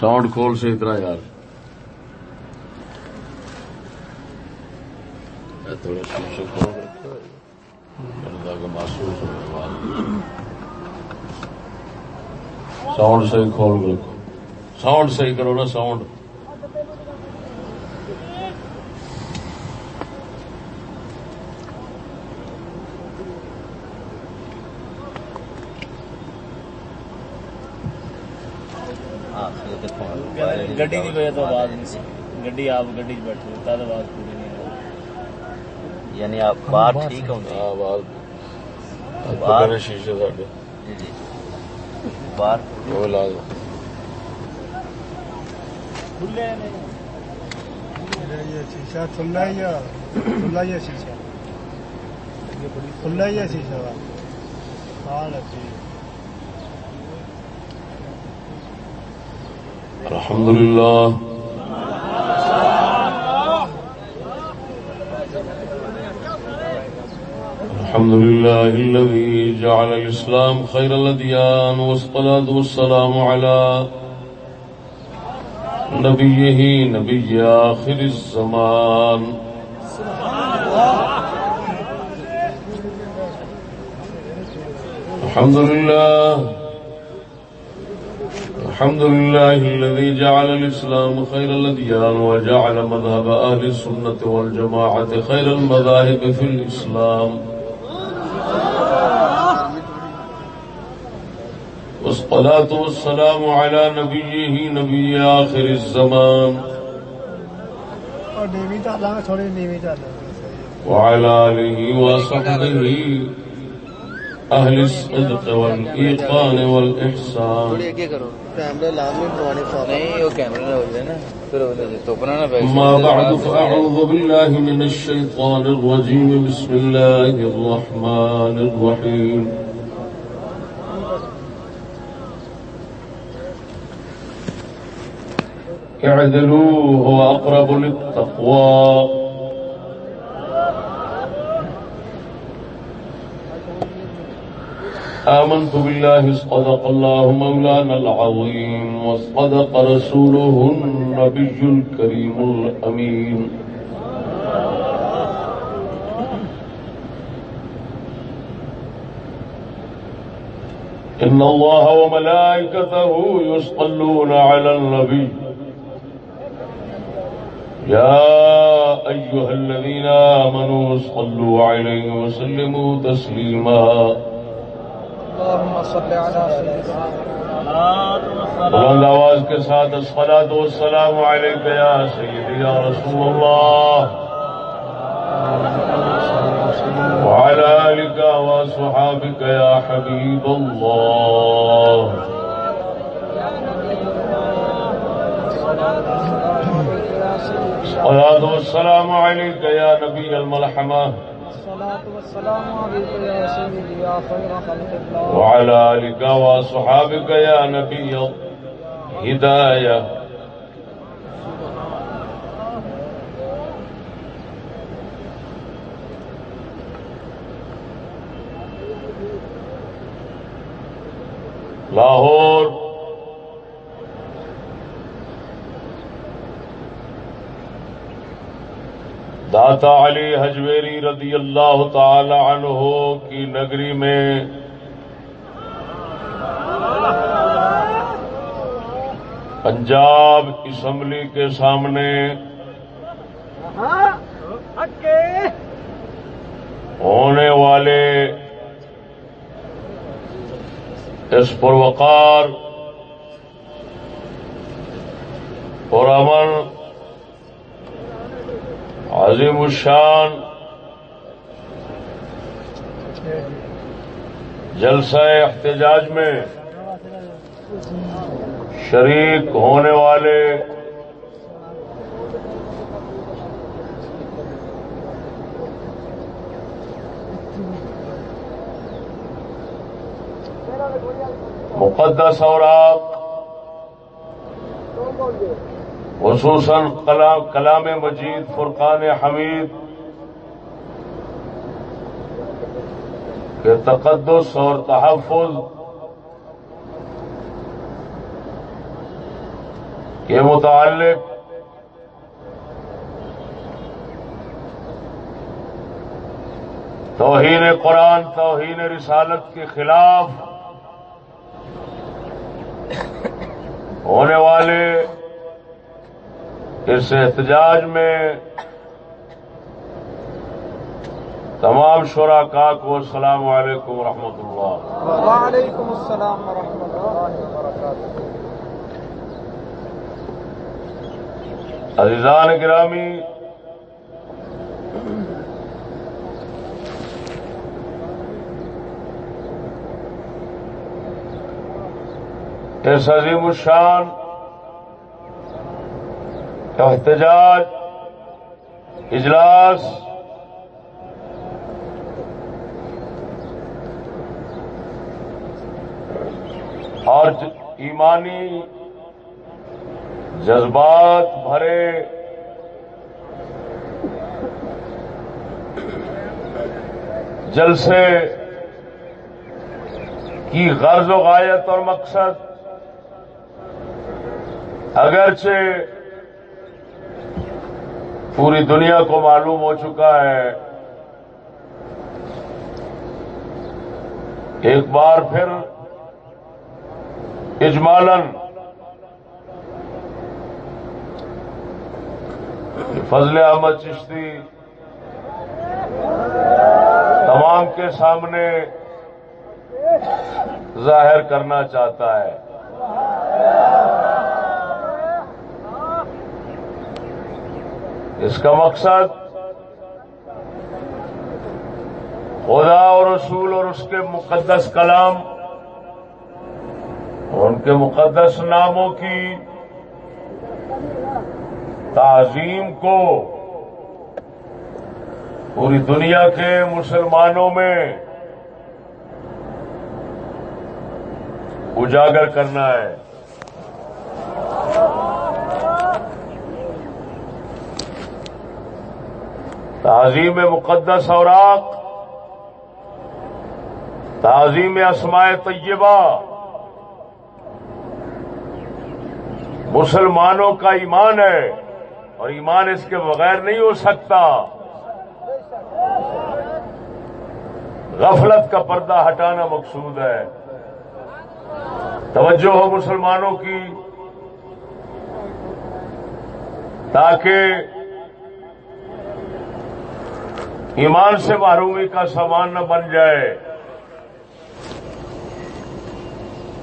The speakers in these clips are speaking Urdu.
ساؤنڈ کھول سے ادھر یار۔ محسوس ہو ساؤنڈ صحیح کھول رکھو۔ ساؤنڈ صحیح کرو نا، ساؤنڈ۔ گڈی کی وجہ تو آواز نہیں سی گڈی آپ گڈی بیٹھے تد آواز پوری نہیں آئی یعنی آپ باہر ٹھیک ہوں ہاں بات باہر پکڑے شیشے ساڈے جی جی باہر وہ لا دو کھلے نہیں یہ شیشہ کھلا ہی ہے کھلا ہی ہے شیشہ کھلا ہی ہے شیشہ ہاں الحمد لله الحمد لله الذي جعل الإسلام خير الأديان والصلاة والسلام على نبيه نبي آخر الزمان الحمد لله الحمد لله الذي جعل الإسلام خير الأديان وجعل مذهب أهل السنة والجماعة خير المذاهب في الإسلام. والصلاة والسلام على نبيه نبي آخر الزمان. وعلى آله وصحبه. أهل الصدق نہ بیٹھ أما بعد فأعوذ بالله من الشيطان الرجيم بسم الله الرحمن الرحيم اعدلوا هو أقرب للتقوى. آمنت بالله صدق الله مولانا العظيم وصدق رسوله النبي الكريم الأمين. إن الله وملائكته يصلون على النبي. يا أيها الذين آمنوا صلوا عليه وسلموا تسليما. اللهم صل على سيدنا بلند آواز کے ساتھ الصلاة والسلام علیک یا سیدی یا رسول اللہ. وعلى آلك وصحابك يا حبيب الله الصلاة والسلام عليك يا نبي الملحمة وعلى آلك وصحابك يا نبي. الهداية لاہور داتا علی حجویری رضی اللہ تعالی عنہ کی نگری میں پنجاب اسمبلی کے سامنے ہونے والے اس پروکار اور امن عظیم الشان جلسہ احتجاج میں شریک ہونے والے مقدس اور آپ خصوصاً کلام مجید، فرقان حمید کے تقدس اور تحفظ کے متعلق توہین قرآن، توہین رسالت کے خلاف ہونے والے اس احتجاج میں تمام شرکا کو السلام علیکم ورحمۃ اللہ۔ وعلیکم السلام ورحمۃ اللہ وبرکاتہ۔ عزیزان گرامی اس عظیم الشان احتجاج اجلاس اور ایمانی جذبات بھرے۔ جلسے کی غرض و غایت اور مقصد اگرچہ پوری دنیا کو معلوم ہو چکا ہے۔ ایک بار پھر اجمالن فضل احمد چشتی تمام کے سامنے ظاہر کرنا چاہتا ہے۔ اس کا مقصد خدا اور رسول اور اس کے مقدس کلام اور ان کے مقدس ناموں کی تعظیم کو پوری دنیا کے مسلمانوں میں اجاگر کرنا ہے۔ تعظیم مقدس اوراق تعظیم اسماء طیبہ، مسلمانوں کا ایمان ہے اور ایمان اس کے بغیر نہیں ہو سکتا۔ غفلت کا پردہ ہٹانا مقصود ہے۔ توجہ ہو مسلمانوں کی، تاکہ ایمان سے محرومی کا سامان نہ بن جائے۔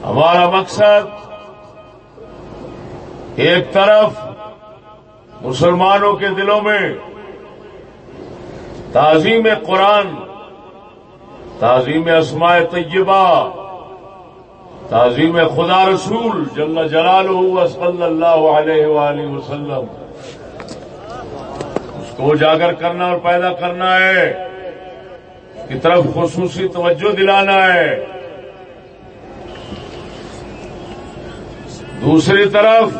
ہمارا مقصد ایک طرف مسلمانوں کے دلوں میں تعظیم قرآن، تعظیم اسماء طیبہ، تعظیم خدا رسول جل جلالہ صلی اللہ علیہ وآلہ وسلم۔ کو اجاگر کرنا اور پیدا کرنا ہے کی طرف خصوصی توجہ دلانا ہے دوسری طرف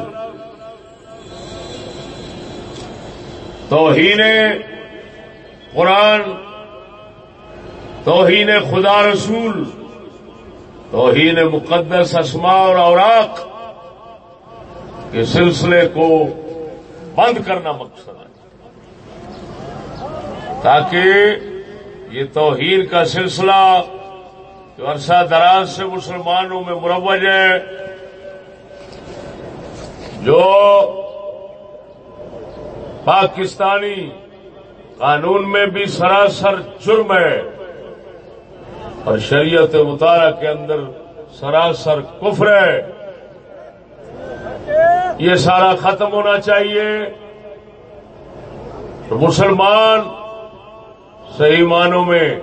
توہین قرآن، توہین خدا رسول، توہین مقدس اسماء اور اوراق کے سلسلے کو بند کرنا مقصد تاکہ یہ توہین کا سلسلہ جو عرصہ دراز سے مسلمانوں میں مروج ہے، جو پاکستانی قانون میں بھی سراسر جرم ہے اور شریعت مطالعہ کے اندر سراسر کفر ہے، یہ سارا ختم ہونا چاہیے۔ مسلمان صحیح معنوں میں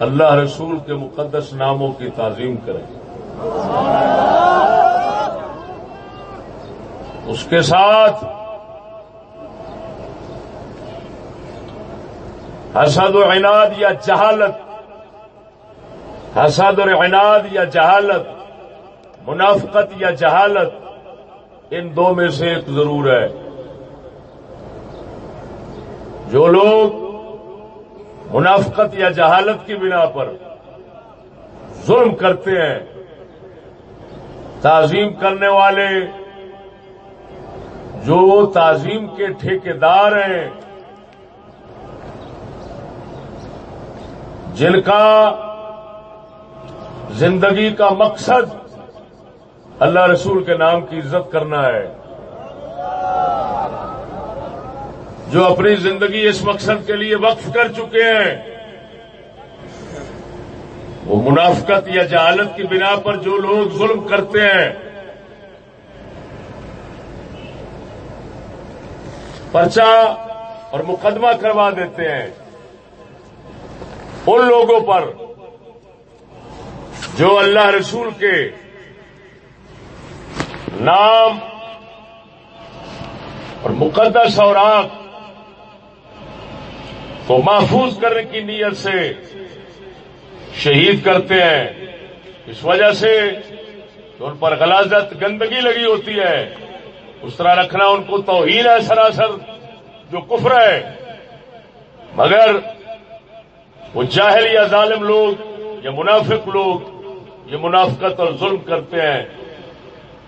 اللہ رسول کے مقدس ناموں کی تعظیم کریں اس کے ساتھ حسد و عناد یا جہالت، حسد اور عناد یا جہالت، منافقت یا جہالت، ان دو میں سے ایک ضرور ہے۔ جو لوگ منافقت یا جہالت کی بنا پر ظلم کرتے ہیں، تعظیم کرنے والے جو تعظیم کے ٹھیکیدار ہیں، جن کا زندگی کا مقصد اللہ رسول کے نام کی عزت کرنا ہے۔ جو اپنی زندگی اس مقصد کے لیے وقف کر چکے ہیں، وہ منافقت یا جہالت کی بنا پر جو لوگ ظلم کرتے ہیں، پرچہ اور مقدمہ کروا دیتے ہیں۔ ان لوگوں پر جو اللہ رسول کے نام اور مقدس اور آنکھ کو محفوظ کرنے کی نیت سے شہید کرتے ہیں۔ اس وجہ سے ان پر غلازت گندگی لگی ہوتی ہے۔ اس طرح رکھنا ان کو توہین ہے سراسر جو کفر ہے۔ مگر وہ جاہل یا ظالم لوگ یا منافق لوگ یہ منافقت اور ظلم کرتے ہیں،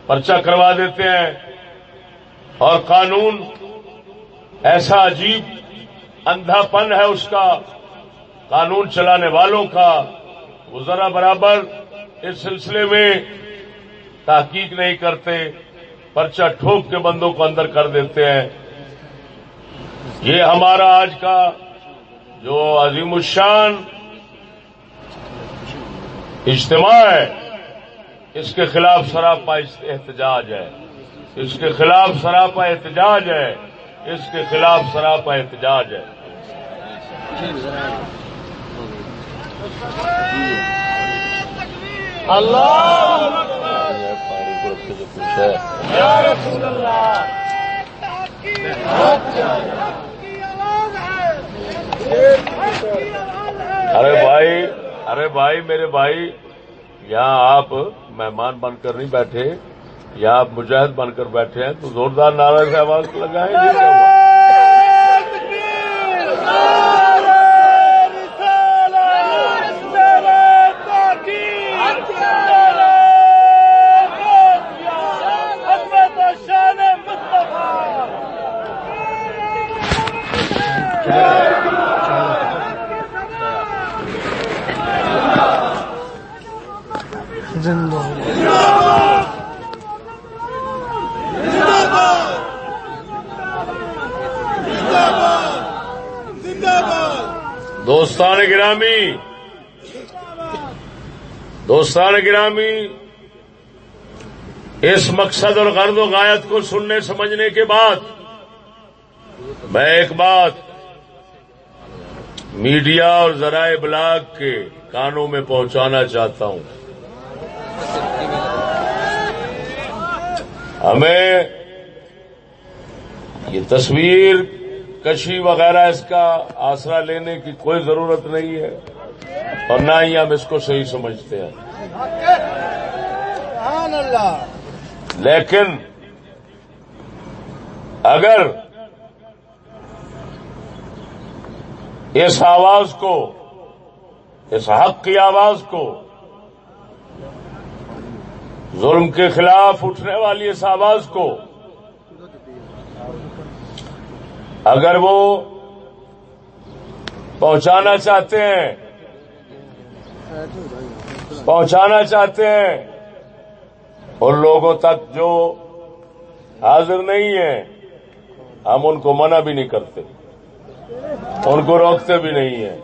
پرچہ کروا دیتے ہیں۔ اور قانون ایسا عجیب اندھا پن ہے اس کا، قانون چلانے والوں کا۔ وہ ذرا برابر اس سلسلے میں تحقیق نہیں کرتے، پرچہ ٹھوک کے بندوں کو اندر کر دیتے ہیں۔ یہ ہمارا آج کا جو عظیم الشان اجتماع ہے، اس کے خلاف سراپا احتجاج ہے۔ اس کے خلاف سراپا احتجاج ہے۔ اس کے خلاف سراپا احتجاج ہے۔ ارے بھائی ارے بھائی، میرے بھائی، یہاں آپ مہمان بن کر نہیں بیٹھے یہاں آپ مجاہد بن کر بیٹھے ہیں، تو زوردار نعرہ سے آواز لگائیں گے۔ دوستان گرامی دوستان گرامی، اس مقصد اور غرض و غایت کو سننے، سمجھنے کے بعد میں ایک بات میڈیا اور ذرائع ابلاغ کے کانوں میں پہنچانا چاہتا ہوں۔ ہمیں یہ تصویر کشی وغیرہ اس کا آسرا لینے کی کوئی ضرورت نہیں ہے اور نہ ہی ہم اس کو صحیح سمجھتے ہیں۔ لیکن اگر اس آواز کو، اس حق کی آواز کو ظلم کے خلاف اٹھنے والی اس آواز کو اگر وہ پہنچانا چاہتے ہیں، پہنچانا چاہتے ہیں، ان لوگوں تک جو حاضر نہیں ہیں، ہم ان کو منع بھی نہیں کرتے، ان کو روکتے بھی نہیں ہیں،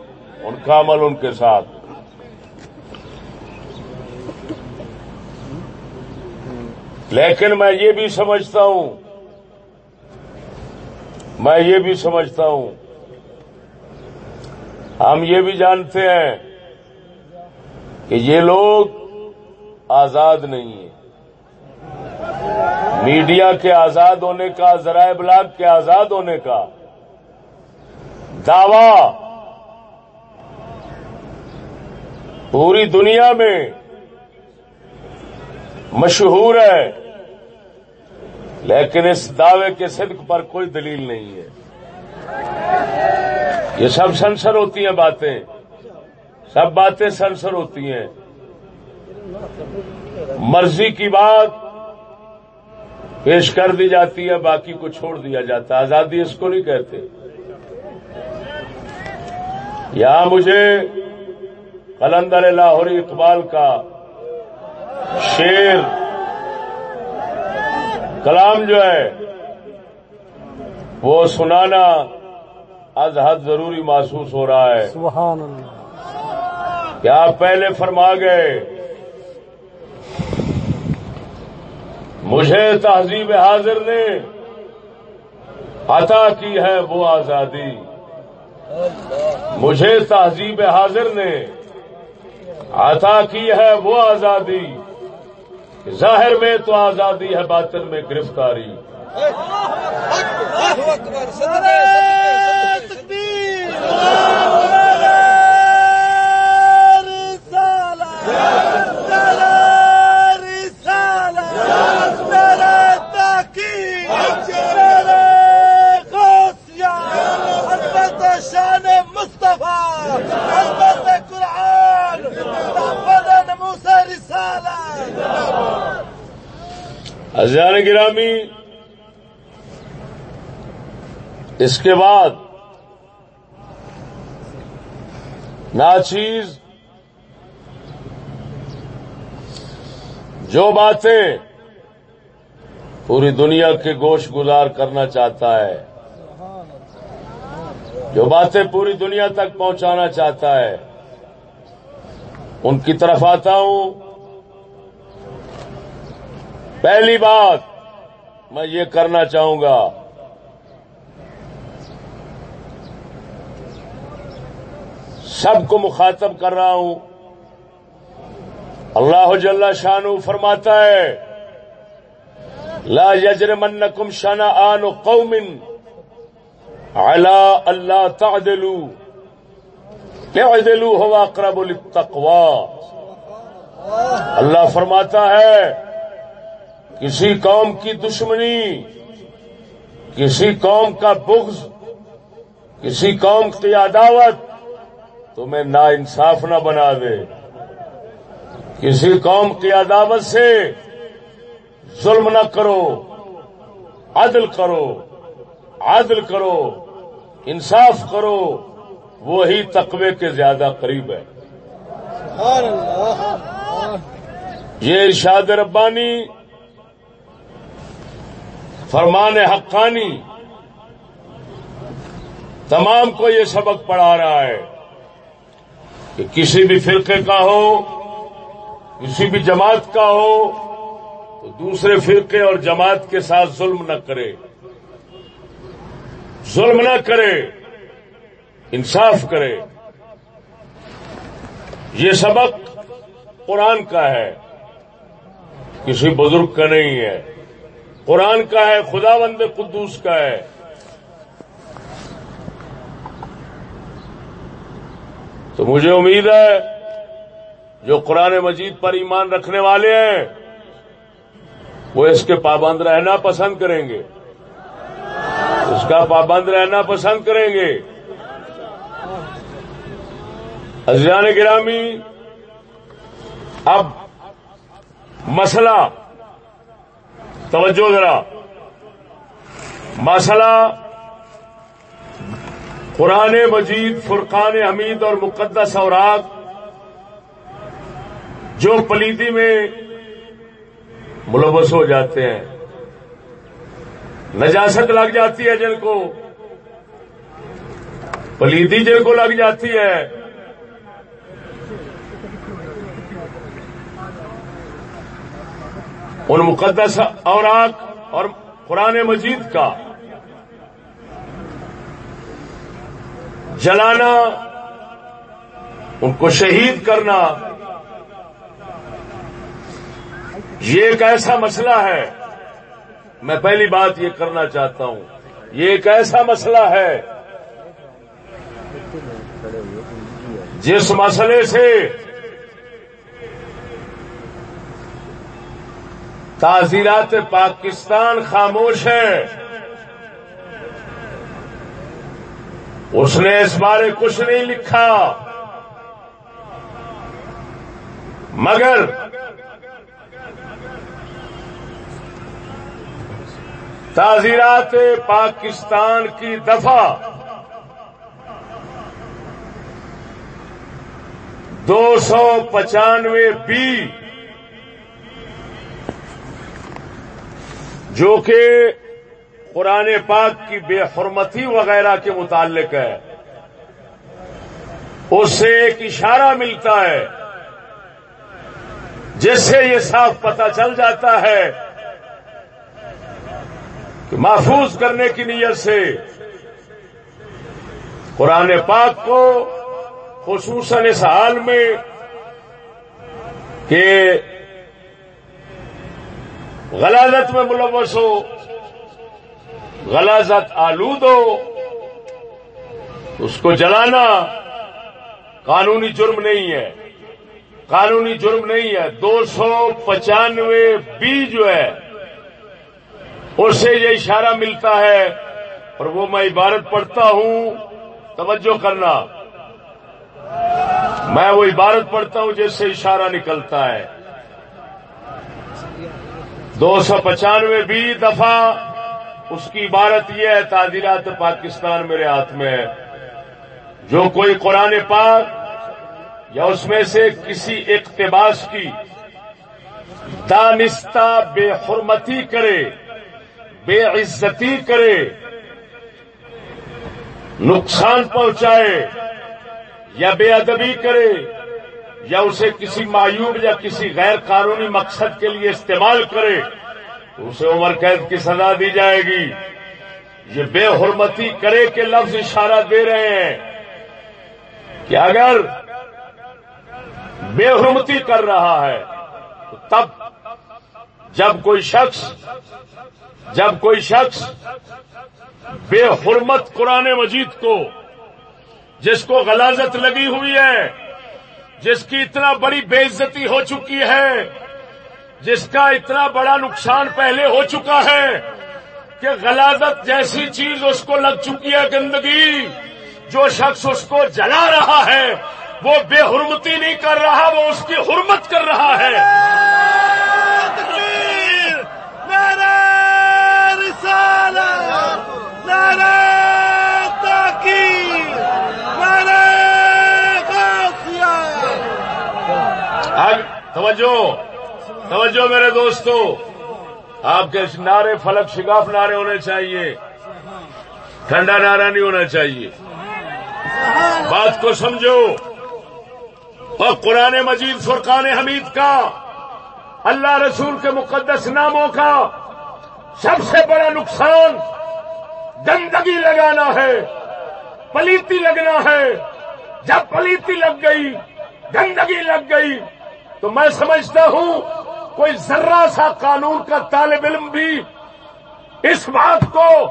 ان کا عمل ان کے ساتھ۔ لیکن میں یہ بھی سمجھتا ہوں میں یہ بھی سمجھتا ہوں۔ ہم یہ بھی جانتے ہیں کہ یہ لوگ آزاد نہیں ہیں۔ میڈیا کے آزاد ہونے کا، ذرائع ابلاغ کے آزاد ہونے کا دعوی پوری دنیا میں مشہور ہے۔ لیکن اس دعوے کے صدق پر کوئی دلیل نہیں ہے۔ یہ سب سنسر ہوتی ہیں باتیں۔ سب باتیں سنسر ہوتی ہیں۔ مرضی کی بات پیش کر دی جاتی ہے، باقی کو چھوڑ دیا جاتا ہے۔ آزادی اس کو نہیں کہتے۔ یہاں مجھے قلندر لاہوری اقبال کا شیر کلام جو ہے وہ سنانا از حد ضروری محسوس ہو رہا ہے۔ سبحان اللہ۔ کیا آپ پہلے فرما گئے مجھے تہذیب حاضر نے عطا کی ہے وہ آزادی۔ مجھے تہذیب حاضر نے عطا کی ہے وہ آزادی۔ ظاہر میں تو آزادی ہے باطن میں گرفتاری۔ شان مصطفیٰ حضرت قرآن رسالہ ازیان گرامی، اس کے بعد ناچیز جو باتیں پوری دنیا کے گوشت گزار کرنا چاہتا ہے، جو باتیں پوری دنیا تک پہنچانا چاہتا ہے، ان کی طرف آتا ہوں۔ پہلی بات میں یہ کرنا چاہوں گا سب کو مخاطب کر رہا ہوں۔ اللہ جل شانو فرماتا ہے، لا یجرمنکم شنآن قوم على اللہ تعدلوا۔ اعدلوا هو اقرب للتقوى۔ اللہ فرماتا ہے کسی قوم کی دشمنی کسی قوم کا بغض کسی قوم کی عداوت تمہیں نا انصاف نہ بنا دے کسی قوم کی عداوت سے ظلم نہ کرو عدل کرو عدل کرو انصاف کرو وہی تقوی کے زیادہ قریب ہے۔ یہ ارشاد ربانی فرمان حقانی۔ تمام کو یہ سبق پڑھا رہا ہے کہ کسی بھی فرقے کا ہو، کسی بھی جماعت کا ہو، تو دوسرے فرقے اور جماعت کے ساتھ ظلم نہ کرے۔ ظلم نہ کرے، انصاف کرے۔ یہ سبق قرآن کا ہے، کسی بزرگ کا نہیں ہے۔ قرآن کا ہے خدا بند قدوس کا ہے۔ تو مجھے امید ہے، جو قرآن مجید پر ایمان رکھنے والے ہیں، وہ اس کے پابند رہنا پسند کریں گے۔ اس کا پابند رہنا پسند کریں گے۔ ازیان گرامی، اب مسئلہ توجہ ذرا۔ مسئلہ قرآن مجید، فرقان حمید اور مقدس اوراق جو پلیدی میں ملوث ہو جاتے ہیں۔ نجاست لگ جاتی ہے جن کو۔ پلیدی جن کو لگ جاتی ہے۔ ان مقدس اوراق اور قرآن مجید کا جلانا، ان کو شہید کرنا، یہ ایک ایسا مسئلہ ہے، میں پہلی بات یہ کرنا چاہتا ہوں، یہ ایک ایسا مسئلہ ہے، جس مسئلے سے تعزیرات پاکستان خاموش ہے اس نے اس بارے کچھ نہیں لکھا۔ مگر تعزیرات پاکستان کی دفعہ دو سو پچانوے بی جو کہ قرآن پاک کی بے حرمتی وغیرہ کے متعلق ہے، اس سے ایک اشارہ ملتا ہے، جس سے یہ صاف پتہ چل جاتا ہے کہ محفوظ کرنے کی نیت سے قرآن پاک کو خصوصاً اس حال میں کہ غلازت میں ملوث ہو، غلازت آلود ہو، اس کو جلانا قانونی جرم نہیں ہے۔ قانونی جرم نہیں ہے۔ دو سو پچانوے بی جو ہے، اس سے یہ اشارہ ملتا ہے، اور وہ میں عبارت پڑھتا ہوں۔ توجہ کرنا۔ میں وہ عبارت پڑھتا ہوں جس سے اشارہ نکلتا ہے۔ دو سو پچانوے بی دفعہ اس کی عبارت یہ ہے، تعزیرات پاکستان میرے ہاتھ میں ہے۔ جو کوئی قرآن پاک یا اس میں سے کسی اقتباس کی دانستہ بے حرمتی کرے، بے عزتی کرے، نقصان پہنچائے یا بے ادبی کرے یا اسے کسی معیوب یا کسی غیر قانونی مقصد کے لیے استعمال کرے تو اسے عمر قید کی سزا دی جائے گی۔ یہ بے حرمتی کرے کے لفظ اشارہ دے رہے ہیں کہ اگر بے حرمتی کر رہا ہے تو تب جب کوئی شخص جب کوئی شخص بے حرمت قرآن مجید کو جس کو غلازت لگی ہوئی ہے جس کی اتنا بڑی بے عزتی ہو چکی ہے، جس کا اتنا بڑا نقصان پہلے ہو چکا ہے کہ غلازت جیسی چیز اس کو لگ چکی ہے گندگی، جو شخص اس کو جلا رہا ہے، وہ بے حرمتی نہیں کر رہا، وہ اس کی حرمت کر رہا ہے۔ ہاں، توجہ توجہ میرے دوستو، آپ کے نعرے فلک شگاف نعرے ہونے چاہیے، ٹھنڈا نعرہ نہیں ہونا چاہیے۔ بات کو سمجھو اور قرآن مجید فرقان حمید کا، اللہ رسول کے مقدس ناموں کا سب سے بڑا نقصان گندگی لگانا ہے، پلیتی لگنا ہے۔ جب پلیتی لگ گئی، گندگی لگ گئی تو میں سمجھتا ہوں کوئی ذرا سا قانون کا طالب علم بھی اس بات کو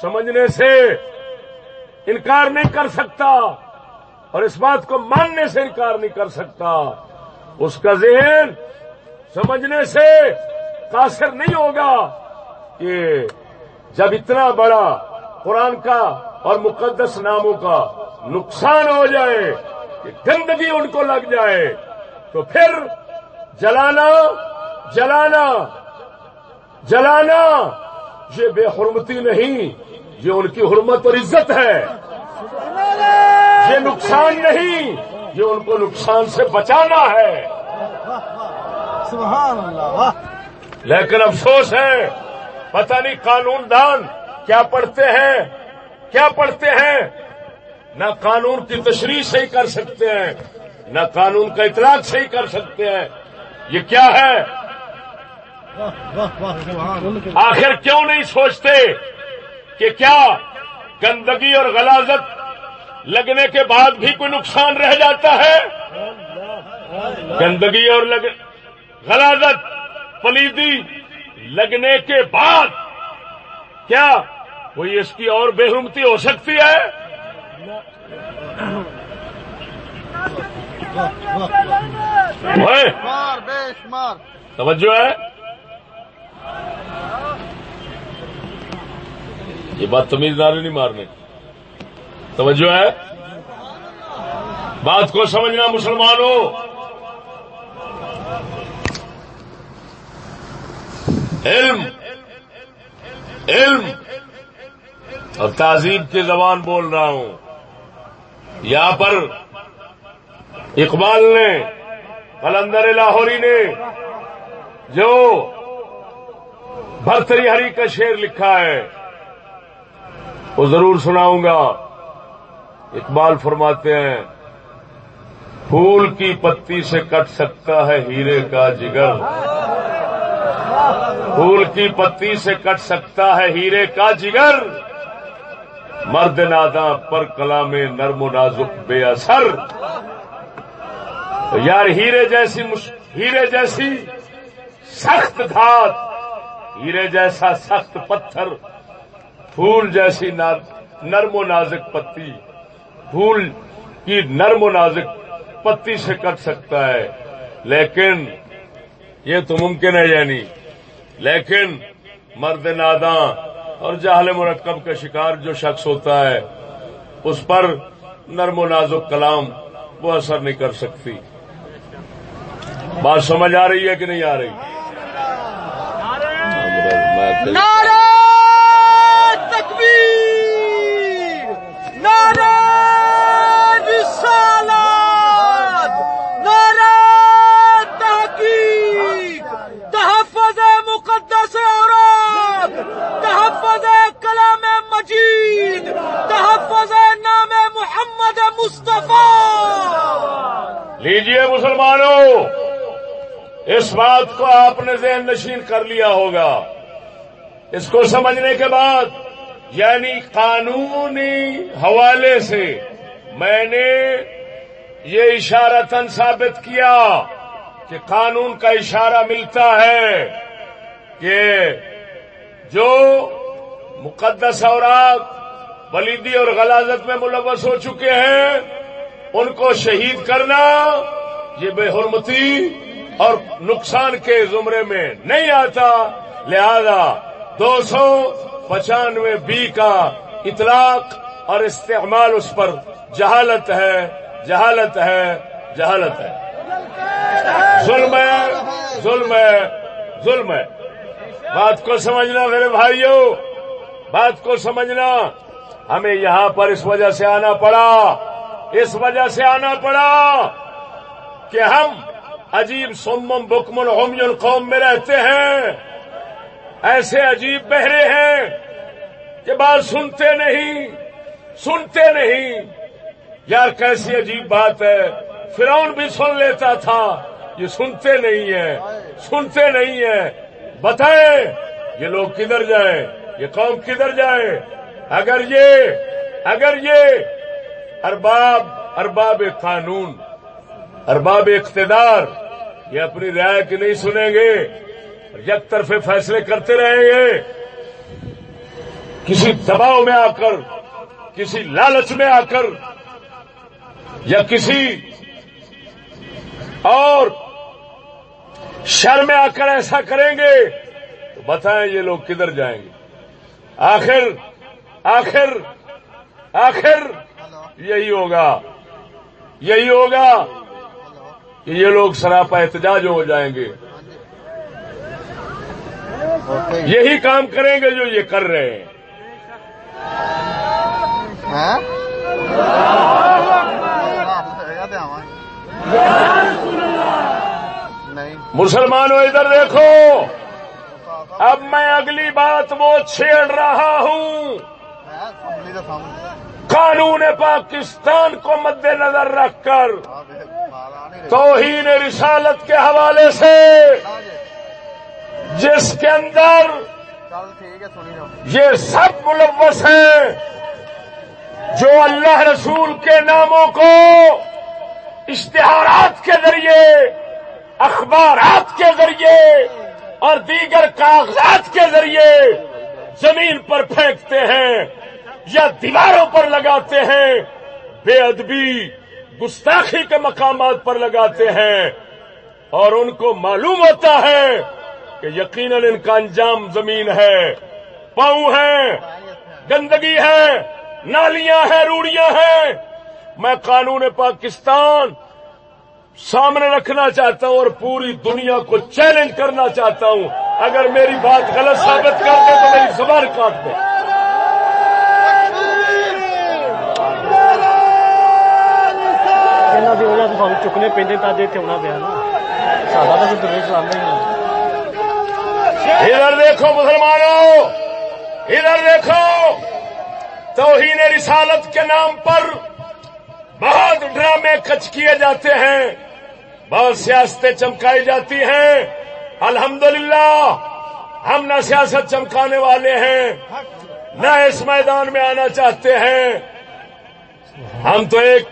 سمجھنے سے انکار نہیں کر سکتا اور اس بات کو ماننے سے انکار نہیں کر سکتا۔ اس کا ذہن سمجھنے سے قاصر نہیں ہوگا کہ جب اتنا بڑا قرآن کا اور مقدس ناموں کا نقصان ہو جائے کہ گندگی ان کو لگ جائے۔ تو پھر جلانا جلانا جلانا، یہ بے حرمتی نہیں، یہ ان کی حرمت اور عزت ہے۔ یہ نقصان نہیں، یہ ان کو نقصان سے بچانا ہے۔ لیکن افسوس ہے، پتہ نہیں قانون دان کیا پڑھتے ہیں، کیا پڑھتے ہیں؟ نہ قانون کی تشریح صحیح کر سکتے ہیں نہ قانون کا اطلاق صحیح کر سکتے ہیں۔ یہ کیا ہے؟ آخر کیوں نہیں سوچتے کہ کیا گندگی اور غلازت لگنے کے بعد بھی کوئی نقصان رہ جاتا ہے؟ گندگی اور لگ... غلازت، پلیدی لگنے کے بعد کیا کوئی اس کی اور بے حرمتی ہو سکتی ہے؟ توجہ ہے۔ یہ بات تمیز نعرے نہیں مارنے توجہ ہے۔ بات کو سمجھنا مسلمانوں۔ علم۔ علم۔ اور تہذیب کی زبان بول رہا ہوں۔ یہاں پر اقبال نے قلندر لاہوری نے، جو بھرتری ہری کا شعر لکھا ہے، وہ ضرور سناؤں گا۔ اقبال فرماتے ہیں، پھول کی پتی سے کٹ سکتا ہے ہیرے کا جگر۔ پھول کی پتی سے کٹ سکتا ہے ہیرے کا جگر۔ مرد نادا پر کلام نرم و نازک بے اثر۔ یار ہیرے جیسی مش... ہیرے جیسی سخت دھات ہیرے جیسا سخت پتھر، پھول جیسی نرم و نازک پتی۔ پھول کی نرم و نازک پتی سے کٹ سکتا ہے۔ لیکن یہ تو ممکن ہے یعنی۔ لیکن مرد ناداں اور جہل مرکب کا شکار جو شخص ہوتا ہے، اس پر نرم و نازک کلام وہ اثر نہیں کر سکتی۔ بات سمجھ آ رہی ہے کہ نہیں آ رہی؟ نعرہ تکبیر نعرہ رسالت نعرہ تحقیق تحفظ مقدس تحفظ کلام مجید تحفظ نام محمد مصطفیٰ۔ لیجیے مسلمانوں اس بات کو آپ نے ذہن نشین کر لیا ہوگا۔ اس کو سمجھنے کے بعد یعنی قانونی حوالے سے میں نے یہ اشارہ تن ثابت کیا کہ قانون کا اشارہ ملتا ہے کہ جو مقدس اوراق ولیدی اور غلازت میں ملوث ہو چکے ہیں، ان کو شہید کرنا یہ بے حرمتی اور نقصان کے زمرے میں نہیں آتا۔ لہذا دو سو پچانوے بی کا اطلاق اور استعمال اس پر جہالت ہے جہالت ہے جہالت ہے۔ ظلم ہے ظلم ہے ظلم ہے۔ بات کو سمجھنا میرے بھائیوں بات کو سمجھنا۔ ہمیں یہاں پر اس وجہ سے آنا پڑا، اس وجہ سے آنا پڑا کہ ہم عجیب سمم بکمن ہومین قوم میں رہتے ہیں۔ ایسے عجیب بہرے ہیں کہ بات سنتے نہیں سنتے نہیں۔ یار کیسی عجیب بات ہے، فرعون بھی سن لیتا تھا، یہ سنتے نہیں ہیں، سنتے نہیں ہیں۔ بتائیں، یہ لوگ کدھر جائیں، یہ قوم کدھر جائے؟ اگر یہ اگر یہ، ارباب ارباب قانون۔ ارباب اقتدار، یہ اپنی رائے کی نہیں سنیں گے یک طرفے فیصلے کرتے رہیں گے۔ کسی دباؤ میں آ کر، کسی لالچ میں آ کر، یا کسی اور شر میں آ کر ایسا کریں گے، تو بتائیں یہ لوگ کدھر جائیں گے۔ آخر آخر آخر، یہی ہوگا یہی ہوگا۔ کہ یہ لوگ سراپا احتجاج ہو جائیں گے۔ یہی کام کریں گے جو یہ کر رہے ہیں۔ مسلمانوں ادھر دیکھو۔ اب میں اگلی بات وہ چھیڑ رہا ہوں۔ قانون پاکستان کو مد نظر رکھ کر توہین رسالت کے حوالے سے جس کے اندر یہ سب ملوث ہیں جو اللہ رسول کے ناموں کو اشتہارات کے ذریعے، اخبارات کے ذریعے اور دیگر کاغذات کے ذریعے زمین پر پھینکتے ہیں۔ یا دیواروں پر لگاتے ہیں، بے ادبی گستاخی کے مقامات پر لگاتے ہیں۔ اور ان کو معلوم ہوتا ہے کہ یقیناً ان کا انجام زمین ہے۔ پاؤں ہے گندگی ہے، نالیاں ہیں، روڑیاں ہیں۔ میں قانون پاکستان سامنے رکھنا چاہتا ہوں اور پوری دنیا کو چیلنج کرنا چاہتا ہوں۔ اگر میری بات غلط ثابت کر دے تو میری زبان کاٹ دے۔ ਇਹਨਾਂ ਦੀ ਵਜ੍ਹਾ ਤੋਂ ਸਾਨੂੰ ਚੁੱਕਨੇ ਪੈਂਦੇ ਤਾਂ ਜੇ ਇੱਥੇ ਆਉਣਾ ਪਿਆ ਨਾ ਸਾਡਾ ਤਾਂ ਕੋਈ ਦਰਵੇਸ਼ ਆਉਂਦਾ ਹੀ ਨਹੀਂ ادھر دیکھو مسلمانوں ادھر دیکھو توہین رسالت کے نام پر بہت ڈرامے کچ کیے جاتے ہیں بہت سیاستیں چمکائی جاتی ہیں الحمدللہ ہم نہ سیاست چمکانے والے ہیں نہ اس میدان میں آنا چاہتے ہیں ہم تو ایک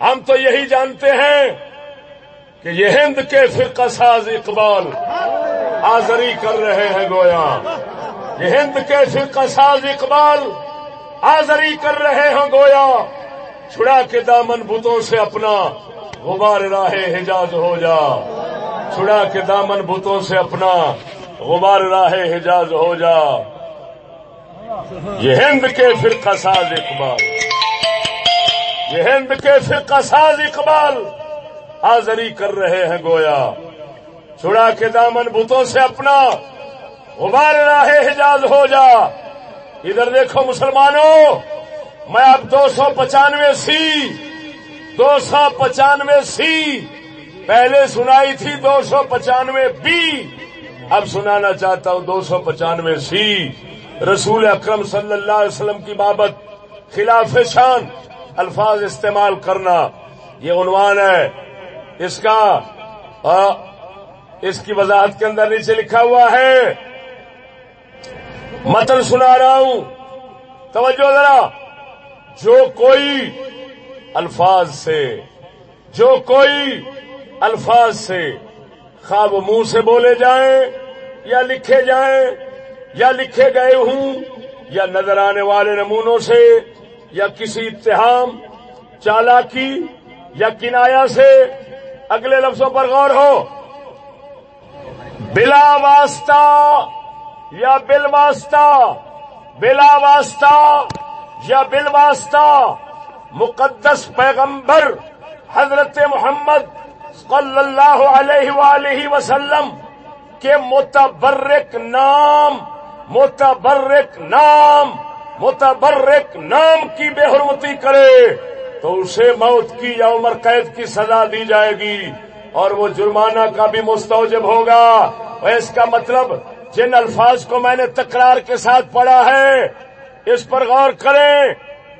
ہم تو یہی جانتے ہیں کہ یہ ہند کے فرقہ ساز اقبال حاضری کر رہے ہیں گویا۔ یہ ہند کے فرقہ ساز اقبال حاضری کر رہے ہیں گویا۔ چھڑا کے دامن بتوں سے اپنا غبار راہ حجاز ہو جا۔ چھڑا کے دامن بتوں سے اپنا غبار راہ حجاز ہو جا۔ یہ ہند کے فرقہ ساز اقبال یہ ہند کے فرقہ ساز اقبال حاضری کر رہے ہیں گویا؟ چھڑا کے دامن بتوں سے اپنا، غبار راہ حجاز ہو جا۔ ادھر دیکھو مسلمانوں، میں اب دو سو پچانوے سی، دو سو پچانوے سی، پہلے سنائی تھی دو سو پچانوے بی، اب سنانا چاہتا ہوں دو سو پچانوے سی۔ رسول اکرم صلی اللہ علیہ وسلم کی بابت خلاف شان۔ الفاظ استعمال کرنا، یہ عنوان ہے۔ اس کا اس کی وضاحت کے اندر نیچے لکھا ہوا ہے۔ متن سنا رہا ہوں۔ توجہ ذرا۔ جو کوئی الفاظ سے، جو کوئی الفاظ سے خواب منہ سے بولے جائیں یا لکھے جائیں یا لکھے گئے ہوں یا نظر آنے والے نمونوں سے یا کسی اتحام چالاکی یا کنایا سے اگلے لفظوں پر غور ہو۔ بلا واسطہ یا بل واسطہ، بلا واسطہ یا بل واسطہ۔ مقدس پیغمبر حضرت محمد صلی اللہ علیہ وآلہ وسلم کے متبرک نام متبرک نام متبرک نام کی بے حرمتی کرے تو اسے موت کی یا عمر قید کی سزا دی جائے گی اور وہ جرمانہ کا بھی مستوجب ہوگا۔ اور اس کا مطلب جن الفاظ کو میں نے تکرار کے ساتھ پڑھا ہے، اس پر غور کریں۔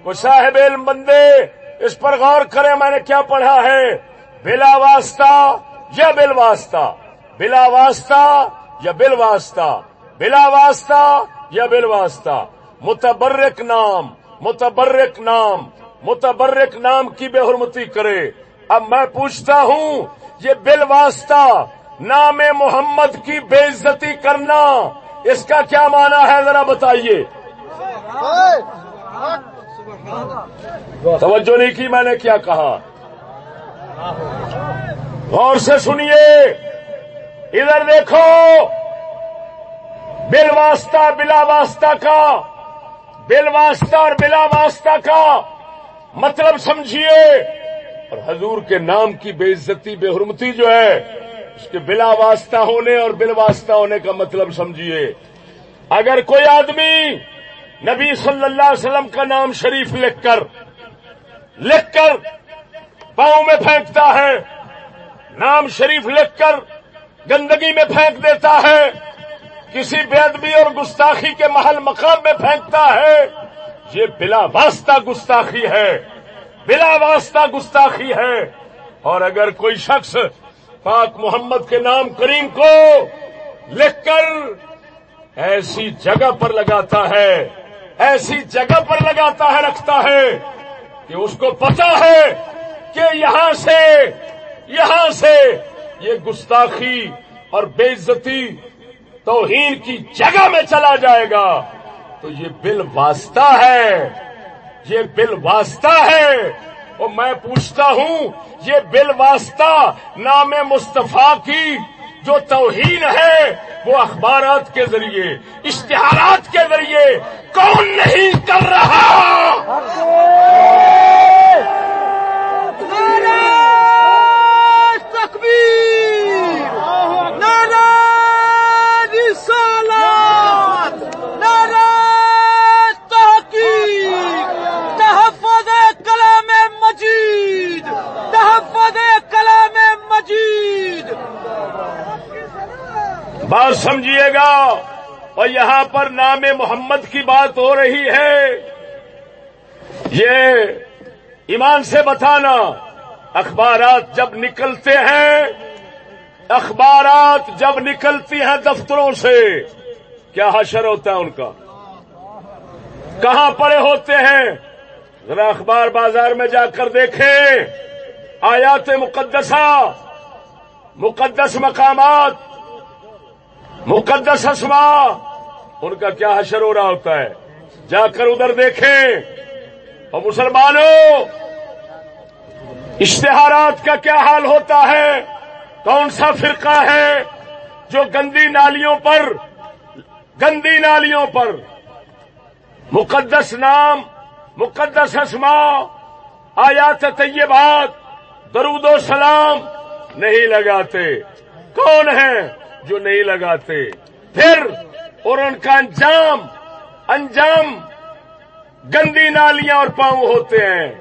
وہ صاحب علم بندے، اس پر غور کریں میں نے کیا پڑھا ہے۔ بلا واسطہ یا بل واسطہ؟ بلا واسطہ یا بل واسطہ؟ بلا واسطہ یا بل واسطہ؟ متبرک نام متبرک نام متبرک نام کی بے حرمتی کرے۔ اب میں پوچھتا ہوں، یہ بل واسطہ نام محمد کی بے عزتی کرنا، اس کا کیا معنی ہے؟ ذرا بتائیے۔ توجہ نہیں کی میں نے کیا کہا۔ غور سے سنیے۔ ادھر دیکھو، بل واسطہ بلا واسطہ کا بل واسطہ اور بلا واسطہ کا مطلب سمجھیے۔ اور حضور کے نام کی بے عزتی، بے حرمتی جو ہے، اس کے بلا واسطہ ہونے اور بل واسطہ ہونے کا مطلب سمجھیے۔ اگر کوئی آدمی نبی صلی اللہ علیہ وسلم کا نام شریف لکھ کر لکھ کر پاؤں میں پھینکتا ہے، نام شریف لکھ کر گندگی میں پھینک دیتا ہے کسی بے ادبی اور گستاخی کے محل مقام میں پھینکتا ہے، یہ بلا واسطہ گستاخی ہے، بلا واسطہ گستاخی ہے۔ اور اگر کوئی شخص پاک محمد کے نام کریم کو لکھ کر ایسی جگہ پر لگاتا ہے، ایسی جگہ پر لگاتا ہے، رکھتا ہے کہ اس کو پتا ہے کہ یہاں سے یہاں سے یہ گستاخی اور بے عزتی توہین کی جگہ میں چلا جائے گا۔ تو یہ بل واسطہ ہے۔ یہ بل واسطہ ہے۔ اور میں پوچھتا ہوں، یہ بل واسطہ نام مصطفیٰ کی جو توہین ہے، وہ اخبارات کے ذریعے، اشتہارات کے ذریعے کون نہیں کر رہا؟ تکبیر! بات سمجھیے گا اور یہاں پر نام محمد کی بات ہو رہی ہے۔ یہ ایمان سے بتانا، اخبارات جب نکلتے ہیں، اخبارات جب نکلتی ہیں دفتروں سے، کیا حشر ہوتا ہے ان کا؟ کہاں پڑے ہوتے ہیں؟ ذرا اخبار بازار میں جا کر دیکھیں۔ آیات مقدسہ مقدس مقامات، مقدس اسما ان کا کیا حشر ہو رہا ہوتا ہے؟ جا کر ادھر دیکھیں۔ اور مسلمانوں، اشتہارات کا کیا حال ہوتا ہے؟ کون سا فرقہ ہے جو گندی نالیوں پر، گندی نالیوں پر مقدس نام، مقدس اسما آیات طیبات، درود و سلام نہیں لگاتے۔ کون ہیں جو نہیں لگاتے؟ پھر اور ان کا انجام انجام۔ گندی نالیاں اور پاؤں ہوتے ہیں،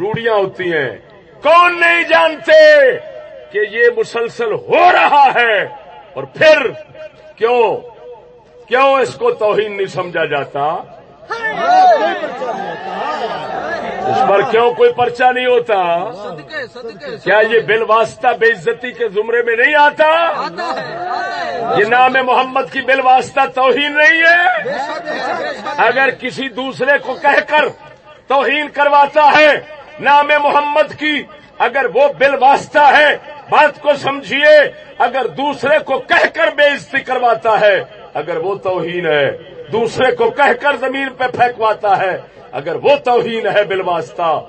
روڑیاں ہوتی ہیں۔ کون نہیں جانتے کہ یہ مسلسل ہو رہا ہے؟ اور پھر کیوں؟ کیوں اس کو توہین نہیں سمجھا جاتا؟ اس پر کیوں کوئی پرچہ نہیں ہوتا؟ کیا یہ بل واسطہ بے عزتی کے زمرے میں نہیں آتا؟ یہ نام محمد کی بل واسطہ توہین نہیں ہے؟ اگر کسی دوسرے کو کہہ کر توہین کرواتا ہے نام محمد کی اگر وہ بل واسطہ ہے بات کو سمجھیے اگر دوسرے کو کہہ کر بے عزتی کرواتا ہے اگر وہ توہین ہے دوسرے کو کہہ کر زمین پہ پھینکواتا ہے۔ اگر وہ توہین ہے بل واسطہ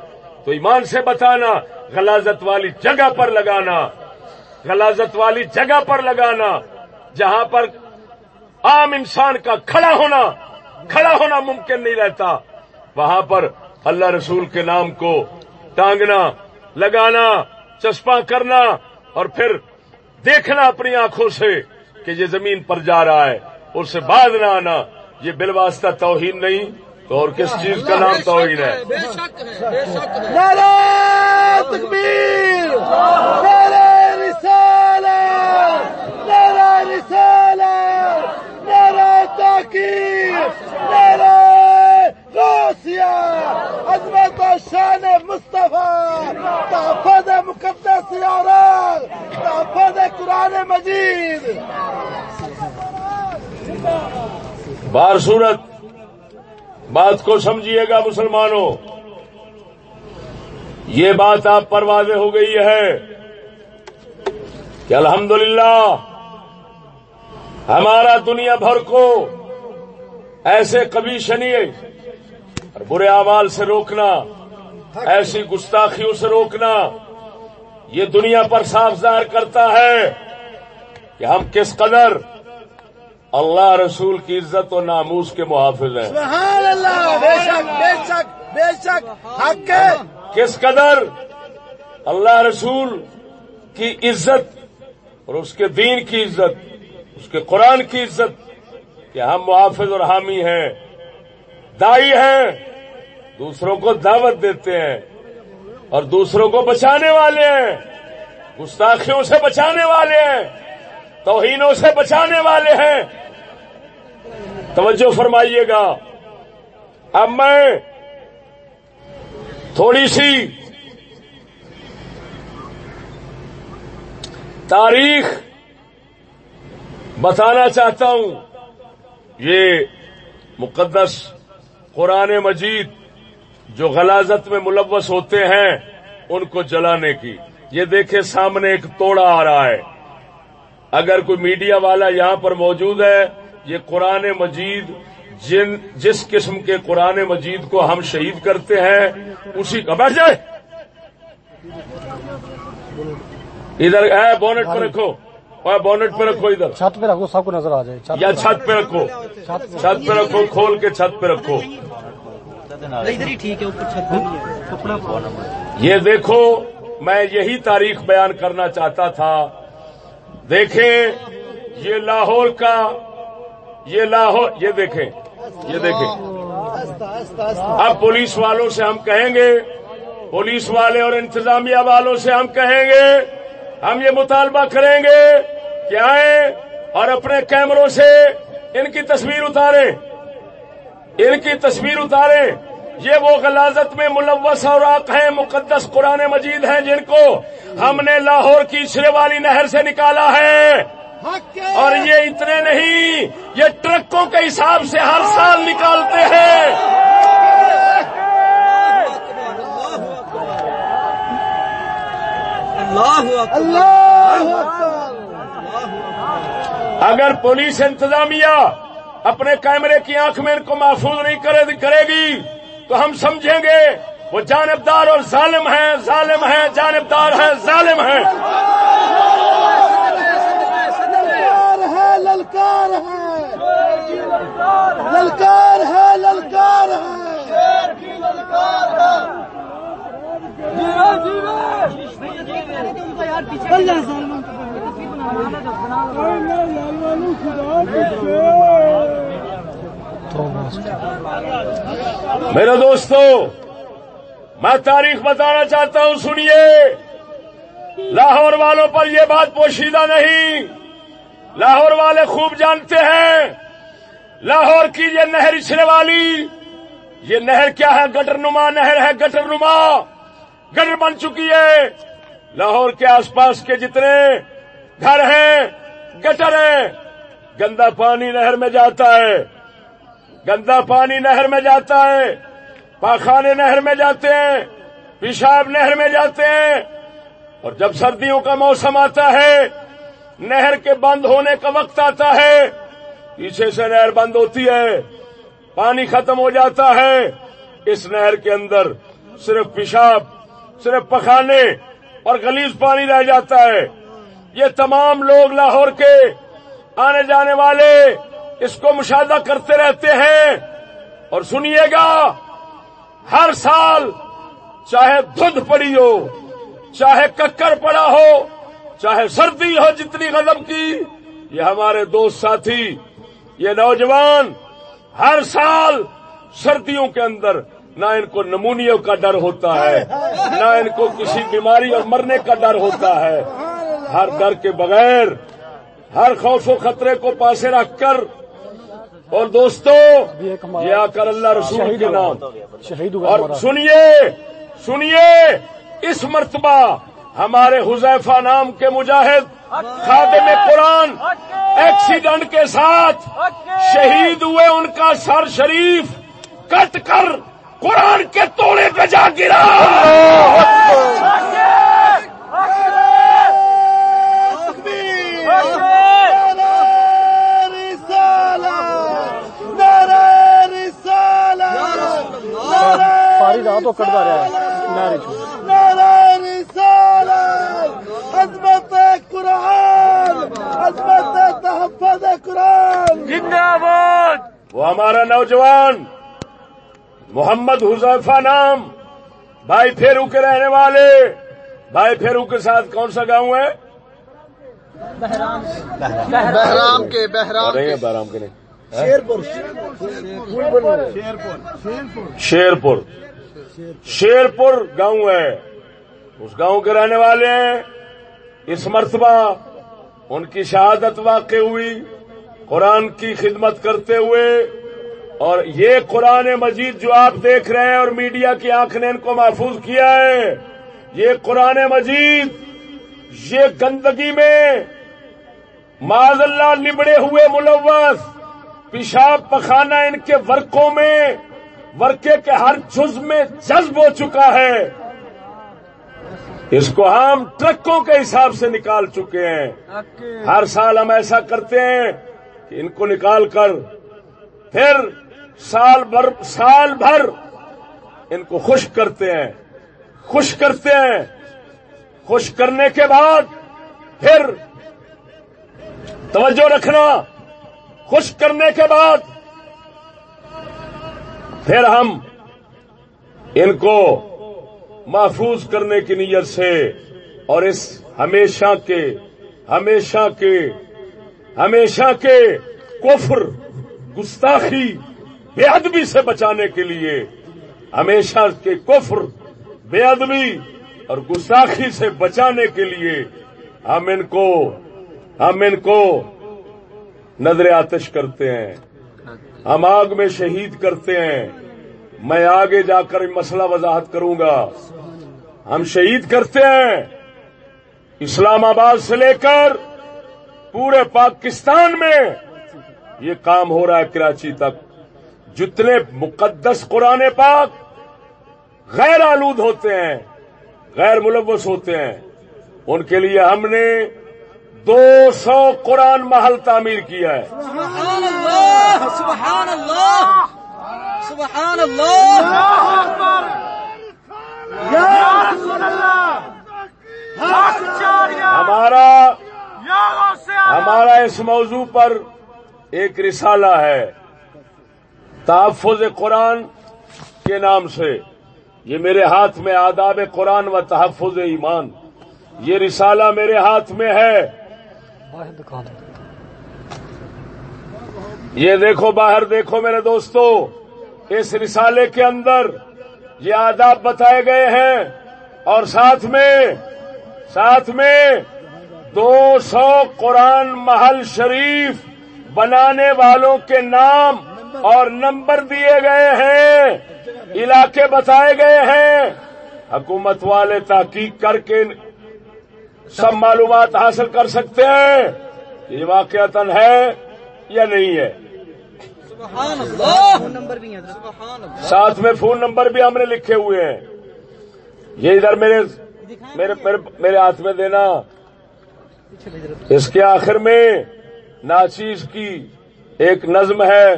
تو ایمان سے بتانا، غلازت والی جگہ پر لگانا۔ غلازت والی جگہ پر لگانا، جہاں پر عام انسان کا کھڑا ہونا کھڑا ہونا ممکن نہیں رہتا۔ وہاں پر اللہ رسول کے نام کو ٹانگنا، لگانا، چسپاں کرنا اور پھر دیکھنا اپنی آنکھوں سے کہ یہ زمین پر جا رہا ہے، اس سے بعد نہ آنا۔ یہ بل واسطہ توہین نہیں تو اور کس چیز کا نام توہین ہے؟ تکبیر عظمت شان مصطفیٰ تحفظ مقدس یاران تحفظ قرآن مجید۔ بار صورت، بات کو سمجھیے گا مسلمانوں۔ یہ بات آپ پر واضح ہو گئی ہے کہ الحمدللہ ہمارا دنیا بھر کو ایسے کبھی شنی اور برے اعمال سے روکنا، ایسی گستاخیوں سے روکنا یہ دنیا پر صاف ظاہر کرتا ہے کہ ہم کس قدر اللہ رسول کی عزت و ناموس کے محافظ ہیں۔ سبحان اللہ بے شک بے شک بے شک حق ہے۔ کس قدر اللہ رسول کی عزت اور اس کے دین کی عزت اس کے قرآن کی عزت کہ ہم محافظ اور حامی ہیں دائی ہیں دوسروں کو دعوت دیتے ہیں اور دوسروں کو بچانے والے ہیں گستاخیوں سے بچانے والے ہیں۔ توہینوں سے بچانے والے ہیں۔ توجہ فرمائیے گا۔ اب میں تھوڑی سی تاریخ بتانا چاہتا ہوں۔ یہ مقدس قرآن مجید جو غلازت میں ملوث ہوتے ہیں، ان کو جلانے کی۔ یہ دیکھیں سامنے ایک توڑا آ رہا ہے۔ اگر کوئی میڈیا والا یہاں پر موجود ہے یہ قرآن مجید جن جس قسم کے قرآن مجید کو ہم شہید کرتے ہیں اسی کا بیٹھ جائے! ادھر ہے بونٹ پہ رکھو بونٹ پہ رکھو ادھر۔ چھت پہ رکھو سب کو نظر آ جائے یا چھت پہ رکھو۔ چھت پہ۔ رکھو کھول کے چھت پہ رکھو۔ ادھر ہی ٹھیک ہے اوپر چھت پہ نہیں ہے۔ کپڑا یہ دیکھو میں یہی تاریخ بیان کرنا چاہتا تھا۔ دیکھیں، یہ لاہور کا، یہ لاہور، یہ دیکھیں یہ دیکھیں۔ اب پولیس والوں سے ہم کہیں گے، پولیس والے اور انتظامیہ والوں سے ہم کہیں گے، ہم یہ مطالبہ کریں گے کہ آئیں اور اپنے کیمروں سے ان کی تصویر اتارے ان کی تصویر اتارے یہ وہ غلازت میں ملوث اوراق ہیں مقدس قرآن مجید ہیں جن کو ہم نے لاہور کی سرے والی نہر سے نکالا ہے۔ اور یہ اتنے نہیں، یہ ٹرکوں کے حساب سے ہر سال نکالتے ہیں۔ اگر پولیس انتظامیہ اپنے کیمرے کی آنکھ میں ان کو محفوظ نہیں کرے گی تو ہم سمجھیں گے وہ جانبدار اور ظالم ہیں ظالم ہیں جانبدار ہیں ظالم ہیں۔ للکار ہے للکار ہے۔ للکار ہے میرے دوستو، میں تاریخ بتانا چاہتا ہوں، سنیے۔ لاہور والوں پر یہ بات پوشیدہ نہیں۔ لاہور والے خوب جانتے ہیں۔ لاہور کی یہ نہر اچھنے والی، یہ نہر کیا ہے؟ گٹر نما نہر ہے، گٹر نما۔ گٹر بن چکی ہے۔ لاہور کے آس پاس کے جتنے گھر ہیں، گٹر ہیں، گندا پانی نہر میں جاتا ہے۔ گندا پانی نہر میں جاتا ہے، پاخانے نہر میں جاتے ہیں، پیشاب نہر میں جاتے ہیں۔ اور جب سردیوں کا موسم آتا ہے، نہر کے بند ہونے کا وقت آتا ہے، پیچھے سے نہر بند ہوتی ہے، پانی ختم ہو جاتا ہے۔ اس نہر کے اندر صرف پیشاب، صرف پخانے اور گلیز پانی رہ جاتا ہے۔ یہ تمام لوگ لاہور کے آنے جانے والے اس کو مشاہدہ کرتے رہتے ہیں۔ اور سنیے گا، ہر سال چاہے دھند پڑی ہو، چاہے ککر پڑا ہو، چاہے سردی ہو جتنی غضب کی، یہ ہمارے دوست ساتھی، یہ نوجوان ہر سال سردیوں کے اندر نہ ان کو نمونیوں کا ڈر ہوتا ہے، نہ ان کو کسی بیماری اور مرنے کا ڈر ہوتا ہے۔ ہر ڈر کے بغیر، ہر خوف و خطرے کو پاسے رکھ کر اور دوستو یہ آ کر اللہ رسول کے نام۔ اور سنیے سنیے اس مرتبہ ہمارے حذیفہ نام کے مجاہد خادم قرآن ایکسیڈنٹ کے ساتھ شہید ہوئے ان کا سر شریف کٹ کر قرآن کے توڑے پہ جا گرا۔ ساری رات تو کٹتا رہا عظمت قرآن عظمت تحفظ قرآن۔ وہ ہمارا نوجوان محمد حذیفہ نام۔ بھائی پھیرو کے رہنے والے۔ بھائی پھیرو کے ساتھ کون سا گاؤں ہے؟ بہرام کے بہرام نہیں ہے بارام کے نہیں۔ شیرپور شیرپور۔ شیرپور۔ گاؤں ہے۔ اس گاؤں کے رہنے والے ہیں۔ اس مرتبہ ان کی شہادت واقع ہوئی۔ قرآن کی خدمت کرتے ہوئے۔ اور یہ قرآن مجید جو آپ دیکھ رہے ہیں اور میڈیا کی آنکھ نے ان کو محفوظ کیا ہے۔ یہ قرآن مجید، یہ گندگی میں معذ اللہ لبڑے ہوئے ملوث، پیشاب پخانہ ان کے ورقوں میں ورقے کے ہر جز میں جذب ہو چکا ہے۔ اس کو ہم ٹرکوں کے حساب سے نکال چکے ہیں۔ ہر سال ہم ایسا کرتے ہیں کہ ان کو نکال کر پھر سال بھر سال بھر ان کو خشک کرتے ہیں۔ خوش کرتے ہیں۔ خوش کرنے کے بعد پھر توجہ رکھنا۔ خوش کرنے کے بعد پھر ہم ان کو محفوظ کرنے کی نیت سے اور اس ہمیشہ کے ہمیشہ کے ہمیشہ کے کفر، گستاخی، بے ادبی سے بچانے کے لیے ہمیشہ کے کفر، بے ادبی اور گستاخی سے بچانے کے لیے ہم ان کو، ہم ان کو نظر آتش کرتے ہیں۔ ہم آگ میں شہید کرتے ہیں۔ میں آگے جا کر مسئلہ وضاحت کروں گا۔ ہم شہید کرتے ہیں۔ اسلام آباد سے لے کر پورے پاکستان میں یہ کام ہو رہا ہے کراچی تک۔ جتنے مقدس قرآن پاک غیر آلود ہوتے ہیں، غیر ملوث ہوتے ہیں، ان کے لیے ہم نے دو سو قرآن محل تعمیر کیا ہے۔ سبحان اللہ سبحان اللہ سبحان اللہ ہمارا ہمارا اس موضوع پر ایک رسالہ ہے تحفظ قرآن کے نام سے۔ یہ میرے ہاتھ میں آداب قرآن و تحفظ ایمان۔ یہ رسالہ میرے ہاتھ میں ہے۔ یہ دیکھو باہر دیکھو میرے دوستو، اس رسالے کے اندر یہ آداب بتائے گئے ہیں اور ساتھ میں ساتھ میں دو سو قرآن محل شریف بنانے والوں کے نام اور نمبر دیے گئے ہیں، علاقے بتائے گئے ہیں۔ حکومت والے تحقیق کر کے سب معلومات حاصل کر سکتے ہیں یہ واقعات ہے یا نہیں ہے۔ سبحان اللہ۔ نمبر بھی ساتھ میں فون نمبر بھی ہم نے لکھے ہوئے ہیں۔ یہ ادھر میرے میرے میرے, میرے ہاتھ میں دینا۔ اس کے آخر میں ناچیز کی ایک نظم ہے۔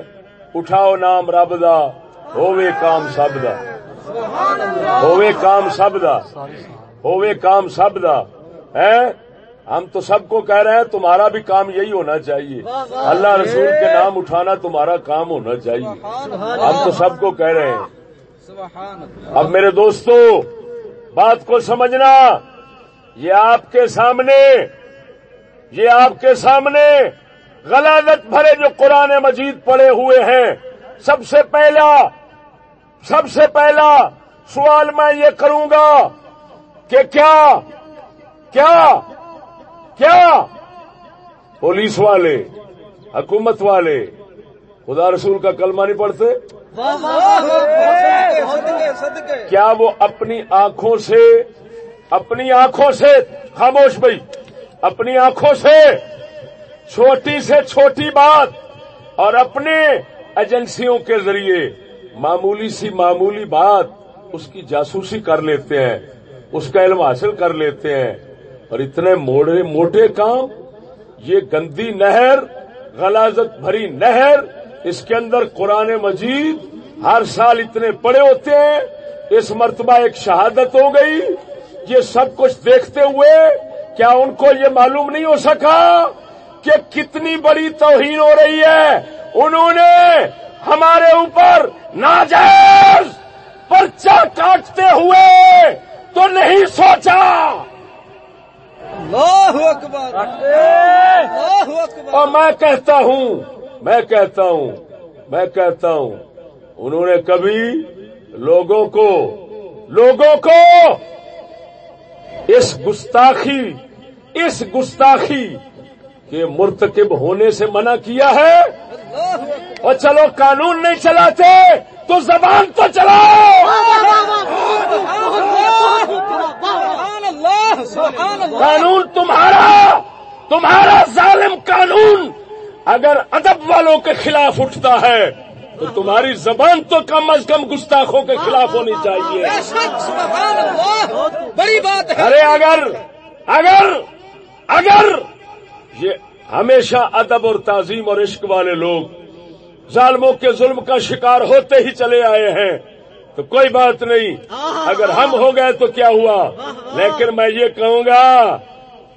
اٹھاؤ نام رب دا ہووے کام سب دا۔ ہووے کام سب دا۔ ہووے کام سب دا۔ ہے ہم تو سب کو کہہ رہے ہیں تمہارا بھی کام یہی ہونا چاہیے۔ اللہ رسول کے نام اٹھانا تمہارا کام ہونا چاہیے۔ ہم تو سب کو کہہ رہے ہیں۔ اب میرے دوستو بات کو سمجھنا یہ آپ کے سامنے یہ آپ کے سامنے غلازت بھرے جو قرآن مجید پڑے ہوئے ہیں۔ سب سے پہلا سب سے پہلا سوال میں یہ کروں گا کہ کیا کیا کیا؟ پولیس والے، حکومت والے، خدا رسول کا کلمہ نہیں پڑھتے؟ کیا وہ اپنی آنکھوں سے، اپنی آنکھوں سے، خاموش بھائی، اپنی آنکھوں سے، چھوٹی سے چھوٹی بات اور اپنے ایجنسیوں کے ذریعے معمولی سی معمولی بات اس کی جاسوسی کر لیتے ہیں، اس کا علم حاصل کر لیتے ہیں۔ اور اتنے موڑے موٹے کام، یہ گندی نہر، غلازت بھری نہر، اس کے اندر قرآن مجید ہر سال اتنے پڑے ہوتے ہیں، اس مرتبہ ایک شہادت ہو گئی، یہ سب کچھ دیکھتے ہوئے کیا ان کو یہ معلوم نہیں ہو سکا کہ کتنی بڑی توہین ہو رہی ہے؟ انہوں نے ہمارے اوپر ناجائز پرچہ کاٹتے ہوئے تو نہیں سوچا اللہ اکبر اللہ اکبر اور میں کہتا ہوں، میں کہتا ہوں، میں کہتا ہوں، انہوں نے کبھی لوگوں کو لوگوں کو اس گستاخی اس گستاخی کے مرتکب ہونے سے منع کیا ہے؟ اور چلو قانون نہیں چلاتے تو زبان تو چلاؤ۔ قانون تمہارا تمہارا ظالم قانون۔ اگر ادب والوں کے خلاف اٹھتا ہے تو تمہاری زبان تو کم از کم گستاخوں کے خلاف ہونی چاہیے۔ بڑی بات ہے۔ ارے اگر اگر اگر یہ ہمیشہ ادب اور تعظیم اور عشق والے لوگ ظالموں کے ظلم کا شکار ہوتے ہی چلے آئے ہیں۔ تو کوئی بات نہیں، اگر ہم ہو گئے تو کیا ہوا؟ لیکن میں یہ کہوں گا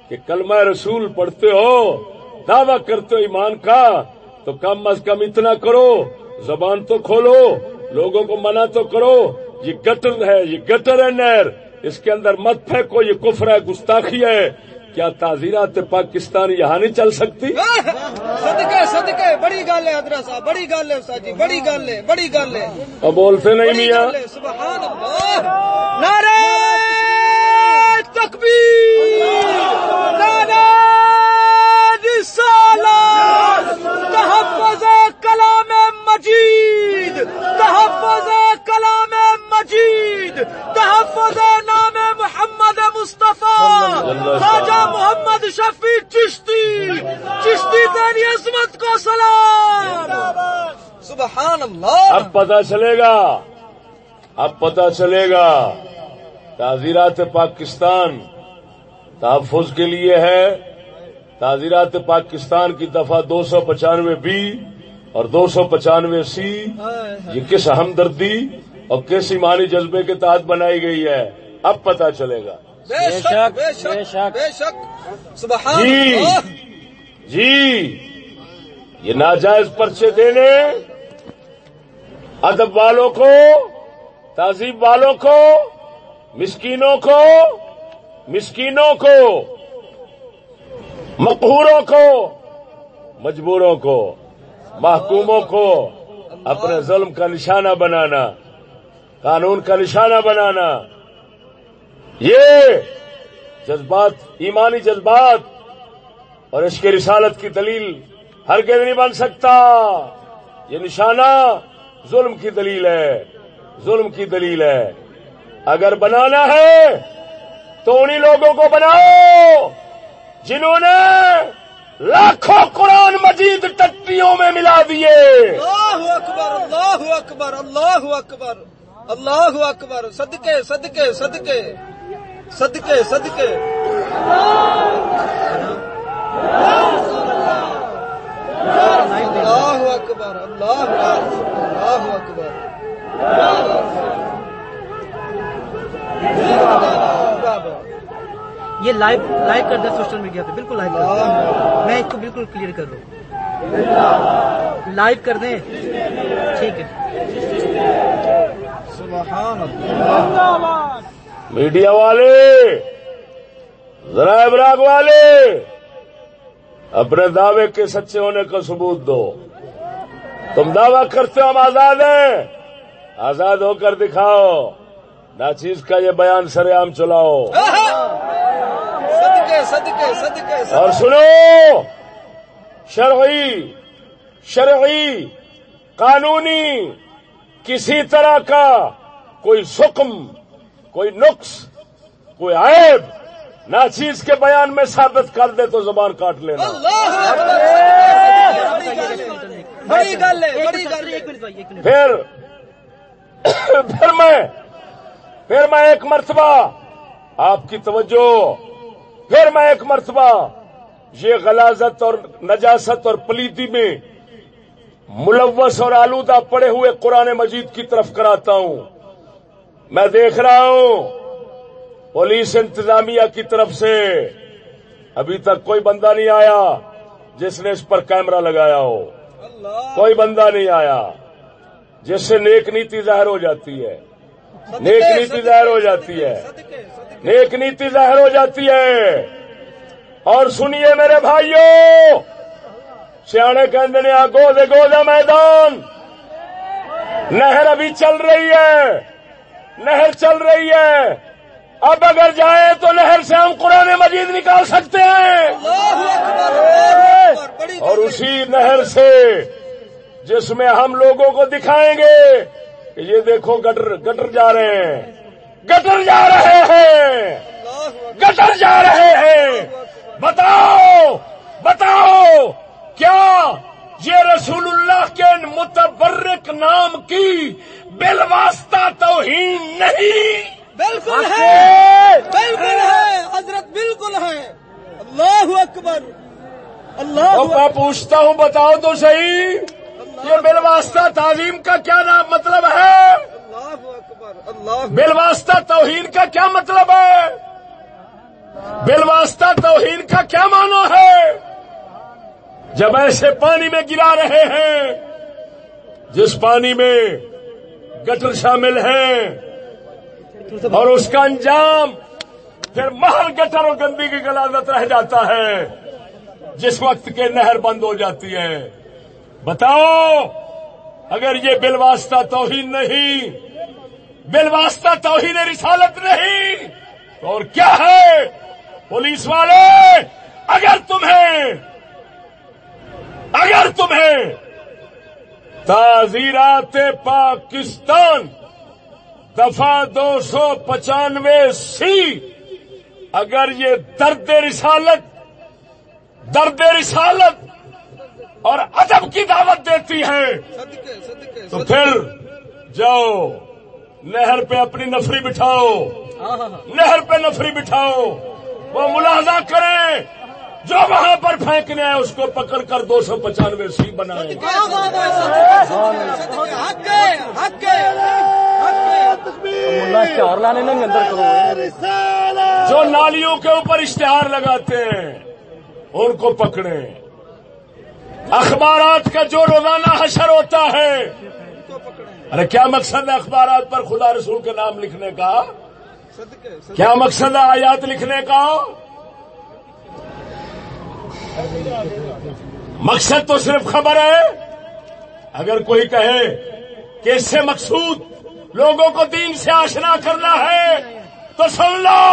کہ کلمہ رسول پڑھتے ہو، دعوی کرتے ہو ایمان کا، تو کم از کم اتنا کرو، زبان تو کھولو، لوگوں کو منع تو کرو۔ یہ گٹر ہے، یہ گٹر ہے نہر۔ اس کے اندر مت پھینکو، یہ کفر ہے، گستاخی ہے۔ کیا تعزیرات پاکستان یہاں نہیں چل سکتی؟ صدقے صدقے بڑی گل ہے حضرت صاحب بڑی گل ہے استاد جی بڑی گل ہے بڑی گل ہے اب بولتے نہیں میاں۔ سبحان اللہ۔ نعرہ تکبیر نعرہ رسالت تحفظ کلام مجید تحفظ کلام مجید تحفظ نام مصطفی خواجہ محمد شفیع چشتی چشتی دانی عظمت کو سلام۔ سبحان اللہ اب پتہ چلے گا اب پتہ چلے گا تعزیرات پاکستان تحفظ کے لیے ہے۔ تعزیرات پاکستان کی دفعہ دو سو پچانوے بی اور دو سو پچانوے سی یہ کس ہمدردی اور کس ایمانی جذبے کے تحت بنائی گئی ہے؟ اب پتہ چلے گا۔ بے شک بے شک بے شک۔ سبحان جی اللہ۔ جی۔ یہ ناجائز پرچے دینے ادب والوں کو تہذیب والوں کو مسکینوں کو مسکینوں کو مقہوروں کو مجبوروں کو محکوموں کو اپنے ظلم کا نشانہ بنانا قانون کا نشانہ بنانا۔ یہ جذبات، ایمانی جذبات اور اس کے رسالت کی دلیل ہر نہیں بن سکتا۔ یہ نشانہ ظلم کی دلیل ہے، ظلم کی دلیل ہے۔ اگر بنانا ہے تو انہی لوگوں کو بناؤ جنہوں نے لاکھوں قرآن مجید ٹٹیوں میں ملا دیے۔ اللہ اکبر اللہ اکبر اللہ اکبر اللہ اکبر، صدقے صدقے صدقے۔ صدقے صدقے۔ اللہ اکبر اللہ اکبر اللہ اکبر۔ یہ لائیو لائیو کر دیں سوشل میڈیا پہ بالکل لائیو کر دیں۔ میں اس کو بالکل کلیئر کر رہا ہوں۔ لائیو کر دیں۔ ٹھیک ہے۔ سبحان اللہ۔ میڈیا والے ذرائع ابراغ والے اپنے دعوے کے سچے ہونے کا ثبوت دو۔ تم دعویٰ کرتے ہو ہم آزاد ہیں۔ آزاد ہو کر دکھاؤ۔ ناچیز کا یہ بیان سر عام چلاؤ۔ صدقے صدقے صدقے اور سنو شرعی شرعی قانونی کسی طرح کا کوئی سکم کوئی نقص کوئی عیب ناچیز کے بیان میں ثابت کر دے تو زبان کاٹ لینا۔ اللہ اکبر۔ بڑی گل ہے بڑی گل ہے۔ ایک منٹ بھائی ایک منٹ۔ پھر پھر میں پھر میں ایک مرتبہ آپ کی توجہ پھر میں ایک مرتبہ یہ غلازت اور نجاست اور پلیتی میں ملوث اور آلودہ پڑے ہوئے قرآن مجید کی طرف کراتا ہوں۔ میں دیکھ رہا ہوں۔ پولیس انتظامیہ کی طرف سے ابھی تک کوئی بندہ نہیں آیا جس نے اس پر کیمرہ لگایا ہو۔ کوئی بندہ نہیں آیا جس سے نیک نیتی ظاہر ہو جاتی ہے۔ نیک نیتی ظاہر ہو جاتی ہے۔ نیک نیتی ظاہر ہو جاتی ہے۔ اور سنیے میرے بھائیوں سیانے کہندے نے گوزے میدان۔ نہر ابھی چل رہی ہے۔ نہر چل رہی ہے۔ اب اگر جائیں تو نہر سے ہم قرآن مجید نکال سکتے ہیں۔ اور اسی نہر سے جس میں ہم لوگوں کو دکھائیں گے کہ یہ دیکھو گٹر گٹر جا رہے ہیں۔ گٹر جا رہے ہیں۔ گٹر جا رہے ہیں۔ بتاؤ بتاؤ کیا یہ رسول اللہ کے متبرک نام کی بالواسطہ توہین نہیں۔ بالکل ہے۔ بالکل ہے۔ حضرت بالکل ہے۔ اللہ اکبر۔ اللہ میں پوچھتا ہوں بتاؤ تو صحیح۔ یہ بالواسطہ تعظیم کا کیا نام مطلب ہے؟ بالواسطہ توہین کا کیا مطلب ہے؟ بالواسطہ توہین کا کیا معنی ہے؟ جب ایسے پانی میں گرا رہے ہیں، جس پانی میں گٹر شامل ہیں، اور اس کا انجام پھر محل گٹر اور گندی کی غلازت رہ جاتا ہے، جس وقت کے نہر بند ہو جاتی ہے۔ بتاؤ، اگر یہ بالواسطہ توہین نہیں بالواسطہ توہین رسالت نہیں، تو اور کیا ہے؟ پولیس والے، اگر تمہیں اگر تمہیں تعزیرات پاکستان دفعہ دو سو پچانوے سی اگر یہ درد رسالت درد رسالت اور ادب کی دعوت دیتی ہے تو پھر جاؤ نہر پہ اپنی نفری بٹھاؤ۔ نہر پہ نفری بٹھاؤ۔ وہ ملاحظہ کریں۔ جو وہاں پر پھینکنے آئے اس کو پکڑ کر دو سو پچانوے سی بنائے حق ہے حق ہے حق ہے اشتہار لانے نا اندر کرو جو نالیوں کے اوپر اشتہار لگاتے ہیں ان کو پکڑیں اخبارات کا جو روزانہ حشر ہوتا ہے ارے کیا مقصد ہے اخبارات پر خدا رسول کے نام لکھنے کا کیا مقصد ہے آیات لکھنے کا مقصد تو صرف خبر ہے، اگر کوئی کہے کہ اس سے مقصود لوگوں کو دین سے آشنا کرنا ہے، تو سن لو،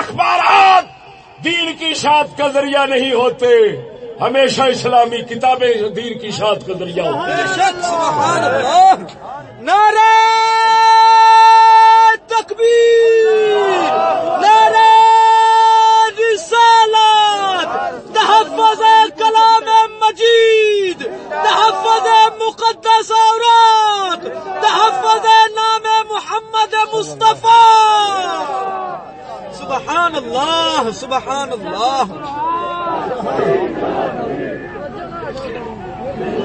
اخبارات دین کی اشاعت کا ذریعہ نہیں ہوتے۔ ہمیشہ اسلامی کتابیں دین کی اشاعت کا ذریعہ ہوتی نعرہ تکبیر، نعرہ رسالت تحفظ كلام مجيد؟ تحفظ مقدس أوراق؟ تحفظ نام محمد مصطفى؟ سبحان الله سبحان الله.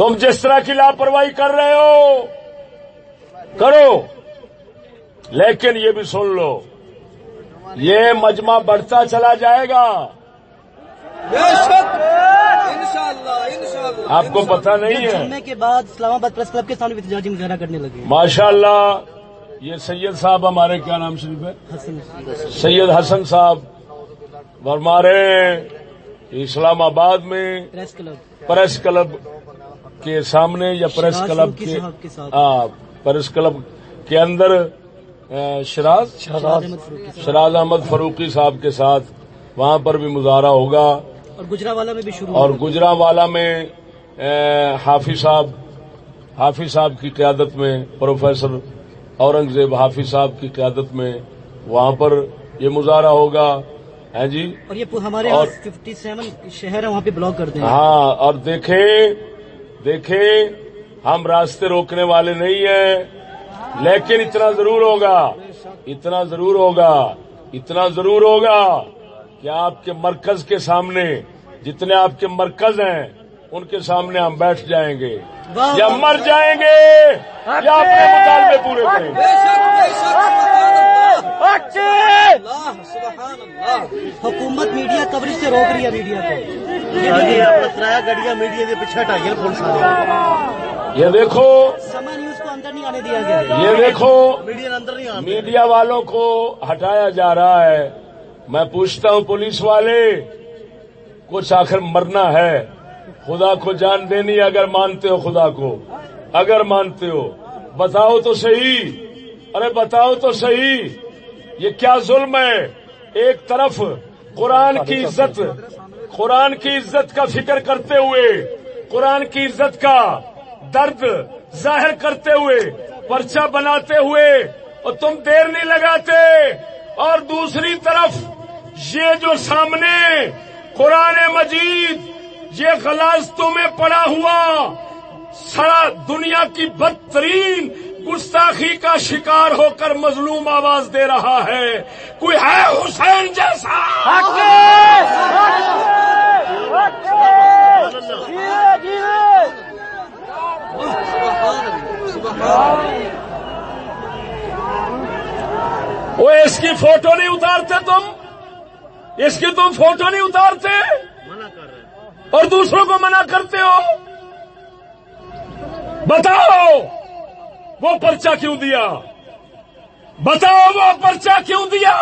تم جس طرح کی لاپرواہی کر رہے ہو کرو۔ لیکن یہ بھی سن لو یہ مجمع بڑھتا چلا جائے گا۔ آپ کو پتہ نہیں ہے۔ جمعے کے بعد اسلام آباد پریس کلب کے سامنے احتجاجی مظاہرہ کرنے لگے۔ ماشاء اللہ یہ سید صاحب ہمارے کیا نام شریف ہے؟ سید حسن صاحب ہمارے اسلام آباد میں پریس کلب۔ پریس کلب کے سامنے یا پریس کلب کے۔ ہاں پریس کلب کے اندر شراز؟ شراز احمد فروقی صاحب۔ کے ساتھ وہاں پر بھی مظاہرہ ہوگا۔ اور گجرا والا میں بھی شروع اور۔ گجرا والا میں حافظ صاحب حافظ صاحب کی قیادت میں پروفیسر اورنگزیب حافظ صاحب کی قیادت میں وہاں پر یہ مظاہرہ ہوگا۔ ہے جی؟ اور یہ ہمارے اور- ففٹی سیون شہر ہے وہاں پہ بلاک کر دیں۔ ہاں اور دیکھیں دیکھیں، ہم راستے روکنے والے نہیں ہیں۔ لیکن اتنا ضرور ہوگا، اتنا ضرور ہوگا، اتنا ضرور ہوگا کہ آپ کے مرکز کے سامنے، جتنے آپ کے مرکز ہیں، ان کے سامنے ہم بیٹھ جائیں گے۔ یا مر جائیں گے یا اپنے مطالبے پورے کریں گے بے شک بے شک سبحان اللہ اللہ سبحان اللہ حکومت میڈیا کوریج سے روک رہی ہے میڈیا کو گڈیاں میڈیا کے پیچھے ہٹائی پولیس والے یہ دیکھو سما نیوز کو اندر نہیں آنے دیا گیا یہ دیکھو میڈیا اندر نہیں میڈیا والوں کو ہٹایا جا رہا ہے میں پوچھتا ہوں پولیس والے کچھ آخر مرنا ہے خدا کو جان دینی اگر مانتے ہو خدا کو۔ اگر مانتے ہو۔ بتاؤ تو صحیح۔ ارے بتاؤ تو صحیح۔ یہ کیا ظلم ہے؟ ایک طرف قرآن کی عزت، قرآن کی عزت کا فکر کرتے ہوئے، قرآن کی عزت کا درد ظاہر کرتے ہوئے، پرچہ بناتے ہوئے اور تم دیر نہیں لگاتے۔ اور دوسری طرف یہ جو سامنے قرآن مجید یہ غلاستوں میں پڑا ہوا۔ سارا دنیا کی بدترین گستاخی کا شکار ہو کر مظلوم آواز دے رہا ہے۔ کوئی ہے حسین جیسا؟ وہ اس کی فوٹو نہیں اتارتے تم؟ اس کی تم فوٹو نہیں اتارتے؟ اور دوسروں کو منع کرتے ہو؟ بتاؤ! وہ پرچہ کیوں دیا؟ بتاؤ وہ پرچہ کیوں دیا؟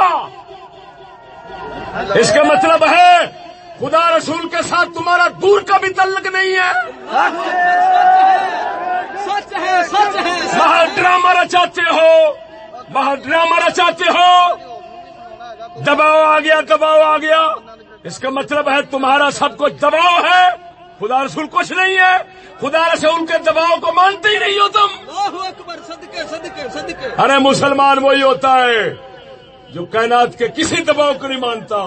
اس کا مطلب ہے خدا رسول کے ساتھ تمہارا دور کا بھی تعلق نہیں ہے۔ سچ ہے سچ ہے۔ وہاں ڈرامہ رچاتے ہو۔ وہاں ڈرامہ رچاتے ہو۔ دباؤ آ گیا دباؤ آ گیا۔ اس کا مطلب ہے تمہارا سب کچھ دباؤ ہے۔ خدا رسول کچھ نہیں ہے۔ خدا رسول کے دباؤ کو مانتے ہی نہیں ہو تم۔ اللہ اکبر صدقے صدقے صدقے۔ ارے مسلمان وہی ہوتا ہے جو کائنات کے کسی دباؤ کو نہیں مانتا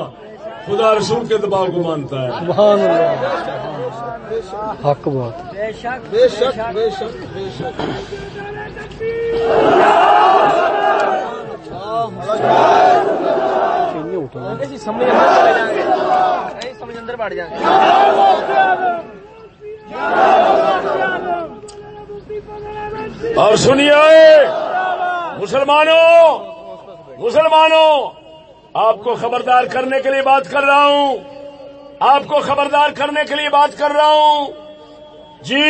خدا رسول کے دباؤ کو مانتا ہے۔ سبحان اللہ۔ حق بات۔ بے شک بے شک بے شک سمجھ اندر بڑھ جائیں گے اور سنیے، مسلمانوں مسلمانوں، آپ کو خبردار کرنے کے لیے بات کر رہا ہوں۔ آپ کو خبردار کرنے کے لیے بات کر رہا ہوں۔ جی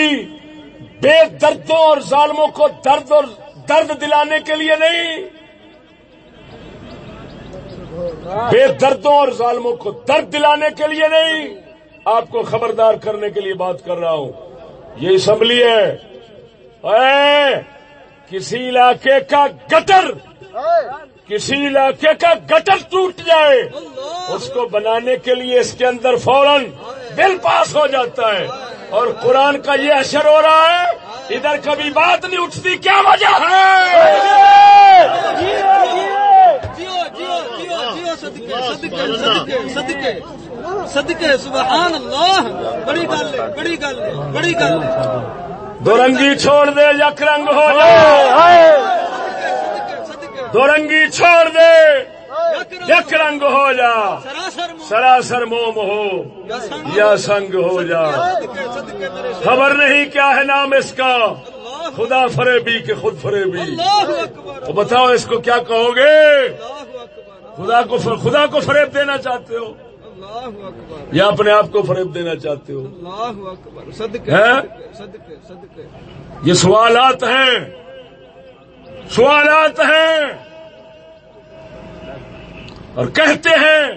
بے دردوں اور ظالموں کو درد اور درد دلانے کے لیے نہیں۔ بے دردوں اور ظالموں کو درد دلانے کے لیے نہیں، آپ کو خبردار کرنے کے لیے بات کر رہا ہوں۔ یہ اسمبلی ہے۔ اے، کسی علاقے کا گٹر۔ کسی علاقے کا گٹر ٹوٹ جائے اس کو بنانے کے لیے اس کے اندر فوراً بل پاس ہو جاتا ہے۔ اور قرآن کا یہ اثر ہو رہا ہے ادھر کبھی بات نہیں اٹھتی کیا وجہ ہے؟ جیو جیو جیو جیو صدقے صدقے صدقے صدقے۔ صدقے سبحان اللہ بڑی گل ہے بڑی گل ہے بڑی گل ہے۔ دو رنگی چھوڑ دے یک رنگ ہو جائے۔ دو رنگی چھوڑ دے۔ یک رنگ ہو جا۔ سراسر موم ہو۔ یا سنگ۔ ہو جا۔ خبر نہیں کیا ہے نام اس کا۔ خدا فریبی کہ خود فریبی۔ تو بتاؤ اس کو کیا کہو گے؟ خدا کو خدا کو فریب دینا چاہتے ہو؟ یا اپنے آپ کو فریب دینا چاہتے ہو؟ یہ سوالات ہیں۔ سوالات ہیں اور کہتے ہیں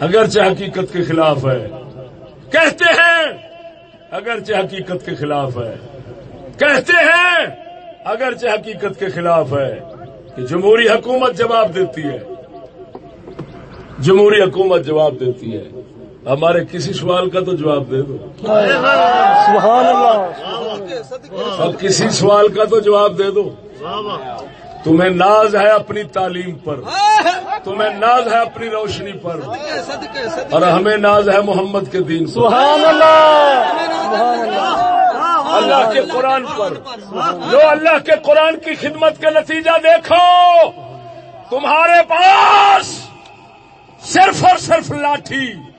اگرچہ حقیقت کے خلاف ہے۔ کہتے ہیں اگرچہ حقیقت کے خلاف ہے۔ کہتے ہیں اگرچہ حقیقت کے خلاف ہے کہ جمہوری حکومت جواب دیتی ہے۔ جمہوری حکومت جواب دیتی ہے۔ ہمارے کسی سوال کا تو جواب دے دو۔ سبحان اللہ۔ اب کسی سوال کا تو جواب دے دو۔ تمہیں ناز ہے اپنی تعلیم پر۔ تمہیں ناز ہے اپنی روشنی پر۔ اور ہمیں ناز ہے محمد کے دین پر۔ سبحان اللہ۔ اللہ کے قرآن پر۔ لو اللہ کے قرآن کی خدمت کا نتیجہ دیکھو۔ تمہارے پاس صرف اور صرف لاٹھی۔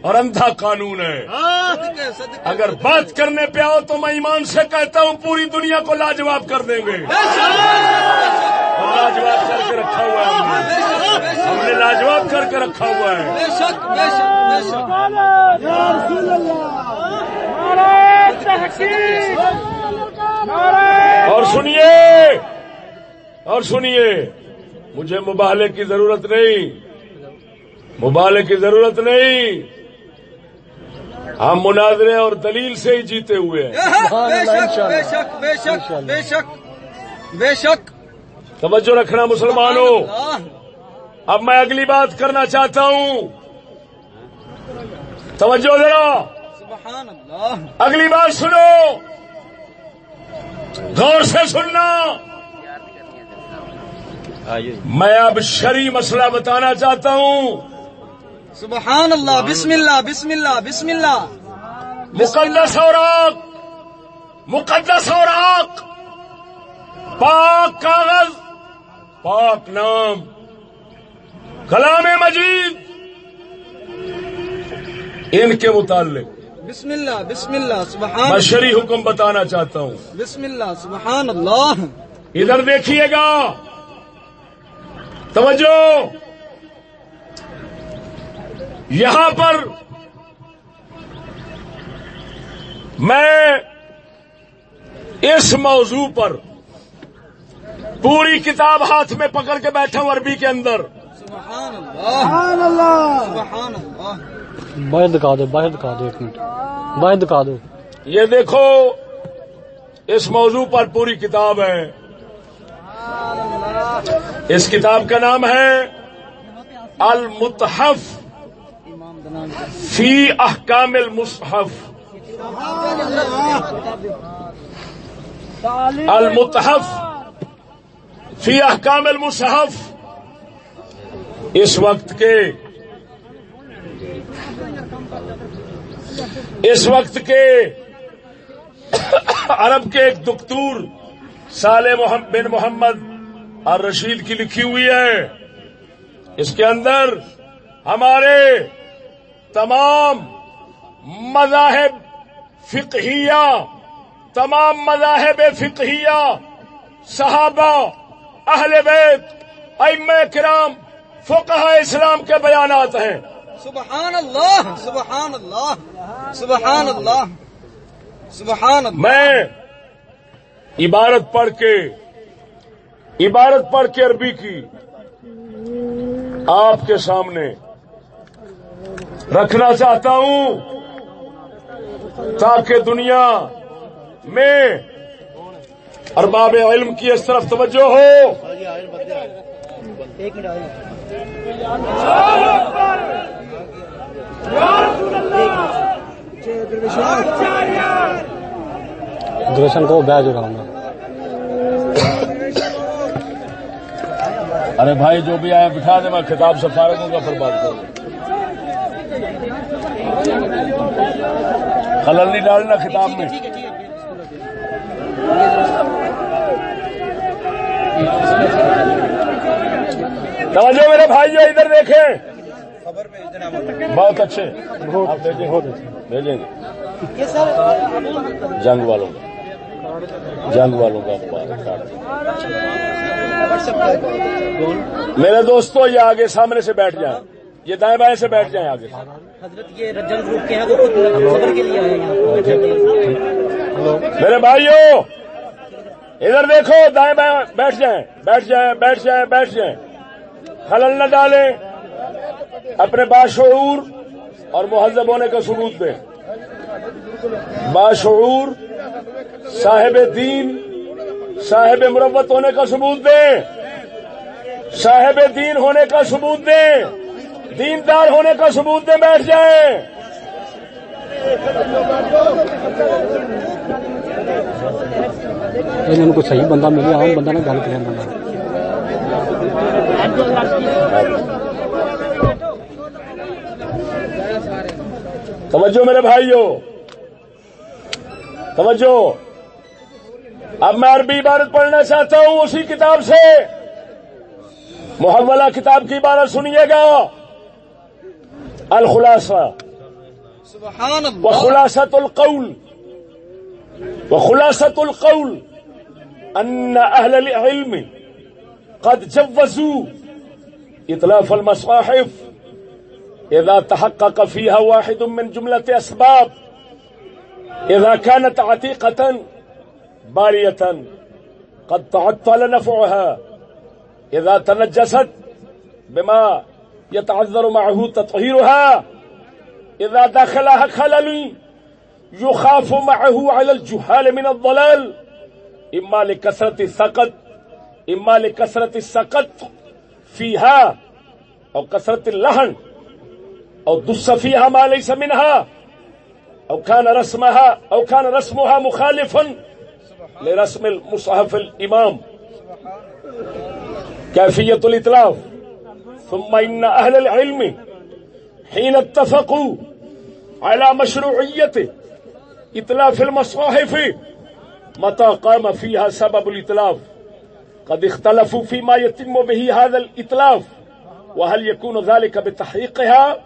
اور اندھا قانون ہے۔ اگر بات کرنے پہ آؤ تو میں ایمان سے کہتا ہوں پوری دنیا کو لاجواب کر دیں گے۔ لاجواب کر کے رکھا ہوا ہے۔ ہم نے لاجواب کر کے رکھا ہوا ہے۔ اور سنیے۔ اور سنیے۔ مجھے مبالے کی ضرورت نہیں۔ مبالے کی ضرورت نہیں۔ ہم مناظرے اور دلیل سے ہی جیتے ہوئے ہیں۔ بے شک بے شک بے شک بے شک بے شک۔ توجہ رکھنا مسلمانوں۔ اب میں اگلی بات کرنا چاہتا ہوں۔ توجہ ذرا۔ سبحان اللہ۔ اگلی بات سنو۔ غور سے سننا۔ میں اب شری مسئلہ بتانا چاہتا ہوں۔ سبحان اللہ بسم اللہ بسم اللہ بسم اللہ۔ مقدس اوراق مقدس اوراق۔ پاک کاغذ پاک نام۔ کلام مجید۔ ان کے متعلق۔ بسم اللہ بسم اللہ سبحان میں شری حکم بتانا چاہتا ہوں۔ بسم اللہ سبحان اللہ۔ ادھر دیکھیے گا۔ توجہ۔ یہاں پر میں اس موضوع پر پوری کتاب ہاتھ میں پکڑ کے بیٹھا ہوں عربی کے اندر۔ سبحان اللہ۔ سبحان اللہ باہر دکھا دو باہر دکھا دو ایک منٹ۔ باہر دکھا دو۔ یہ دیکھو اس موضوع پر پوری کتاب ہے۔ اس کتاب کا نام ہے المتحف۔ فی احکام المصحف. المتحف. فی احکام المصحف. اس وقت کے اس وقت کے عرب کے ایک دکتور صالح بن محمد اور رشید کی لکھی ہوئی ہے۔ اس کے اندر ہمارے تمام مذاہب فقہیہ تمام مذاہب فقہیہ صحابہ اہل بیت ام کرام فقہ اسلام کے بیانات ہیں۔ سبحان اللہ سبحان اللہ سبحان اللہ سبحان اللہ میں عبارت پڑھ کے عبارت پڑھ کے عربی کی آپ کے سامنے رکھنا چاہتا ہوں تاکہ دنیا میں ارباب علم کی اس طرف توجہ ہو۔ درشن کو بیاج اڑاؤں گا۔ ارے بھائی جو بھی آئے بٹھا دے میں خطاب ہوں گا پھر بات کروں۔ خلل نہیں ڈالنا خطاب میں۔ توجہ میرے بھائی جو ادھر دیکھیں بہت اچھے۔ آپ بھیجیں بھیجیں گے۔ جنگ والوں کا۔ جنگ والوں کا اخبار کاٹ میرے دوستو یہ آگے سامنے سے بیٹھ جائیں۔ یہ دائیں بائیں سے بیٹھ جائیں آگے حضرت یہ رجن گروپ کے ہیں وہ خود خبر کے لیے آئے ہیں۔ یہاں میرے بھائیوں ادھر دیکھو دائیں بائیں بیٹھ جائیں بیٹھ جائیں بیٹھ جائیں بیٹھ جائیں۔ خلل نہ ڈالیں اپنے باشعور اور مہذب ہونے کا ثبوت دیں۔ باشعور صاحب دین صاحب مروت ہونے کا ثبوت دیں۔ صاحب دین ہونے کا ثبوت دیں۔ دیندار ہونے کا ثبوت دیں بیٹھ جائیں۔ کو صحیح بندہ ملے عام بندہ نہ گل بندہ۔ توجہ میرے بھائیوں توجہ۔ اب میں عربی عبارت پڑھنا چاہتا ہوں اسی کتاب سے۔ محولہ کتاب کی عبارت سنیے گا۔ الخلاصہ سبحان اللہ وخلاصة القول. وخلاصة القول أن أهل العلم قد جوزوا إطلاف المصاحف إذا تحقق فيها واحد من جملة أسباب. إذا كانت عتيقة بارية قد تعطل نفعها. إذا تنجست بما يتعذر معه تطهيرها. إذا دخلها خلل يخاف معه على الجهال من الضلال. إما لكثرة السقط إما لكثرة السقط فيها أو كثرة اللحن أو دس فيها ما ليس منها أو كان رسمها أو كان رسمها مخالفا لرسم المصحف الإمام. كيفية الإتلاف؟ ثم إن أهل العلم حين اتفقوا على مشروعية إتلاف المصاحف متى قام فيها سبب الإتلاف؟ قد اختلفوا فيما يتم به هذا الإتلاف وهل يكون ذلك بتحقيقها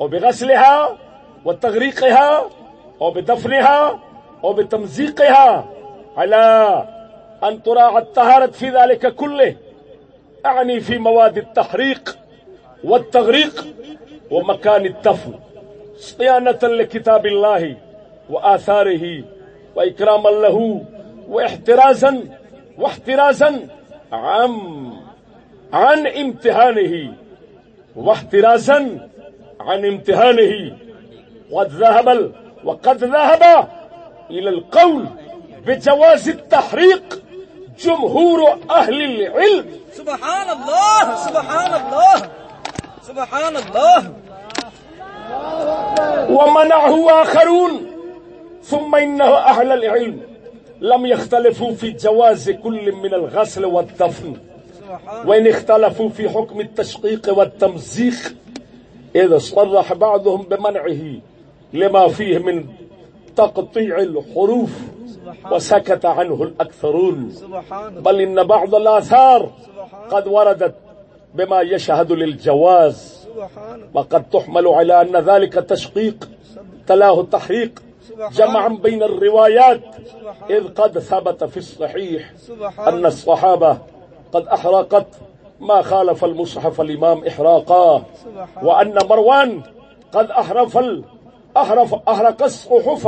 أو بغسلها وتغريقها أو بدفنها أو بتمزيقها على أن تراعى الطهارة في ذلك كله؟ أعني في مواد التحريق والتغريق ومكان الدفن صيانة لكتاب الله وآثاره وإكراما له واحترازا واحترازا عن عن امتهانه واحترازا عن امتهانه. وقد ذهب وقد ذهب إلى القول بجواز التحريق جمهور أهل العلم. سبحان اللہ سبحان اللہ سبحان اللہ ومنعه آخرون. ثم إنه أهل العلم لم يختلفوا في جواز كل من الغسل والدفن. وإن اختلفوا في حكم التشقيق والتمزيق إذا صرح بعضهم بمنعه لما فيه من تقطيع الحروف وسكت عنه الأكثرون. بل إن بعض الآثار قد وردت بما يشهد للجواز. وقد تحمل على أن ذلك تشقيق تلاه تحريق جمعا بين الروايات إذ قد ثبت في الصحيح أن الصحابة قد أحرقت ما خالف المصحف الإمام إحراقا. وأن مروان قد أحرف. أحرف أحرق الصحف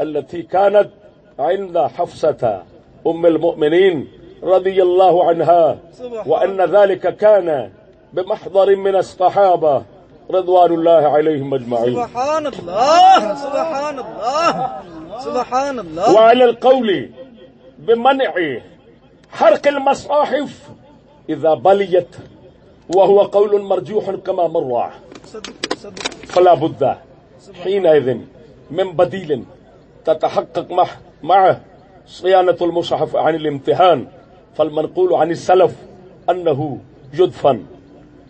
التي كانت عند حفصة أم المؤمنين. رضي الله عنها وأن ذلك كان بمحضر من الصحابة رضوان الله عليهم أجمعين. سبحان الله سبحان الله سبحان الله. وعلى القول بمنع حرق المصاحف إذا بليت وهو قول مرجوح كما مر. فلا بد حينئذ من بديل تتحقق مع معه صيانة المصحف عن الامتهان فالمنقول عن السلف أنه يدفن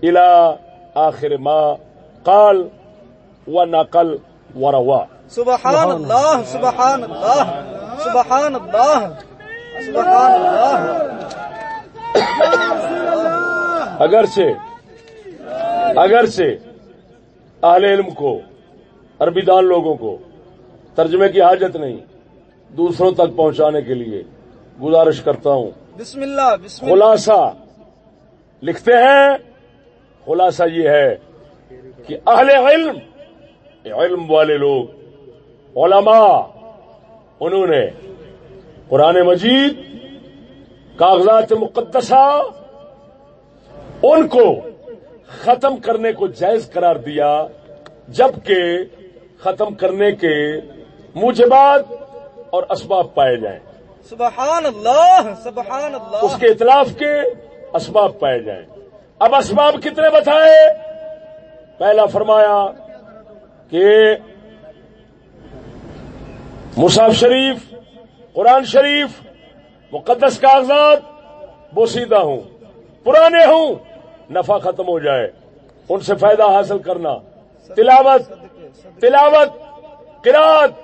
إلى آخر ما قال ونقل وروى. سبحان الله سبحان الله سبحان الله سبحان الله. اگرچہ اگرچہ اہل علم کو عربی دان لوگوں کو ترجمے کی حاجت نہیں دوسروں تک پہنچانے کے لیے گزارش کرتا ہوں۔ بسم اللہ بسم اللہ۔ خلاصہ لکھتے ہیں خلاصہ یہ ہے کہ اہل علم علم والے لوگ علماء انہوں نے قرآن مجید کاغذات مقدسہ ان کو ختم کرنے کو جائز قرار دیا جبکہ ختم کرنے کے موجبات اور اسباب پائے جائیں۔ سبحان اللہ سبحان اللہ اس کے اطلاف کے اسباب پائے جائیں۔ اب اسباب کتنے بتائے؟ پہلا فرمایا کہ مصحف شریف، قرآن شریف، مقدس کاغذات بوسیدہ ہوں، پرانے ہوں، نفع ختم ہو جائے۔ ان سے فائدہ حاصل کرنا۔ تلاوت تلاوت قرات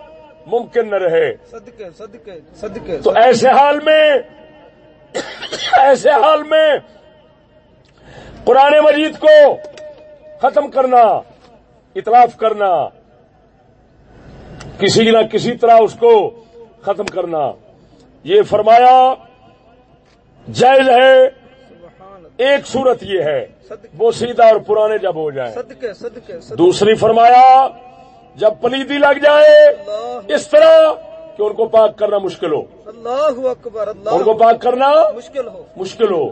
ممکن نہ رہے۔ صدقے صدقے صدقے۔ تو ایسے حال میں ایسے حال میں قرآن مجید کو ختم کرنا اطلاف کرنا کسی نہ کسی طرح اس کو ختم کرنا۔ یہ فرمایا جائز ہے۔ ایک صورت یہ ہے وہ سیدھا اور پرانے جب ہو جائیں۔ صدقے۔ دوسری فرمایا جب پلیدی لگ جائے اس طرح کہ ان کو پاک کرنا مشکل ہو۔ اللہ اکبر ان کو اللہ پاک کرنا مشکل ہو۔ مشکل ہو۔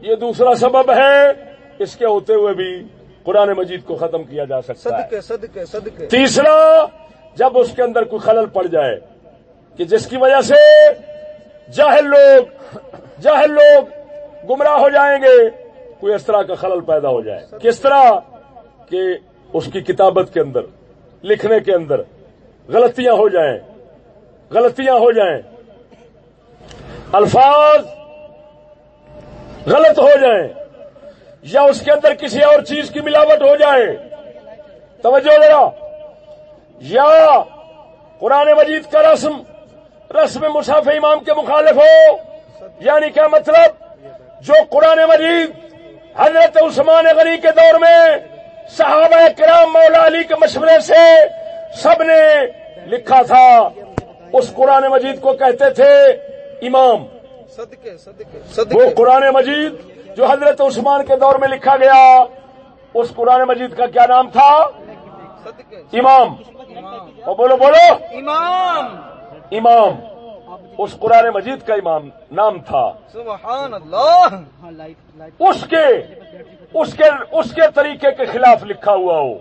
یہ دوسرا سبب ہے اس کے ہوتے ہوئے بھی قرآن مجید کو ختم کیا جا سکتا ہے۔ صدقے صدقے صدقے۔ تیسرا جب اس کے اندر کوئی خلل پڑ جائے کہ جس کی وجہ سے جاہل لوگ جاہل لوگ گمراہ ہو جائیں گے کوئی اس طرح کا خلل پیدا ہو جائے۔ کس طرح؟ کہ اس کی کتابت کے اندر۔ لکھنے کے اندر۔ غلطیاں ہو جائیں۔ غلطیاں ہو جائیں۔ الفاظ غلط ہو جائیں۔ یا اس کے اندر کسی اور چیز کی ملاوٹ ہو جائے۔ توجہ ذرا۔ یا قرآن مجید کا رسم رسم مصحف امام کے مخالف ہو۔ یعنی کیا مطلب؟ جو قرآن مجید حضرت عثمان غنی کے دور میں صحابہ کرام مولا علی کے مشورے سے سب نے لکھا تھا۔ اس قرآن مجید کو کہتے تھے امام۔ صدقے صدقے وہ قرآن مجید جو حضرت عثمان کے دور میں لکھا گیا اس قرآن مجید کا کیا نام تھا؟ امام۔ اور بولو بولو۔ امام۔ امام۔ اس قرآن مجید کا امام نام تھا۔ سبحان اللہ۔ اس کے اس کے اس کے طریقے کے خلاف لکھا ہوا ہو۔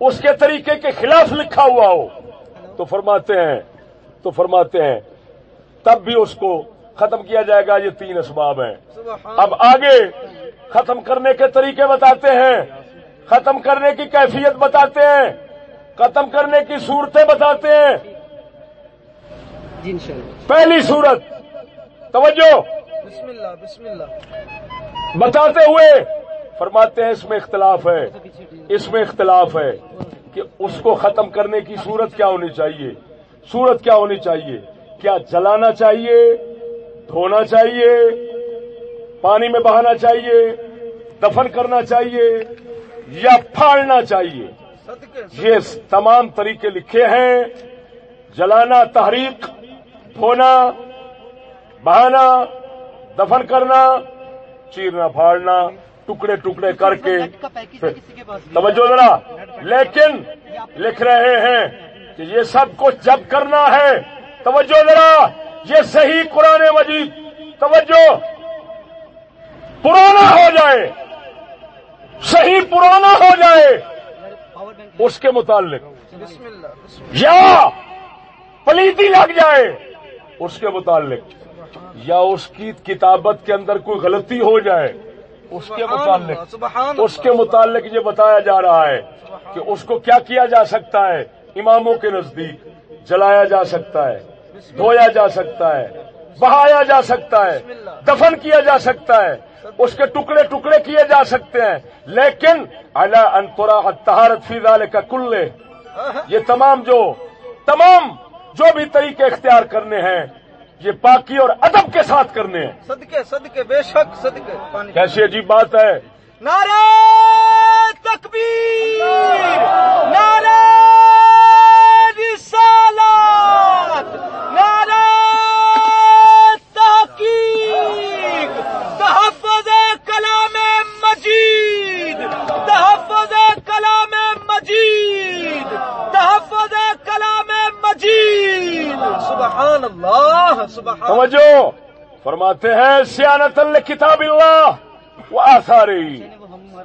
اس کے طریقے کے خلاف لکھا ہوا ہو۔ تو فرماتے ہیں تو فرماتے ہیں تب بھی اس کو ختم کیا جائے گا یہ تین اسباب ہیں۔ اب آگے ختم کرنے کے طریقے بتاتے ہیں۔ ختم کرنے کی کیفیت بتاتے ہیں۔ ختم کرنے کی صورتیں بتاتے ہیں۔ پہلی صورت توجہ۔ بسم اللہ بسم اللہ۔ بتاتے ہوئے فرماتے ہیں اس میں اختلاف ہے۔ اس میں اختلاف ہے کہ اس کو ختم کرنے کی صورت کیا ہونی چاہیے۔ صورت کیا ہونی چاہیے؟ کیا جلانا چاہیے؟ دھونا چاہیے؟ پانی میں بہانا چاہیے؟ دفن کرنا چاہیے؟ یا پھاڑنا چاہیے؟ یہ تمام طریقے لکھے ہیں۔ جلانا تحریک دھونا، بہانا، دفن کرنا، چیرنا، پھاڑنا۔ ٹکڑے ٹکڑے کر کے توجہ ذرا لیکن لکھ رہے ہیں کہ یہ سب کچھ جب کرنا ہے توجہ ذرا یہ صحیح قرآن مجید توجہ پرانا ہو جائے صحیح پرانا ہو جائے۔ اس کے متعلق یا پلیتی لگ جائے اس کے متعلق یا اس کی کتابت کے اندر کوئی غلطی ہو جائے۔ اس کے متعلق اس کے متعلق یہ بتایا جا رہا ہے کہ اس کو کیا کیا جا سکتا ہے؟ اماموں کے نزدیک جلایا جا سکتا ہے دھویا جا سکتا ہے بہایا جا سکتا ہے دفن کیا جا سکتا ہے اس کے ٹکڑے ٹکڑے کیے جا سکتے ہیں۔ لیکن اللہ انترا تہارت فی کا کلے یہ تمام جو تمام جو بھی طریقے اختیار کرنے ہیں یہ پاکی اور ادب کے ساتھ کرنے ہیں۔ صدقے صدقے بے شک صدقے پانی کیسی عجیب بات ہے؟ نعرہ تکبیر! نعرہ رسالت مجید سبحان اللہ سبحان سمجھو فرماتے ہیں سیانت اللہ کتاب اللہ وہ آثاری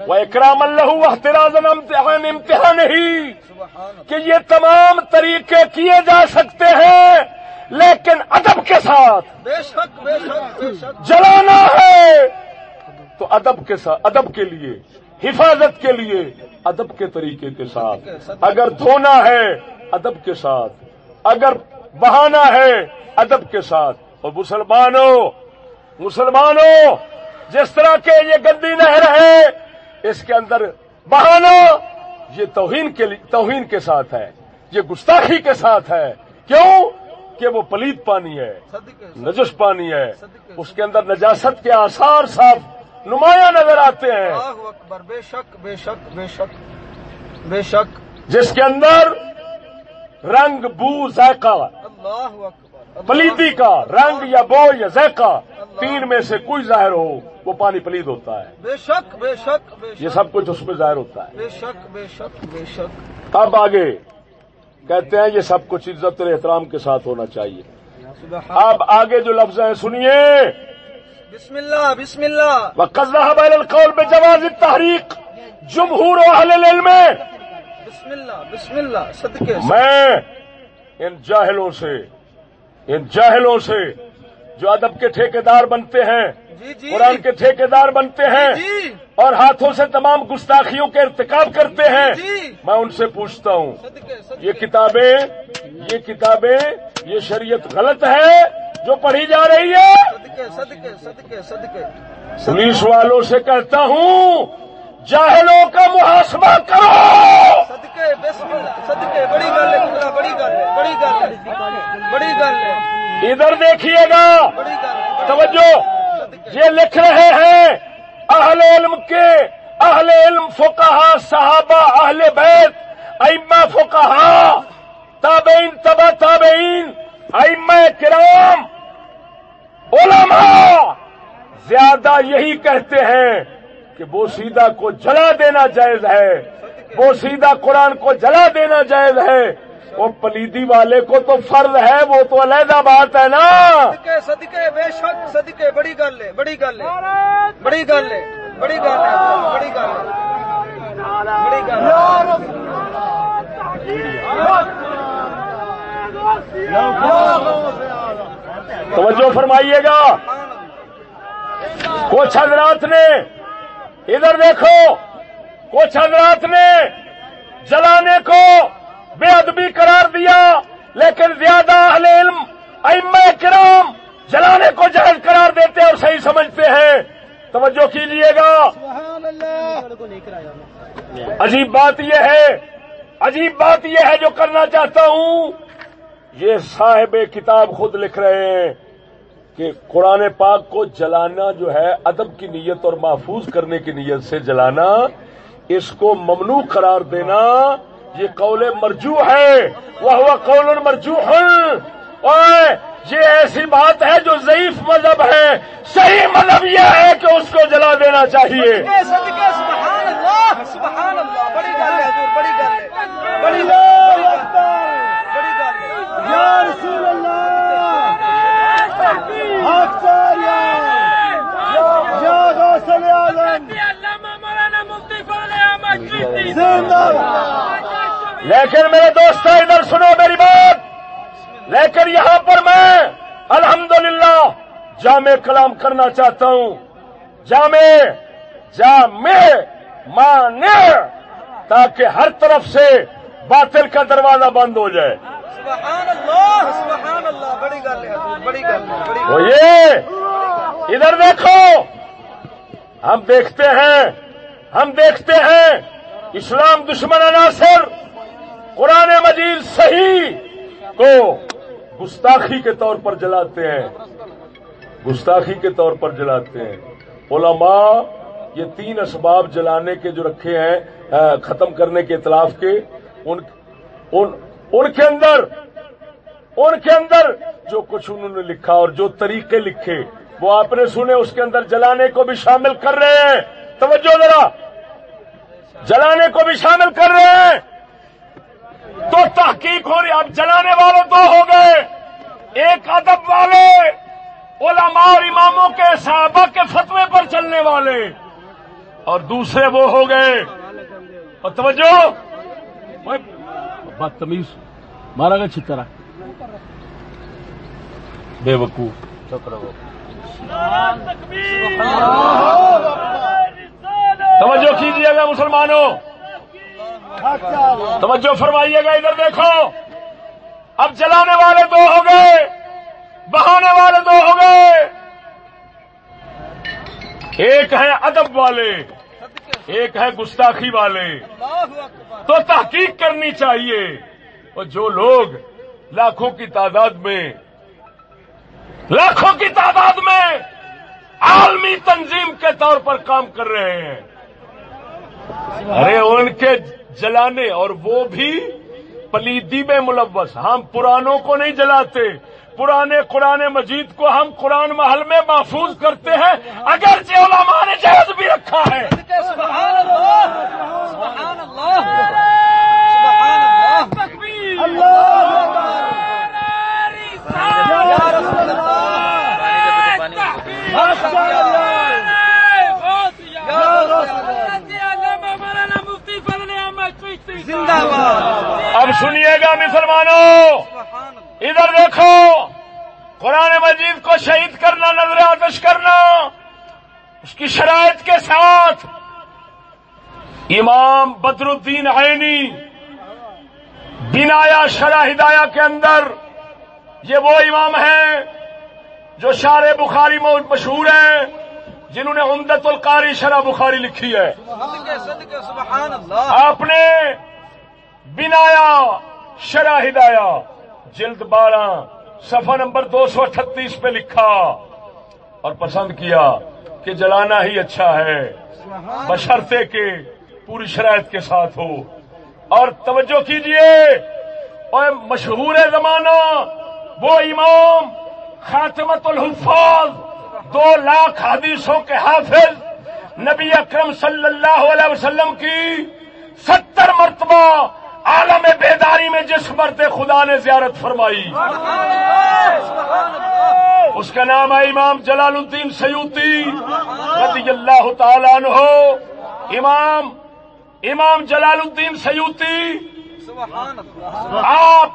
وہ اکرام اللہ احتراز امتحان امتحان ہی کہ یہ تمام طریقے کیے جا سکتے ہیں لیکن ادب کے ساتھ بے شک بے شک بے شک. جلانا ہے۔ تو ادب کے ساتھ ادب کے لیے حفاظت کے لیے ادب کے طریقے کے ساتھ۔ اگر دھونا ہے ادب کے ساتھ۔ اگر بہانا ہے ادب کے ساتھ۔ اور مسلمانوں مسلمانوں جس طرح کے یہ گندی نہر ہے اس کے اندر بہانا یہ توہین کے توہین کے ساتھ ہے۔ یہ گستاخی کے ساتھ ہے۔ کیوں؟ کہ وہ پلیت پانی ہے نجس پانی ہے۔ اس کے اندر نجاست کے آثار صاف نمایاں نظر آتے ہیں۔ بے شک بے شک بے شک بے شک۔ جس کے اندر رنگ بو ذائقہ پلیدی کا رنگ یا بو یا ذائقہ تین میں سے کوئی ظاہر ہو وہ پانی پلید ہوتا ہے۔ بے شک بے شک بے یہ سب کچھ اس میں ظاہر ہوتا ہے۔ بے شک بے شک بے شک۔ اب آگے کہتے ہیں یہ سب کچھ عزت احترام کے ساتھ ہونا چاہیے۔ اب آگے جو لفظ ہیں سنیے۔ بسم اللہ بسم اللہ۔ وقزہ بین القول میں جواز تحریک جمہور اہل العلم۔ میں بسم اللہ بسم اللہ صدقے میں ان جاہلوں سے ان جاہلوں سے جو ادب کے ٹھیکیدار بنتے ہیں جی جی۔ قرآن کے ٹھیکیدار بنتے ہیں جی اور ہاتھوں سے تمام گستاخیوں کے ارتکاب کرتے ہیں میں ان سے پوچھتا ہوں صدقے صدقے۔ یہ کتابیں یہ کتابیں یہ شریعت غلط ہے جو پڑھی جا رہی ہے؟ صدقے۔ پولیس والوں سے کہتا ہوں جاہلوں کا محاسبہ کرو! صدقے بسم اللہ صدقے بڑی گل ہے کتنا بڑی گل ہے بڑی گل ہے بڑی گل ہے ادھر دیکھیے گا توجہ! یہ لکھ رہے ہیں اہل علم کے اہل علم فقہا صحابہ اہل بیت ائمہ فقہا تابعین تبا تابعین ائمہ کرام علماء! زیادہ یہی کہتے ہیں کہ بوسیدہ کو جلا دینا جائز ہے۔ بوسیدہ قرآن کو جلا دینا جائز ہے۔ وہ پلیدی والے کو تو فرض ہے وہ تو علیحدہ بات ہے نا۔ صدقے صدقے بے شک صدقے بڑی گل ہے بڑی گل ہے۔ بڑی گل ہے بڑی گل ہے بڑی گل ہے۔ بڑی گل توجہ فرمائیے گا۔ کچھ حضرات نے ادھر دیکھو، کچھ حضرات نے جلانے کو بے ادبی قرار دیا، لیکن زیادہ اہل علم، ائمہ کرام جلانے کو جائز قرار دیتے اور صحیح سمجھتے ہیں۔ توجہ کیجیے گا۔ عجیب بات یہ ہے، عجیب بات یہ ہے جو کرنا چاہتا ہوں۔ یہ صاحب کتاب خود لکھ رہے ہیں۔ کہ قرآن پاک کو جلانا جو ہے، ادب کی نیت اور محفوظ کرنے کی نیت سے جلانا، اس کو ممنوع قرار دینا، یہ قول مرجو ہے۔ وہ ہوا قول مرجو اور یہ ایسی بات ہے جو ضعیف مذہب ہے۔ صحیح مذہب یہ ہے کہ اس کو جلا دینا چاہیے۔ سبحان اللہ سبحان اللہ، بڑی بڑی گل ہے، بڑی گل ہے، بڑی گل ہے۔ یا رسول اللہ اختار یا یا غوث اعظم زندہ باد لیکن میرے دوست ادھر سنو میری بات۔ لیکن یہاں پر میں الحمدللہ جامع کلام کرنا چاہتا ہوں۔ جامع جامع مانے تاکہ ہر طرف سے باطل کا دروازہ بند ہو جائے۔ سبحان اللہ سبحان اللہ بڑی گل ہے بڑی گل ہے بڑی وہ یہ ادھر دیکھو ہم دیکھتے ہیں ہم دیکھتے ہیں اسلام دشمن عناصر قرآن مجید صحیح کو گستاخی کے طور پر جلاتے ہیں۔ گستاخی کے طور پر جلاتے ہیں۔ علماء یہ تین اسباب جلانے کے جو رکھے ہیں ختم کرنے کے اطلاف کے ان ان, ان کے اندر، ان کے اندر جو کچھ انہوں نے لکھا اور جو طریقے لکھے، وہ آپ نے سنے، اس کے اندر جلانے کو بھی شامل کر رہے ہیں۔ توجہ ذرا۔ جلانے کو بھی شامل کر رہے ہیں۔ تو تحقیق ہو رہی اب جلانے والے دو ہو گئے۔ ایک ادب والے، علماء اور اماموں کے صحابہ کے فتوے پر چلنے والے۔ اور دوسرے وہ ہو گئے۔ اور توجہ۔ بدتمیز، مارا گا چھترا۔ بے وقوف توجہ کیجیے گا مسلمانوں۔ توجہ فرمائیے گا، ادھر دیکھو۔ اب جلانے والے دو ہو گئے۔ بہانے والے دو ہو گئے۔ ایک ہے ادب والے۔ ایک ہے گستاخی والے۔ تو تحقیق کرنی چاہیے۔ اور جو لوگ لاکھوں کی تعداد میں لاکھوں کی تعداد میں عالمی تنظیم کے طور پر کام کر رہے ہیں۔ ارے ان کے جلانے اور وہ بھی پلیدی میں ملوث۔ ہم پرانوں کو نہیں جلاتے۔ پرانے قرآن مجید کو ہم قرآن محل میں محفوظ کرتے ہیں اگر علماء نے جہاز بھی رکھا ہے سبحان اللہ سبحان اللہ سبحان اللہ یا رسول زندہ باد اب سنیے گا مسلمانوں ادھر دیکھو قرآن مجید کو شہید کرنا نظر آتش کرنا اس کی شرائط کے ساتھ امام بدر الدین عینی بنایا شرح ہدایہ کے اندر یہ وہ امام ہیں جو شار بخاری مشہور ہیں جنہوں نے عمدت القاری شرح بخاری لکھی ہے۔ آپ نے بنایا شرح ہدایہ جلد بارہ صفحہ نمبر دو سو اٹھتیس پہ لکھا اور پسند کیا کہ جلانا ہی اچھا ہے۔ بشرتے کے پوری شرائط کے ساتھ ہو۔ اور توجہ کیجیے اور مشہور زمانہ، وہ امام خاتمت الحفاظ، دو لاکھ حدیثوں کے حافظ، نبی اکرم صلی اللہ علیہ وسلم کی ستر مرتبہ عالم بیداری میں جس مرد خدا نے زیارت فرمائی۔ اس کا نام ہے امام جلال الدین سیوتی رضی اللہ تعالیٰ عنہ۔ امام امام جلال الدین سیوتی آپ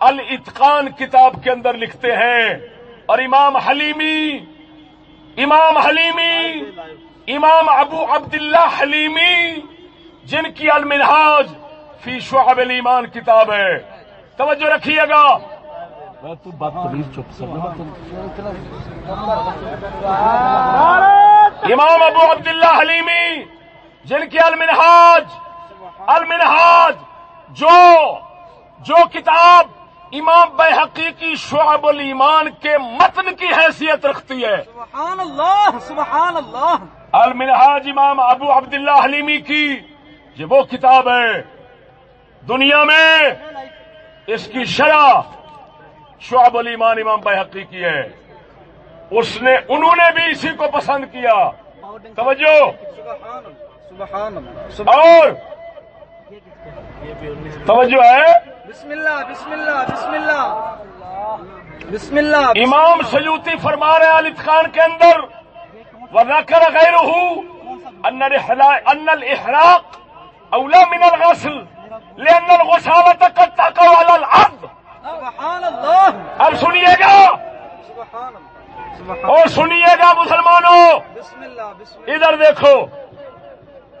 الاتقان کتاب کے اندر لکھتے ہیں اور امام حلیمی امام حلیمی امام ابو عبداللہ حلیمی جن کی المنہاج فی شعب الایمان کتاب ہے۔ توجہ رکھیے گا۔ امام ابو عبداللہ حلیمی جن کی المنہاج المنہاج جو جو کتاب امام بحقی کی شعب الایمان کے متن کی حیثیت رکھتی ہے۔ سبحان اللہ سبحان اللہ المنہاج امام ابو عبداللہ حلیمی کی یہ وہ کتاب ہے۔ دنیا میں اس کی شرح شعب الایمان امام بحقی کی ہے۔ اس نے انہوں نے بھی اسی کو پسند کیا۔ توجہ۔ سبحان اللہ. سبحان اور توجہ ہے؟ بسم اللہ بسم اللہ بسم اللہ. بسم اللہ امام سیوتی فرما رہے ہیں علی خان کے اندر. غیرہ ان الإحلا- ان الاحراق اولا من الغسل لان الغسالة قد تقع على الارض سبحان اللہ. اب سنیے گا. سبحان اللہ. اور سنیے گا مسلمانوں. بسم اللہ بسم اللہ. ادھر دیکھو.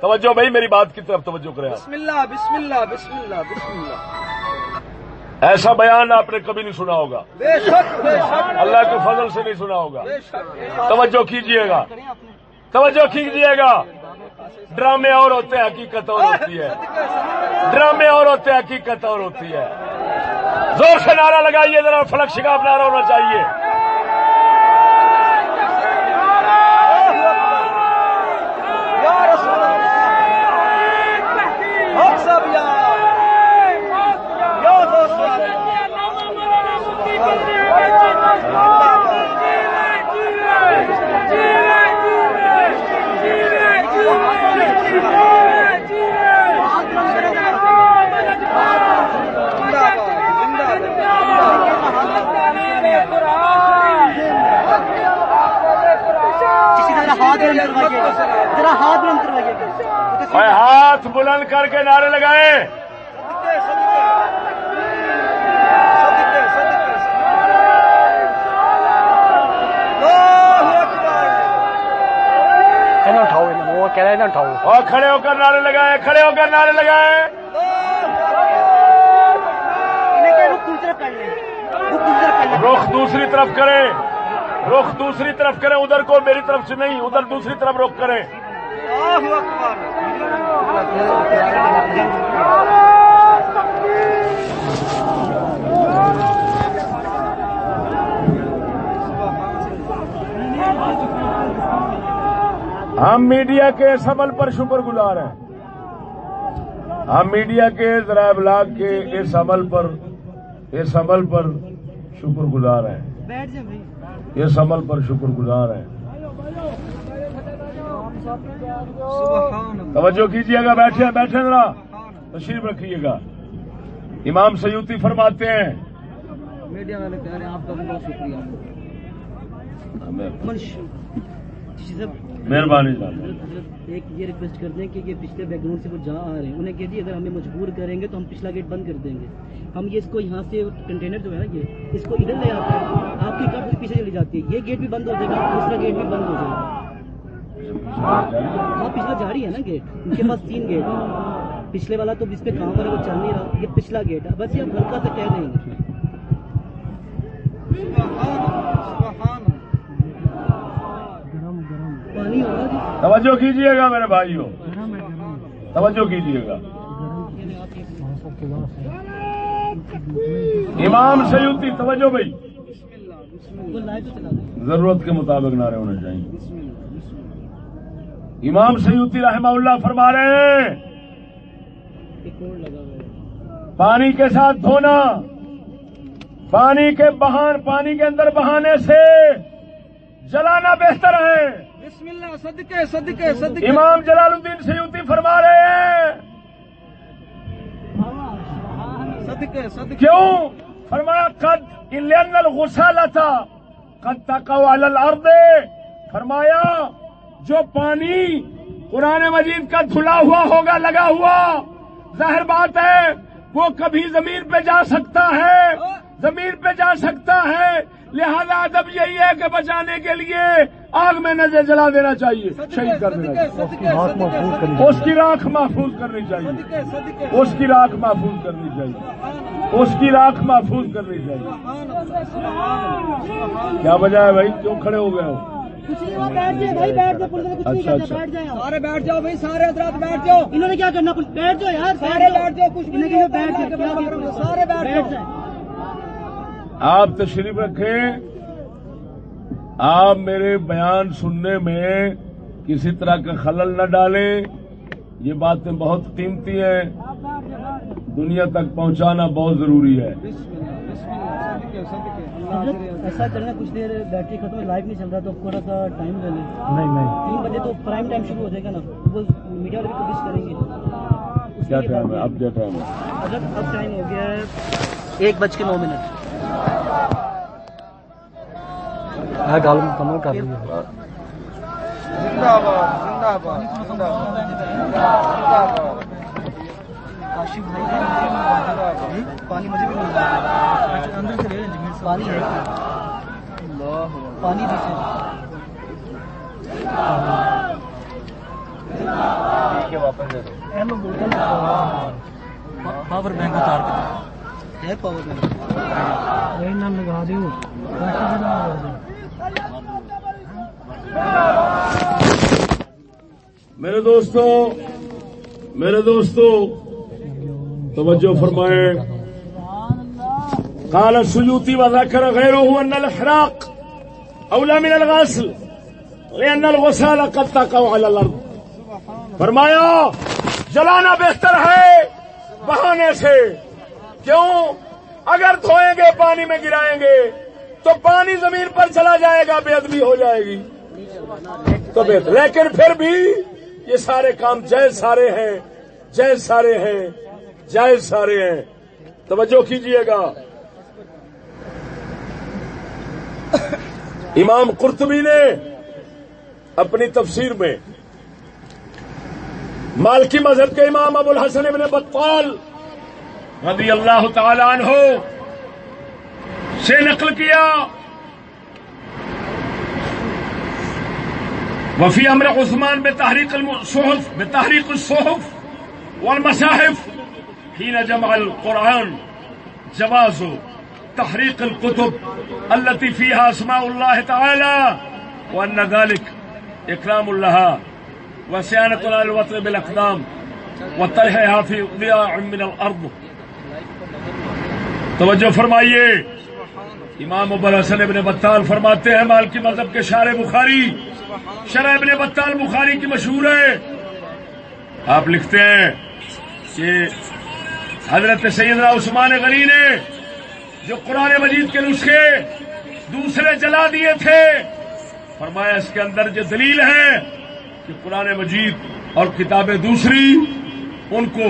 توجہ بھائی میری بات کی طرف توجہ کریں آپ۔ بسم اللہ بسم اللہ بسم اللہ بسم اللہ۔ ایسا بیان آپ نے کبھی نہیں سنا ہوگا۔ بے شک بے شک۔ اللہ کے فضل سے نہیں سنا ہوگا۔ بے شک توجہ کیجیے گا۔ توجہ کیجیے گا۔ ڈرامے اور ہوتے ہیں حقیقت اور ہوتی ہے۔ ڈرامے اور ہوتے ہیں حقیقت اور ہوتی ہے۔ زور سے نعرہ لگائیے ذرا فلک شگاف نعرہ ہونا چاہیے یا رسول اللہ ہم سب یا یا دوست زندہ باد زندہ ذرا ہاتھ بلند کروائیے گا ہاتھ بلند کر کے نعرے اٹھاؤ وہ کہہ اٹھاؤ۔ اور کھڑے ہو کر نعرے لگائیں کھڑے ہو کر نعرے کہ رخ دوسری طرف کر لیں۔ رخ دوسری طرف کریں۔ رخ دوسری طرف کریں ادھر کو میری طرف سے نہیں ادھر دوسری طرف رخ کریں۔ ہم میڈیا کے اس عمل پر شکر گزار ہیں۔ ہم میڈیا کے ذرائع ابلاغ کے اس عمل پر اس عمل پر شکر گزار ہیں۔ اس عمل پر شکر گزار ہیں۔ توجہ کیجیے گا بیٹھے بیٹھے ذرا۔ تشریف رکھیے گا۔ امام سیوتی فرماتے ہیں۔ میڈیا والے کہہ رہے ہیں آپ کا بھی بہت شکریہ جی مہربانی ایک یہ ریکویسٹ کر دیں کہ یہ پچھلے بیک گراؤنڈ سے وہ جہاں آ رہے ہیں۔ انہیں کہہ دیے اگر ہمیں مجبور کریں گے تو ہم پچھلا گیٹ بند کر دیں گے۔ ہم یہ اس کو یہاں سے کنٹینر جو ہے نا یہ اس کو ادھر لے آتے ہیں۔ آپ کی کب پیچھے چلی جاتی ہے؟ یہ گیٹ بھی بند ہو جائے گا دوسرا گیٹ بھی بند ہو جائے گا۔ ہاں پچھلا جاری ہے نا گیٹ ان کے پاس تین گیٹ ہیں۔ پچھلے والا تو جس پہ کام ہو رہا ہے وہ چل نہیں رہا۔ یہ پچھلا گیٹ ہے۔ بس یہ ہم ہلکا سا کہہ دیں گے توجہ کیجیے گا میرے بھائیوں۔ توجہ کیجیے گا۔ امام سیوتی توجہ بھائی۔ ضرورت کے مطابق نعرے ہونے چاہیے۔ امام سیوتی رحمہ اللہ فرما رہے ہیں۔ پانی کے ساتھ دھونا پانی کے بہان پانی کے اندر بہانے سے جلانا بہتر ہے۔ بسم اللہ صدقے صدقے صدقے۔ امام جلال الدین سیوتی فرما رہے ہیں۔ صدقے صدقے۔ کیوں؟ فرمایا قد الغسالتا قد تقوا علی الارض فرمایا جو پانی قرآن مجید کا دھلا ہوا ہوگا لگا ہوا۔ ظاہر بات ہے وہ کبھی زمین پہ جا سکتا ہے۔ زمین پہ جا سکتا ہے۔ لہذا ادب یہی ہے کہ بچانے کے لیے آگ میں نظر جلا دینا چاہیے۔ شہید کر دینا چاہیے۔ اس کی راکھ محفوظ کرنی چاہیے۔ اس کی راکھ محفوظ کرنی چاہیے۔ اس کی راکھ محفوظ کرنی چاہیے۔ کیا وجہ ہے بھائی؟ کیوں کھڑے ہو گئے ہو؟ کچھ نہیں ہوا بیٹھ جائے بھائی بیٹھ جائے پولیس کچھ نہیں اچھا، کرنا۔ بیٹھ جائے آپ۔ سارے بیٹھ جاؤ بھائی سارے حضرات بیٹھ جاؤ۔ انہوں نے کیا کرنا؟ کچھ بیٹھ جاؤ یار سارے بیٹھ جاؤ کچھ نہیں بیٹھ جائے سارے بیٹھ جائے آپ تشریف رکھیں۔ آپ میرے بیان سننے میں کسی طرح کا خلل نہ ڈالیں۔ یہ باتیں بہت قیمتی ہیں۔ دنیا تک پہنچانا بہت ضروری ہے۔ ایسا کرنا کچھ دیر بیٹری ختم ہے لائیو نہیں چل رہا تو تھوڑا سا ٹائم لے لیں۔ نہیں نہیں۔ تین بجے تو پرائم ٹائم شروع ہو جائے گا نا وہ میڈیا والے بھی کوشش کریں گے۔ کیا ٹائم ہے؟ اب کیا ٹائم ہے؟ حضرت اب ٹائم ہو گیا ہے ایک بج کے نو منٹ۔ گال مکمل کر لیجیے زندہ باد زندہ باد زندہ باد۔ پانی مجھے بھی مل رہا اندر سے پانی ہے۔ پانی سے پاور بینک اتار کے ہے پاور بینک۔ لگا دیو میرے دوستو میرے دوستو توجہ فرمائیں۔ قال السيوطي وذكر غيره أن الإحراق أولى من الغسل، لأن الغسال قد تقع على الأرض۔ فرمایا، جلانا بہتر ہے بہانے سے۔ کیوں؟ اگر دھوئیں گے، پانی میں گرائیں گے، تو پانی زمین پر چلا جائے گا، بے ادبی ہو جائے گی۔ تو بہتر۔ لیکن پھر بھی یہ سارے کام جائز سارے ہیں جائز سارے ہیں۔ جائز سارے ہیں۔ توجہ کیجیے گا۔ امام قرطبی نے اپنی تفسیر میں مالکی مذہب کے امام ابو الحسن ابن بطال رضی اللہ تعالی عنہ سے نقل کیا۔ وفي امر عثمان بتحريق الصحف بتحريق الصحف والمصاحف۔ حين جمع القرآن جواز تحريق الكتب التي فيها اسماء الله تعالى وان ذلك اكرام لها وسيانة على الوطن بالاقدام وطرحها في ضياع من الارض توجہ فرمائیے، امام ابو الحسن ابن بطال فرماتے ہیں، مال کی مذہب کے شار بخاری شرح ابن بطال بخاری کی مشہور ہے۔ آپ لکھتے ہیں کہ حضرت سیدنا عثمان غنی نے جو قرآن مجید کے نسخے دوسرے جلا دیے تھے، فرمایا اس کے اندر جو دلیل ہے کہ قرآن مجید اور کتابیں دوسری ان کو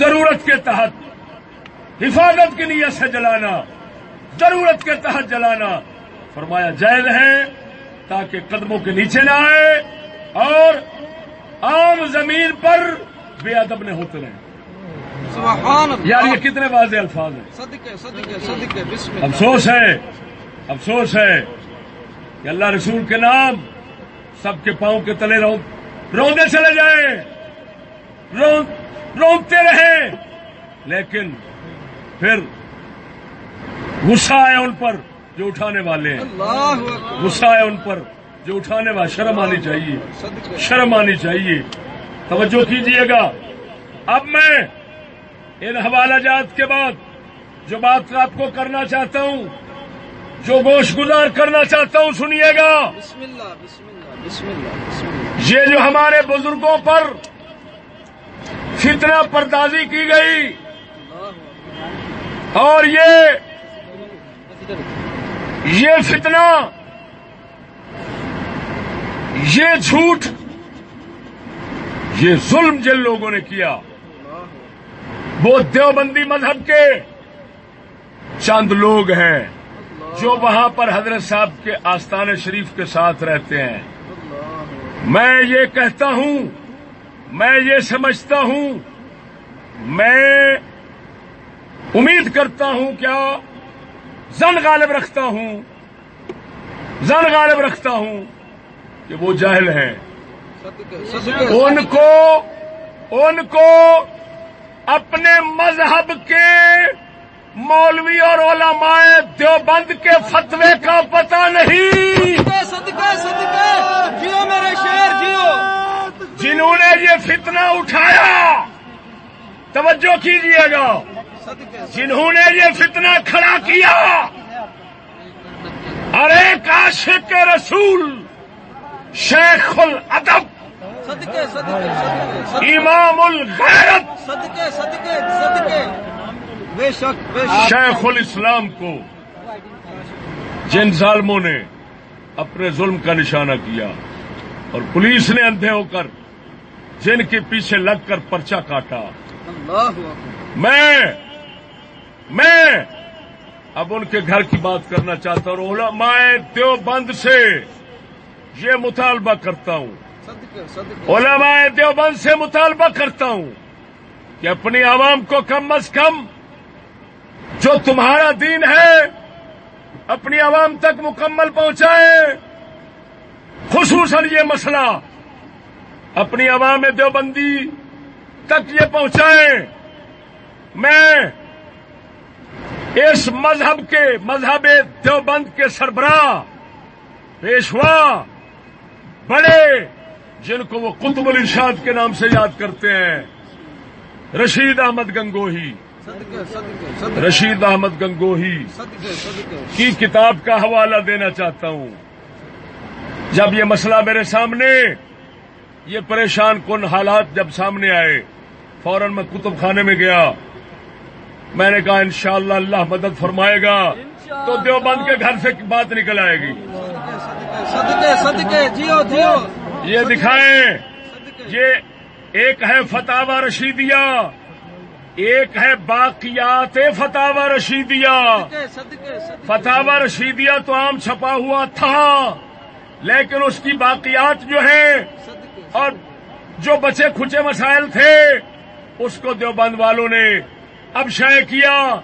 ضرورت کے تحت حفاظت کی نیت سے جلانا، ضرورت کے تحت جلانا، فرمایا جائز ہے تاکہ قدموں کے نیچے نہ آئے اور عام زمین پر بے ادب نہ ہوتے رہے سبحان اللہ. یار یہ کتنے واضح الفاظ ہیں؟ صدقے صدقے صدقے بسم اللہ. افسوس ہے افسوس ہے کہ اللہ رسول کے نام سب کے پاؤں کے تلے رو روندے چلے جائیں رو- روندتے رہیں لیکن پھر غصہ آئے ان پر جو اٹھانے والے ہیں۔ غصہ آئے ان پر جو اٹھانے والے شرم آنی چاہیے شرم آنی چاہیے۔ توجہ کیجیے گا۔ اب میں ان حوالہ جات کے بعد جو بات آپ کو کرنا چاہتا ہوں جو گوش گزار کرنا چاہتا ہوں سنیے گا۔ بسم اللہ بسم اللہ بسم اللہ بسم اللہ۔ یہ جو ہمارے بزرگوں پر فتنہ پردازی کی گئی اور یہ یہ فتنہ یہ جھوٹ یہ ظلم جن لوگوں نے کیا۔ وہ دیوبندی مذہب کے چند لوگ ہیں جو وہاں پر حضرت صاحب کے آستان شریف کے ساتھ رہتے ہیں۔ میں یہ کہتا ہوں میں یہ سمجھتا ہوں میں امید کرتا ہوں کیا زن غالب رکھتا ہوں زن غالب رکھتا ہوں کہ وہ جاہل ہیں۔ ان کو ان کو اپنے مذہب کے مولوی اور علماء دیوبند کے فتوے کا پتہ نہیں۔ صدقے صدقے جیو میرے شہر جیو۔ جنہوں نے یہ فتنہ اٹھایا توجہ کیجیے گا۔ جنہوں نے یہ فتنہ کھڑا کیا اور ایک عاشق رسول شیخ الادب صدقے صدقے امام الغیرت! صدقے صدقے صدقے. بے شک بے شک. شیخ الاسلام کو جن ظالموں نے اپنے ظلم کا نشانہ کیا اور پولیس نے اندھے ہو کر جن کے پیچھے لگ کر پرچہ کاٹا۔ میں میں اب ان کے گھر کی بات کرنا چاہتا ہوں علماء دیوبند سے یہ مطالبہ کرتا ہوں۔ علماء دیوبند سے مطالبہ کرتا ہوں کہ اپنی عوام کو کم از کم جو تمہارا دین ہے، اپنی عوام تک مکمل پہنچائے۔ خصوصاً یہ مسئلہ اپنی عوام دیوبندی تک یہ پہنچائے۔ میں اس مذہب کے، مذہب دیوبند کے سربراہ، پیشوا، بڑے جن کو وہ قطب الارشاد کے نام سے یاد کرتے ہیں۔ رشید احمد گنگوہی۔ رشید احمد گنگوہی۔ کی کتاب کا حوالہ دینا چاہتا ہوں۔ جب یہ مسئلہ میرے سامنے، یہ پریشان کن حالات جب سامنے آئے، فوراً میں کتب خانے میں گیا۔ میں نے کہا، انشاءاللہ اللہ مدد فرمائے گا۔ تو دیوبند کے گھر سے بات نکل آئے گی۔ صدقے صدقے، جیو جیو۔ یہ دکھائیں۔ یہ ایک ہے فتح رشیدیہ، ایک ہے باقیات فتح رشیدیہ۔ فتح رشیدیہ تو عام چھپا ہوا تھا، لیکن اس کی باقیات جو ہیں اور جو بچے کھچے مسائل تھے، اس کو دیوبند والوں نے اب شے کیا،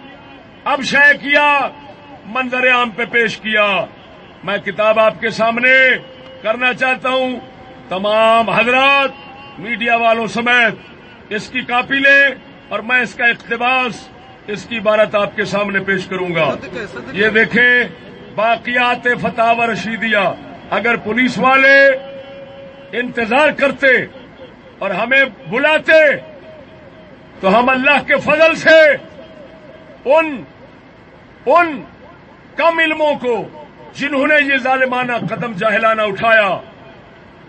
اب شے کیا، منظر عام پہ پیش کیا۔ میں کتاب آپ کے سامنے کرنا چاہتا ہوں۔ تمام حضرات، میڈیا والوں سمیت اس کی کاپی لیں اور میں اس کا اقتباس اس کی عبارت آپ کے سامنے پیش کروں گا۔ یہ دیکھیں، باقیات فتح و رشیدیہ، اگر پولیس والے انتظار کرتے اور ہمیں بلاتے تو ہم اللہ کے فضل سے ان ان کم علموں کو جنہوں نے یہ ظالمانہ قدم جاہلانہ اٹھایا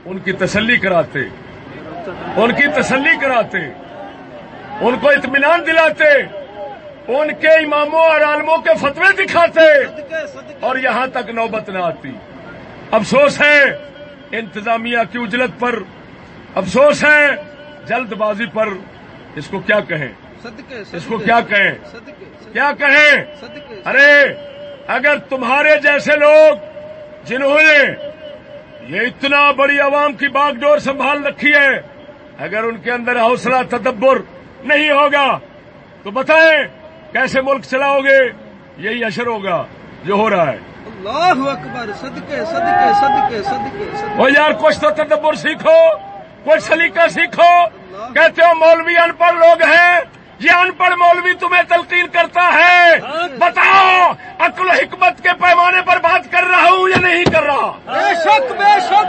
ان کی تسلی کراتے، ان کی تسلی کراتے، ان کو اطمینان دلاتے، ان کے اماموں اور عالموں کے فتوے دکھاتے، اور یہاں تک نوبت نہ آتی۔ افسوس ہے انتظامیہ کی اجلت پر، افسوس ہے جلد بازی پر۔ اس کو کیا کہیں؟ اس کو کیا کہیں؟ کیا کہیں؟ ارے، اگر تمہارے جیسے لوگ جنہوں نے یہ اتنا بڑی عوام کی باغ ڈور سنبھال رکھی ہے۔ اگر ان کے اندر حوصلہ تدبر نہیں ہوگا تو بتائیں کیسے ملک چلاؤ گے؟ یہی اشر ہوگا جو ہو رہا ہے۔ اللہ اکبر صدقے صدقے صدقے صدقے وہ یار کچھ تو تدبر سیکھو کچھ سلیقہ سیکھو۔ کہتے ہو مولوی ان پڑھ لوگ ہیں یہ ان پڑھ مولوی تمہیں تلقین کرتا ہے۔ بتاؤ عقل و حکمت کے پیمانے پر بات کر رہا ہوں یا نہیں کر رہا؟ بے شک بے شک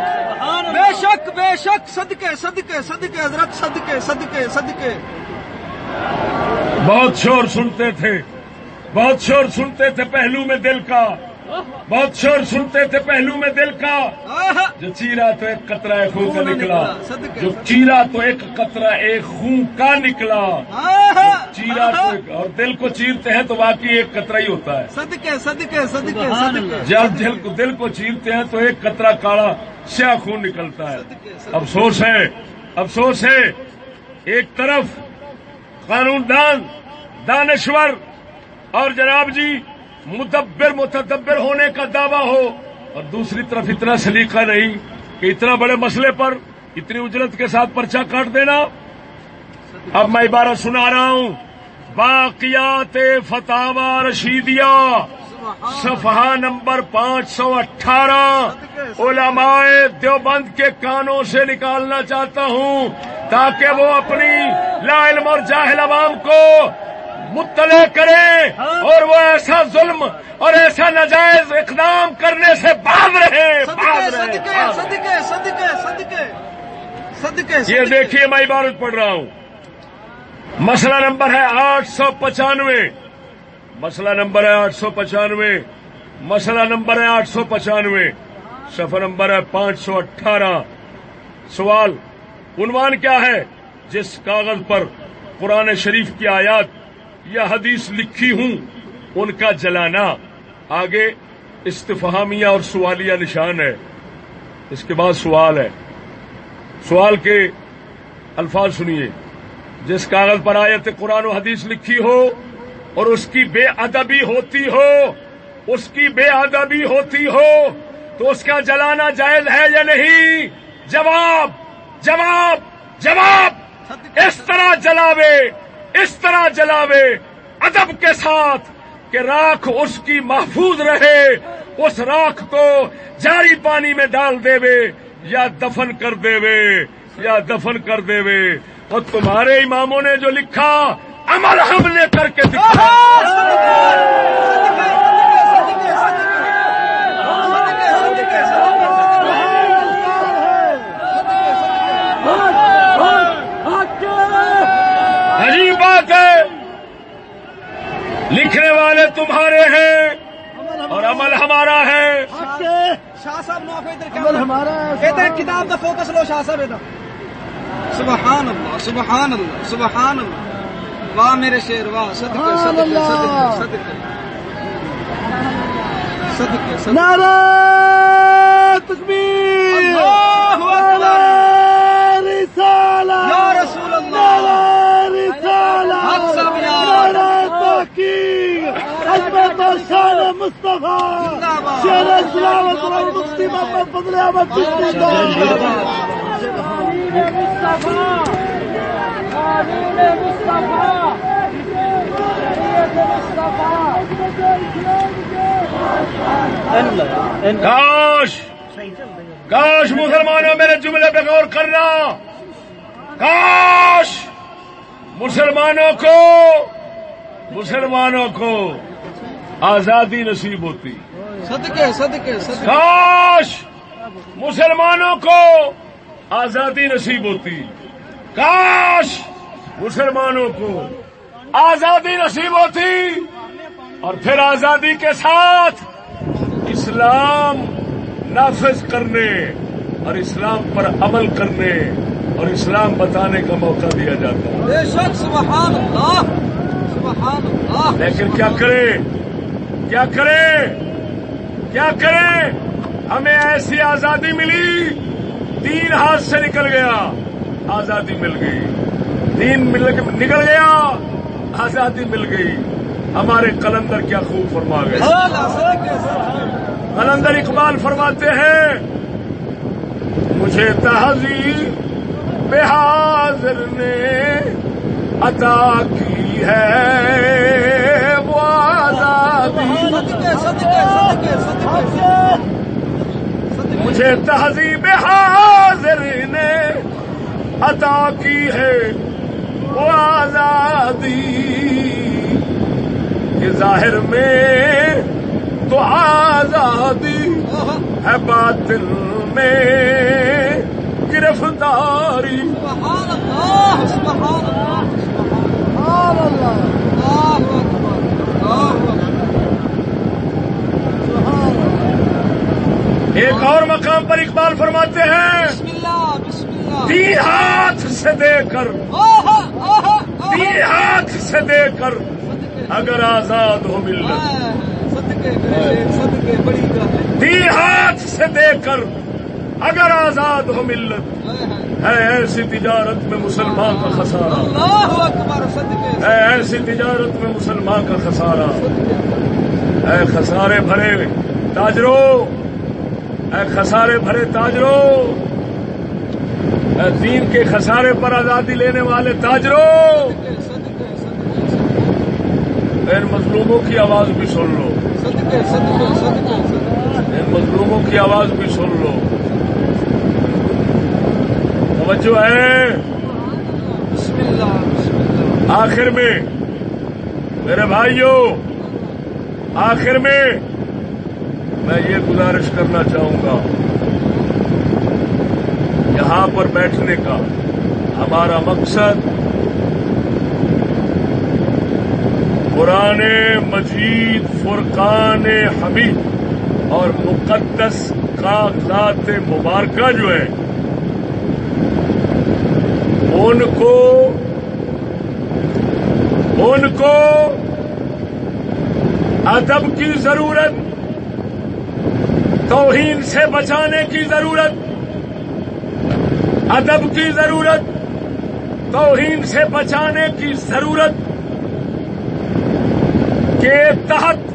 بے شک بے شک صدقے صدقے صدقے حضرت صدقے صدقے صدقے۔ بہت شور سنتے تھے۔ بہت شور سنتے تھے پہلو میں دل کا۔ بہت شور سنتے تھے پہلو میں دل کا۔ جو چیرا تو ایک قطرہ ایک خون کا نکلا۔ جو۔ چیرا تو ایک قطرہ ایک خون کا نکلا۔ چیرا تو ایک اور دل کو چیرتے ہیں تو واقعی ایک قطرہ ہی ہوتا ہے۔ صدقے صدقے صدقے صدقے جب دل کو دل کو چیرتے ہیں تو ایک قطرہ کاڑا سیاہ خون نکلتا ہے۔ افسوس ہے افسوس ہے۔ ایک طرف قانون دان دانشور۔ اور جناب جی مدبر متدبر ہونے کا دعویٰ ہو اور دوسری طرف اتنا سلیقہ نہیں کہ اتنا بڑے مسئلے پر اتنی اجرت کے ساتھ پرچہ کاٹ دینا۔ اب میں عبارت سنا رہا ہوں۔ باقیات فتح رشیدیہ، صفحہ نمبر پانچ سو اٹھارہ۔ علماء دیوبند کے کانوں سے نکالنا چاہتا ہوں تاکہ وہ اپنی لا علم اور جاہل عوام کو مطلع کرے اور وہ ایسا ظلم اور ایسا ناجائز اقدام کرنے سے باز رہے یہ دیکھیے میں عبارت پڑھ رہا ہوں۔ مسئلہ نمبر ہے آٹھ سو پچانوے۔ مسئلہ نمبر ہے آٹھ سو پچانوے۔ مسئلہ نمبر ہے آٹھ سو پچانوے۔ سفر نمبر ہے پانچ سو اٹھارہ۔ سوال عنوان کیا ہے؟ جس کاغذ پر قرآن شریف کی آیات یا حدیث لکھی ہوں ان کا جلانا۔ آگے استفہامیہ اور سوالیہ نشان ہے۔ اس کے بعد سوال ہے۔ سوال کے الفاظ سنیے۔ جس کاغذ پر آیت قرآن و حدیث لکھی ہو اور اس کی بے ادبی ہوتی ہو اس کی بے ادبی ہوتی ہو تو اس کا جلانا جائز ہے یا نہیں؟ جواب جواب جواب۔ اس طرح جلاوے۔ اس طرح جلاوے ادب کے ساتھ کہ راکھ اس کی محفوظ رہے، اس راکھ کو جاری پانی میں ڈال دے وے یا دفن کر دے وے یا دفن کر دے وے اور تمہارے اماموں نے جو لکھا، عمل ہم نے کر کے دکھا لکھنے والے تمہارے ہیں اور عمل ہمارا ہے۔ شاہ صاحب نو ادھر ہمارا ادھر کتاب کا فوکس لو شاہ صاحب ادھر۔ سبحان اللہ سبحان اللہ سبحان اللہ واہ میرے شیر واہ صدقے صدقے صدقے صدقے۔ صدقے صدقے۔ نعرہ تکبیر۔ اللہ اکبر۔ رسالہ۔ یا رسول اللہ۔ نعرہ رسالہ۔ حق صاحب یا تحقیق عظمت و شان مصطفیٰ شیر مفتی محمد احمد چشتی کاش کاش مسلمانوں میرے جملے پہ غور کرنا۔ کاش مسلمانوں کو مسلمانوں کو آزادی نصیب ہوتی۔ صدقے صدقے صدقے۔ کاش مسلمانوں کو آزادی نصیب ہوتی۔ کاش مسلمانوں کو آزادی نصیب ہوتی۔ اور پھر آزادی کے ساتھ اسلام نافذ کرنے اور اسلام پر عمل کرنے اور اسلام بتانے کا موقع دیا جاتا۔ ہے لیکن کیا کرے؟ کیا کرے؟ کیا کرے؟ ہمیں ایسی آزادی ملی دین ہاتھ سے نکل گیا آزادی مل گئی۔ دین مل نکل گیا آزادی مل گئی۔ ہمارے قلندر کیا خوب فرما گئے۔ صدقے قلندر اقبال فرماتے ہیں مجھے تہذیب بے حاضر نے عطا کی۔ ہے۔ وہ آزادی مجھے تہذیب حاضر نے عطا کی ہے۔ وہ آزادی کہ ظاہر میں تو آزادی ہے باطن میں۔ گرفتاری ایک اور مقام پر اقبال فرماتے ہیں۔ بسم اللہ بسم اللہ تین ہاتھ سے دے کر۔ تین ہاتھ سے دے کر۔ اگر آزاد ہو ہے۔ تین ہاتھ سے دے کر۔ اگر آزاد ہو ملت ہے ایسی تجارت میں مسلمان کا خسارہ۔ صدقے۔ ہے ایسی تجارت میں مسلمان کا خسارہ۔ اے خسارے بھرے تاجرو اے خسارے بھرے تاجرو۔ اے دین کے خسارے پر آزادی لینے والے تاجرو۔ ان مظلوموں کی آواز بھی سن لو۔ ان مظلوموں کی آواز بھی سن لو۔ توجہ ہے۔ بسم اللہ بسم اللہ۔ آخر میں میرے بھائیوں آخر میں میں یہ گزارش کرنا چاہوں گا۔ یہاں پر بیٹھنے کا ہمارا مقصد قرآن مجید فرقان حمید اور مقدس کاغذات مبارکہ جو ہے ان کو ان کو ادب کی ضرورت توہین سے بچانے کی ضرورت ادب کی ضرورت توہین سے بچانے کی ضرورت کے تحت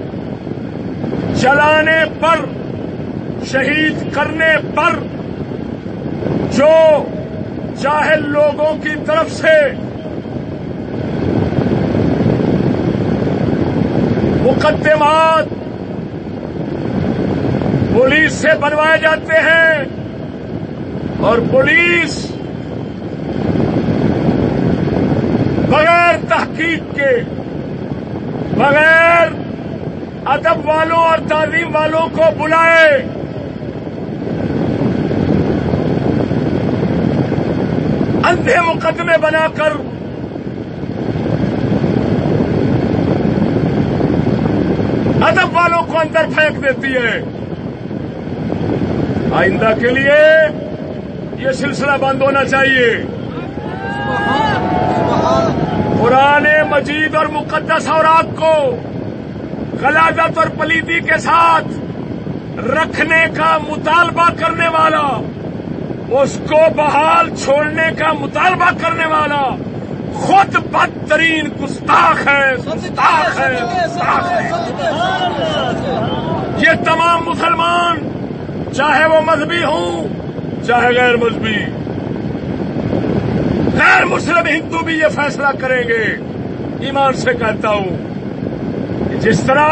چلانے پر شہید کرنے پر جو جاہل لوگوں کی طرف سے۔ مقدمات پولیس سے بنوائے جاتے ہیں اور پولیس بغیر تحقیق کے، بغیر ادب والوں اور تعلیم والوں کو بلائے۔ اندھے مقدمے بنا کر۔ ادب والوں کو اندر پھینک دیتی ہے۔ آئندہ کے لیے یہ سلسلہ بند ہونا چاہیے۔ قرآن مجید اور مقدس اورات کو غلادت اور پلیدی کے ساتھ رکھنے کا مطالبہ کرنے والا اس کو بحال چھوڑنے کا مطالبہ کرنے والا خود بدترین گستاخ ہے گستاخ ہے گستاخ ہے۔ یہ تمام مسلمان، چاہے وہ مذہبی ہوں، چاہے غیر مذہبی۔ غیر مسلم ہندو بھی یہ فیصلہ کریں گے۔ ایمان سے کہتا ہوں کہ جس طرح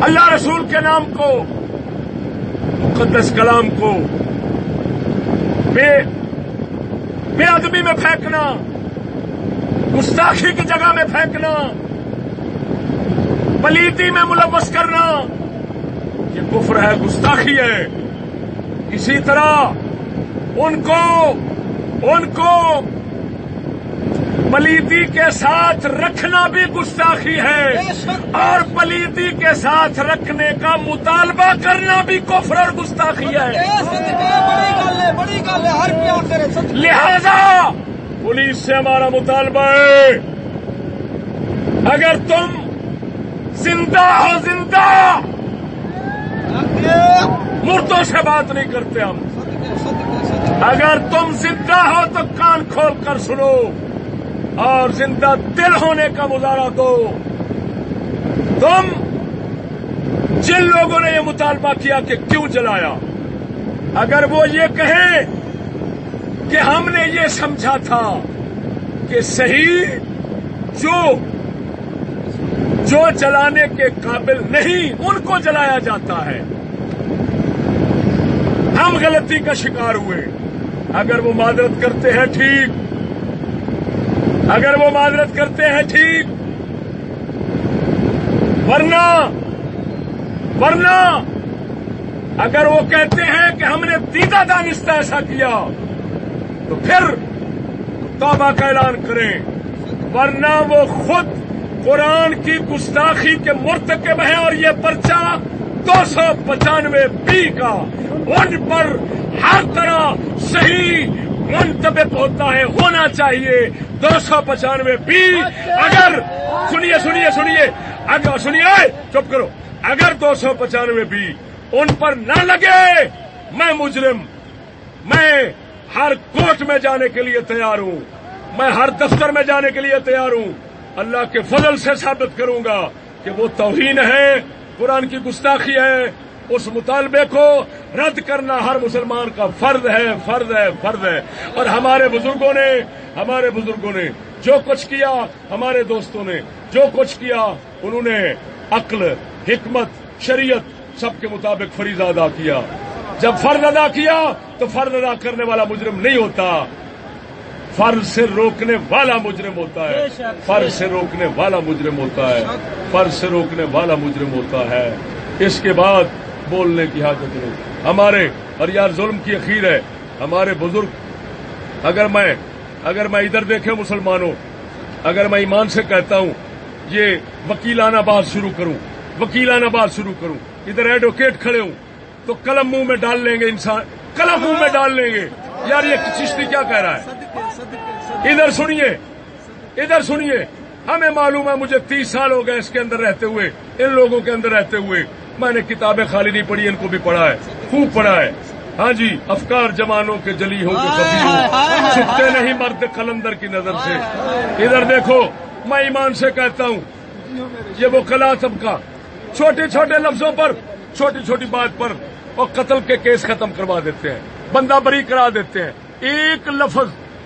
اللہ رسول کے نام کو، مقدس کلام کو بے بے ادبی میں پھینکنا، گستاخی کی جگہ میں پھینکنا، پلیتی میں ملوث کرنا، یہ کفر ہے، گستاخی ہے۔ اسی طرح ان کو ان کو پلیتی کے ساتھ رکھنا بھی گستاخی ہے۔ اور پلیتی کے ساتھ رکھنے کا مطالبہ کرنا بھی کفر اور گستاخی ہے۔ لہذا پولیس سے ہمارا مطالبہ ہے اگر تم زندہ ہو زندہ مردوں سے بات نہیں کرتے ہم۔ اگر تم زندہ ہو تو کان کھول کر سنو اور زندہ دل ہونے کا مظاہرہ دو۔ تم جن لوگوں نے یہ مطالبہ کیا کہ کیوں جلایا، اگر وہ یہ کہیں کہ ہم نے یہ سمجھا تھا کہ صحیح جو جو جلانے کے قابل نہیں، ان کو جلایا جاتا ہے۔ ہم غلطی کا شکار ہوئے۔ اگر وہ معذرت کرتے ہیں، ٹھیک۔ اگر وہ معذرت کرتے ہیں، ٹھیک۔ ورنہ ورنہ، اگر وہ کہتے ہیں کہ ہم نے دیدہ دانستہ ایسا کیا، تو پھر توبہ کا اعلان کریں۔ ورنہ وہ خود قرآن کی گستاخی کے مرتکب ہیں اور یہ پرچہ دو سو پچانوے بی کا ان پر ہر طرح صحیح منتبت ہوتا ہے، ہونا چاہیے۔ دو سو پچانوے بی، اگر سنیے سنیے سنیے۔ اگر سنیے، چپ کرو۔ اگر دو سو پچانوے بی ان پر نہ لگے، میں مجرم، میں ہر کوٹ میں جانے کے لیے تیار ہوں، میں ہر دفتر میں جانے کے لیے تیار ہوں۔ اللہ کے فضل سے ثابت کروں گا کہ وہ توہین ہے، قرآن کی گستاخی ہے۔ اس مطالبے کو رد کرنا ہر مسلمان کا فرض ہے فرض ہے فرض ہے۔ اور ہمارے بزرگوں نے، ہمارے بزرگوں نے جو کچھ کیا، ہمارے دوستوں نے جو کچھ کیا انہوں نے عقل حکمت شریعت سب کے مطابق فریضہ ادا کیا۔ جب فرض ادا کیا تو فرض ادا کرنے والا مجرم نہیں ہوتا۔ فرض سے روکنے والا مجرم ہوتا ہے۔ فرض سے روکنے والا مجرم ہوتا ہے۔ فرض سے روکنے والا مجرم ہوتا ہے۔ اس کے بعد بولنے کی حاجت نہیں۔ ہمارے اور یار ظلم کی اخیر ہے۔ ہمارے بزرگ اگر میں اگر میں ادھر دیکھے مسلمانوں اگر میں ایمان سے کہتا ہوں یہ وکیلانہ بات شروع کروں وکیلانہ بات شروع کروں۔ ادھر ایڈوکیٹ کھڑے ہوں تو قلم منہ میں ڈال لیں گے انسان قلم منہ میں ڈال لیں گے۔ یار یہ چشتی کیا کہہ رہا ہے؟ ادھر سنیے ادھر سنیے ہمیں معلوم ہے مجھے تیس سال ہو گئے اس کے اندر رہتے ہوئے ان لوگوں کے اندر رہتے ہوئے۔ میں نے کتابیں خالی نہیں پڑھی ان کو بھی پڑھا ہے خوب پڑھا ہے۔ ہاں جی افکار جمانوں کے جلی ہو ہو چھپتے نہیں مرد قلندر کی نظر سے۔ ادھر دیکھو میں ایمان سے کہتا ہوں، یہ وہ کلا سب کا۔ چھوٹے چھوٹے لفظوں پر، چھوٹی چھوٹی بات پر اور قتل کے کیس ختم کروا دیتے ہیں، بندہ بری کرا دیتے ہیں۔ ایک لفظ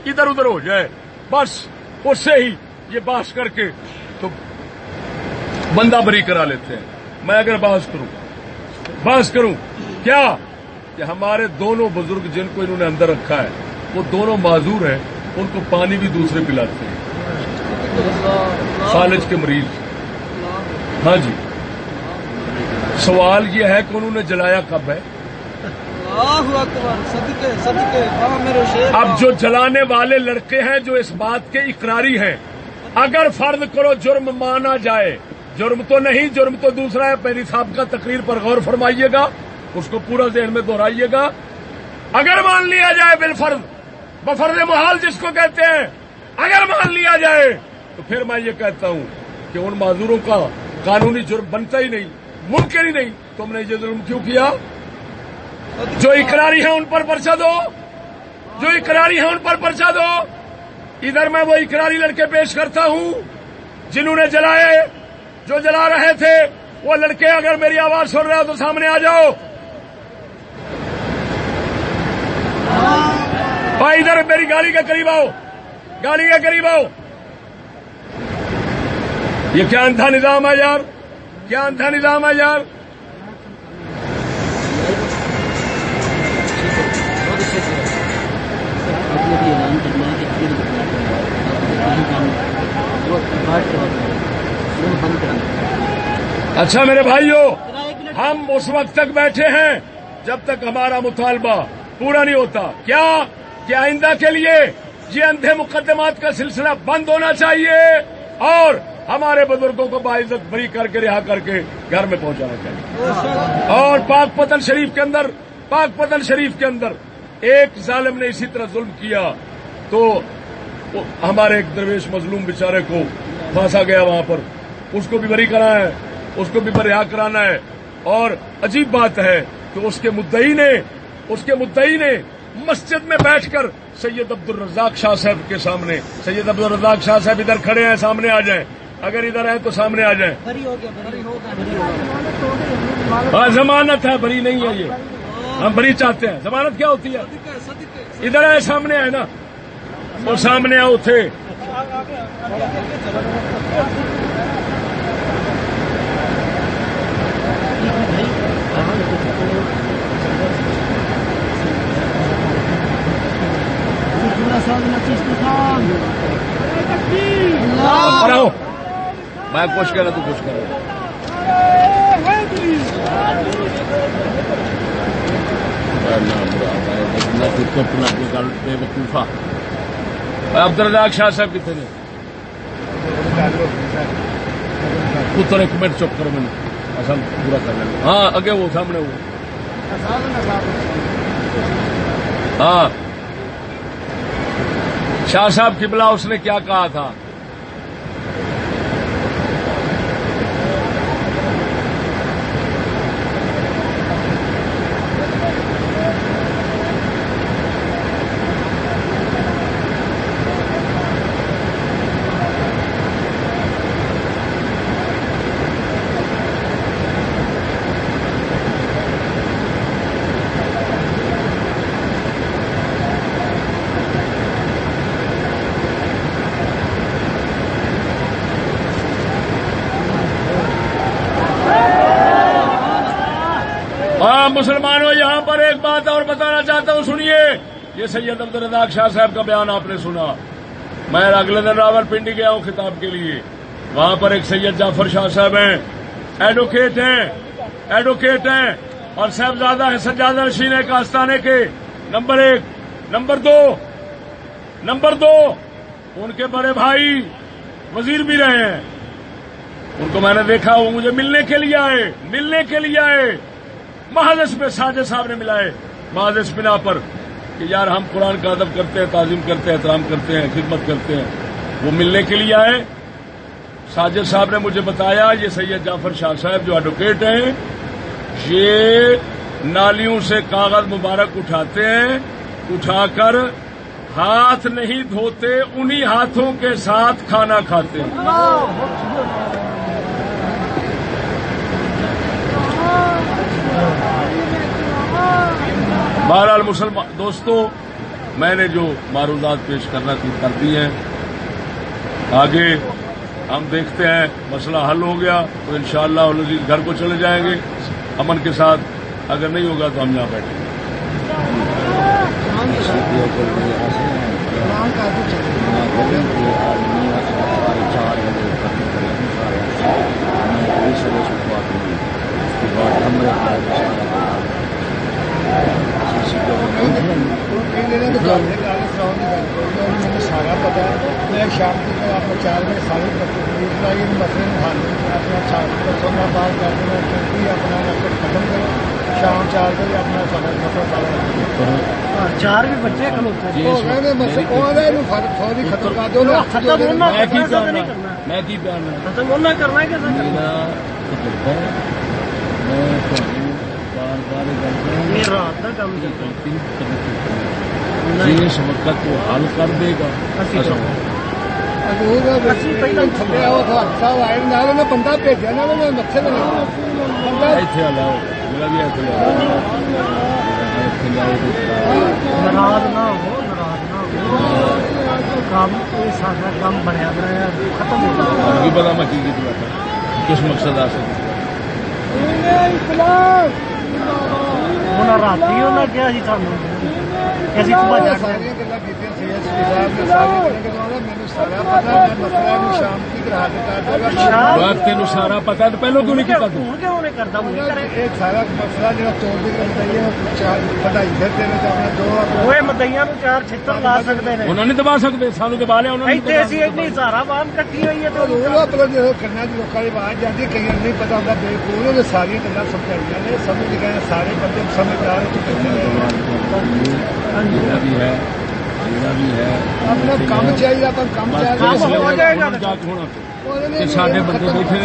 ادھر ادھر ہو جائے، بس اس سے ہی یہ باس کر کے تو بندہ بری کرا لیتے ہیں۔ میں اگر بحث کروں بحث کروں، کیا؟ کہ ہمارے دونوں بزرگ جن کو انہوں نے اندر رکھا ہے، وہ دونوں معذور ہیں، ان کو پانی بھی دوسرے پلاتے ہیں۔ فالج کے مریض ہاں جی۔ سوال یہ ہے کہ انہوں نے جلایا کب ہے؟ اب جو جلانے والے لڑکے ہیں جو اس بات کے اقراری ہیں اگر فرض کرو جرم مانا جائے جرم تو نہیں جرم تو دوسرا ہے پہلی صاحب کا تقریر پر غور فرمائیے گا اس کو پورا ذہن میں دہرائیے گا۔ اگر مان لیا جائے بالفرض بفرد محال جس کو کہتے ہیں اگر مان لیا جائے تو پھر میں یہ کہتا ہوں کہ ان معذوروں کا قانونی جرم بنتا ہی نہیں ممکن ہی نہیں۔ تم نے یہ ظلم کیوں کیا؟ جو اقراری ہیں ان پر پرچہ دو۔ جو اقراری ہیں ان پر پرچہ دو۔ ادھر میں وہ اقراری لڑکے پیش کرتا ہوں جنہوں نے جلائے، جو جلا رہے تھے۔ وہ لڑکے اگر میری آواز سن رہے ہو تو سامنے آ جاؤ۔ بھائی، ادھر میری گاڑی کے قریب آؤ۔ گاڑی کے قریب آؤ۔ یہ کیا اندھا نظام ہے یار؟ کیا اندھا نظام ہے یار؟ اچھا میرے بھائیوں ہم اس وقت تک بیٹھے ہیں جب تک ہمارا مطالبہ پورا نہیں ہوتا۔ کیا؟ کیا آئندہ کے لیے یہ اندھے مقدمات کا سلسلہ بند ہونا چاہیے اور ہمارے بزرگوں کو باعزت بری کر کے رہا کر کے گھر میں پہنچانا چاہیے۔ اور پاک پتن شریف کے اندر، پاک پتن شریف کے اندر ایک ظالم نے اسی طرح ظلم کیا تو ہمارے ایک درویش مظلوم بیچارے کو پھانسا گیا وہاں پر۔ اس کو بھی بری کرانا ہے، اس کو بھی بریا کرانا ہے۔ اور عجیب بات ہے کہ اس کے مدعی نے، اس کے مدعی نے مسجد میں بیٹھ کر سید عبد الرزاق شاہ صاحب کے سامنے، سید عبد الرزاق شاہ صاحب ادھر کھڑے ہیں، سامنے آ جائیں۔ اگر ادھر ہیں تو سامنے آ جائیں ہاں ضمانت ہے بری نہیں ہے یہ۔ ہم بری چاہتے ہیں۔ ضمانت کیا ہوتی ہے؟ ادھر آئے سامنے آئے نا۔ وہ سامنے آؤ تھے میں کچھ کہہ رہا تو کچھ کر رہا۔ عبد الرزاق شاہ صاحب کتنے نے؟ پتر، ایک منٹ چپ کرو میں نے پورا کر لینا۔ ہاں اگے وہ سامنے وہ۔ ہاں۔ شاہ صاحب کی بلا اس نے کیا کہا تھا؟ بات اور بتانا چاہتا ہوں، سنیے۔ یہ سید عبد الرزاق شاہ صاحب کا بیان آپ نے سنا۔ میں اگلے دن راول پنڈی گیا ہوں خطاب کے لیے۔ وہاں پر ایک سید جعفر شاہ صاحب ہیں۔ ایڈوکیٹ ہیں۔ ایڈوکیٹ ہیں۔ اور صاحبزادہ ہیں سجادہ نشین ہے کاستانے کے۔ نمبر ایک، نمبر دو نمبر دو، ان کے بڑے بھائی وزیر بھی رہے ہیں۔ ان کو میں نے دیکھا، وہ مجھے ملنے کے لیے آئے، ملنے کے لیے آئے۔ محض پہ ساجد صاحب نے ملائے، محض بنا پر کہ یار ہم قرآن کا ادب کرتے ہیں، تعظیم کرتے ہیں، احترام کرتے ہیں، خدمت کرتے ہیں۔ وہ ملنے کے لیے آئے۔ ساجد صاحب نے مجھے بتایا، یہ سید جعفر شاہ صاحب جو ایڈوکیٹ ہیں، یہ نالیوں سے کاغذ مبارک اٹھاتے ہیں، اٹھا کر ہاتھ نہیں دھوتے، انہی ہاتھوں کے ساتھ کھانا کھاتے ہیں۔ بہرحال مسلمان دوستوں میں نے جو معروضات پیش کرنا تھی، کر دی ہیں۔ آگے ہم دیکھتے ہیں، مسئلہ حل ہو گیا تو انشاءاللہ شاء اللہ گھر کو چلے جائیں گے۔ امن کے ساتھ اگر نہیں ہوگا تو ہم یہاں بیٹھیں گے۔ سارا پتا ہے میں شام کو آپ چار بجے سارے مسئلے اپنا سونا پار کر دینا کیونکہ اپنا ختم کرو شام چار بجے اپنا سارا مسئلہ سارا چار بھی بچے فوری ختم کر دو میں کی ختم ہونا کرنا ہے جس وقت وہ حل کر دے گا۔ بندہ بھیجا نا متے اتنے لاؤ میرا بھی اتنے ناراض نہ ہو ناراض نہ ہو۔ کام سارا بنیا بنایا ختم ہو پتا میں کی کس مقصد آ سکتا ہوں رات انہیں کیا جی سانو کہ بات تین سارا پتا تو پہلو کیوں نہیں کیا کرتا سارا مسئلہ جو توڑ بڑھائی پھرتے وہ مدئیاں چار چھتر لا سکتے ہیں انہوں نے دبا دبا لیا کی آواز جاتی کئی نہیں پتا ہوتا بالکل ساری گلا سمجھائی نے سمجھ گئے سارے بندے سمجھدار بھی ہے بھی ہے اپنا کام چاہیے کام سارے بندے بیٹھے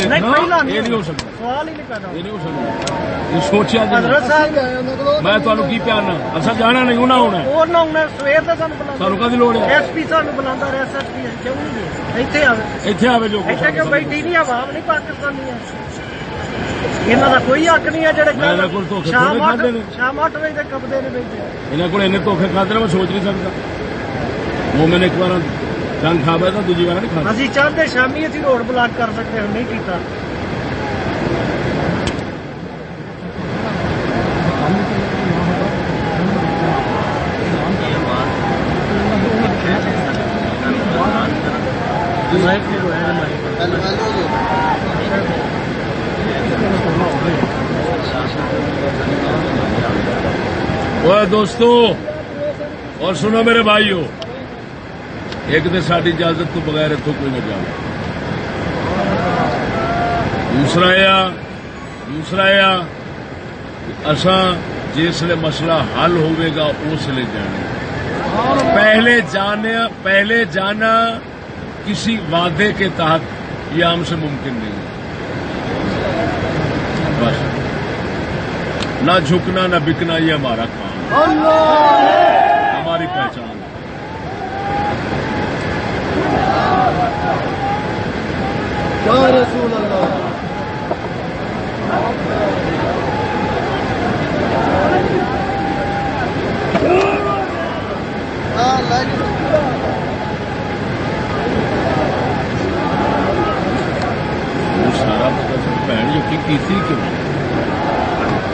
یہ نہیں ہو سکتا سوال ہی نہیں پیدا یہ نہیں ہو سکتا یہ سوچا حضرت صاحب میں تمہیں کی پیارنا اصل جانا نہیں ہونا ہونا اور نہ ہونا سویر کا سانو بلا سانو کدی لوڑ ہے ایس پی سانو بلا رہا ایس ایس پی کیوں نہیں گیا اتنے آئے اتنے آئے جو اتنے کیوں بیٹھی نہیں عوام نہیں پاکستانی ہے یہاں کا کوئی حق نہیں ہے جڑے شام اٹھ شام اٹھ بجے تک کبدے نہیں بیٹھے یہاں کو دھوکھے کھاتے میں سوچ نہیں سکتا وہ میں نے ایک بار رنگ کھا پایا تھا دوسری بار نہیں کھا ابھی چاہتے شامی اتنی روڈ بلاک کر سکتے ہم نہیں کیتا وہ دوستو؟ اور سنو میرے بھائیو، ایک تو ساری اجازت تو بغیر اتوں کوئی نہ جانا دوسرا یہ دوسرا یہ اسان جسے مسئلہ حل ہوئے گا، اس لیے جانے پہلے جانا پہلے جانا کسی وعدے کے تحت یہ عام سے ممکن نہیں ہے۔ بس۔ نہ جھکنا، نہ بکنا، یہ ہمارا کام۔ ہماری پہچان۔ رسول اللہ۔ سارا بھن یقین کی کیوں؟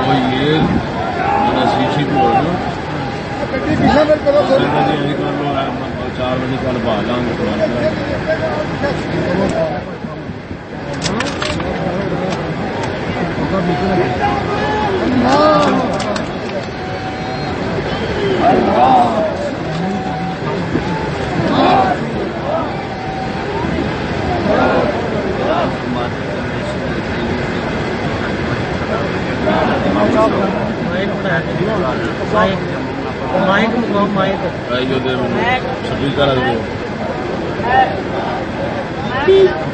اور یہ میرا چار بجے کل باہر نائنائ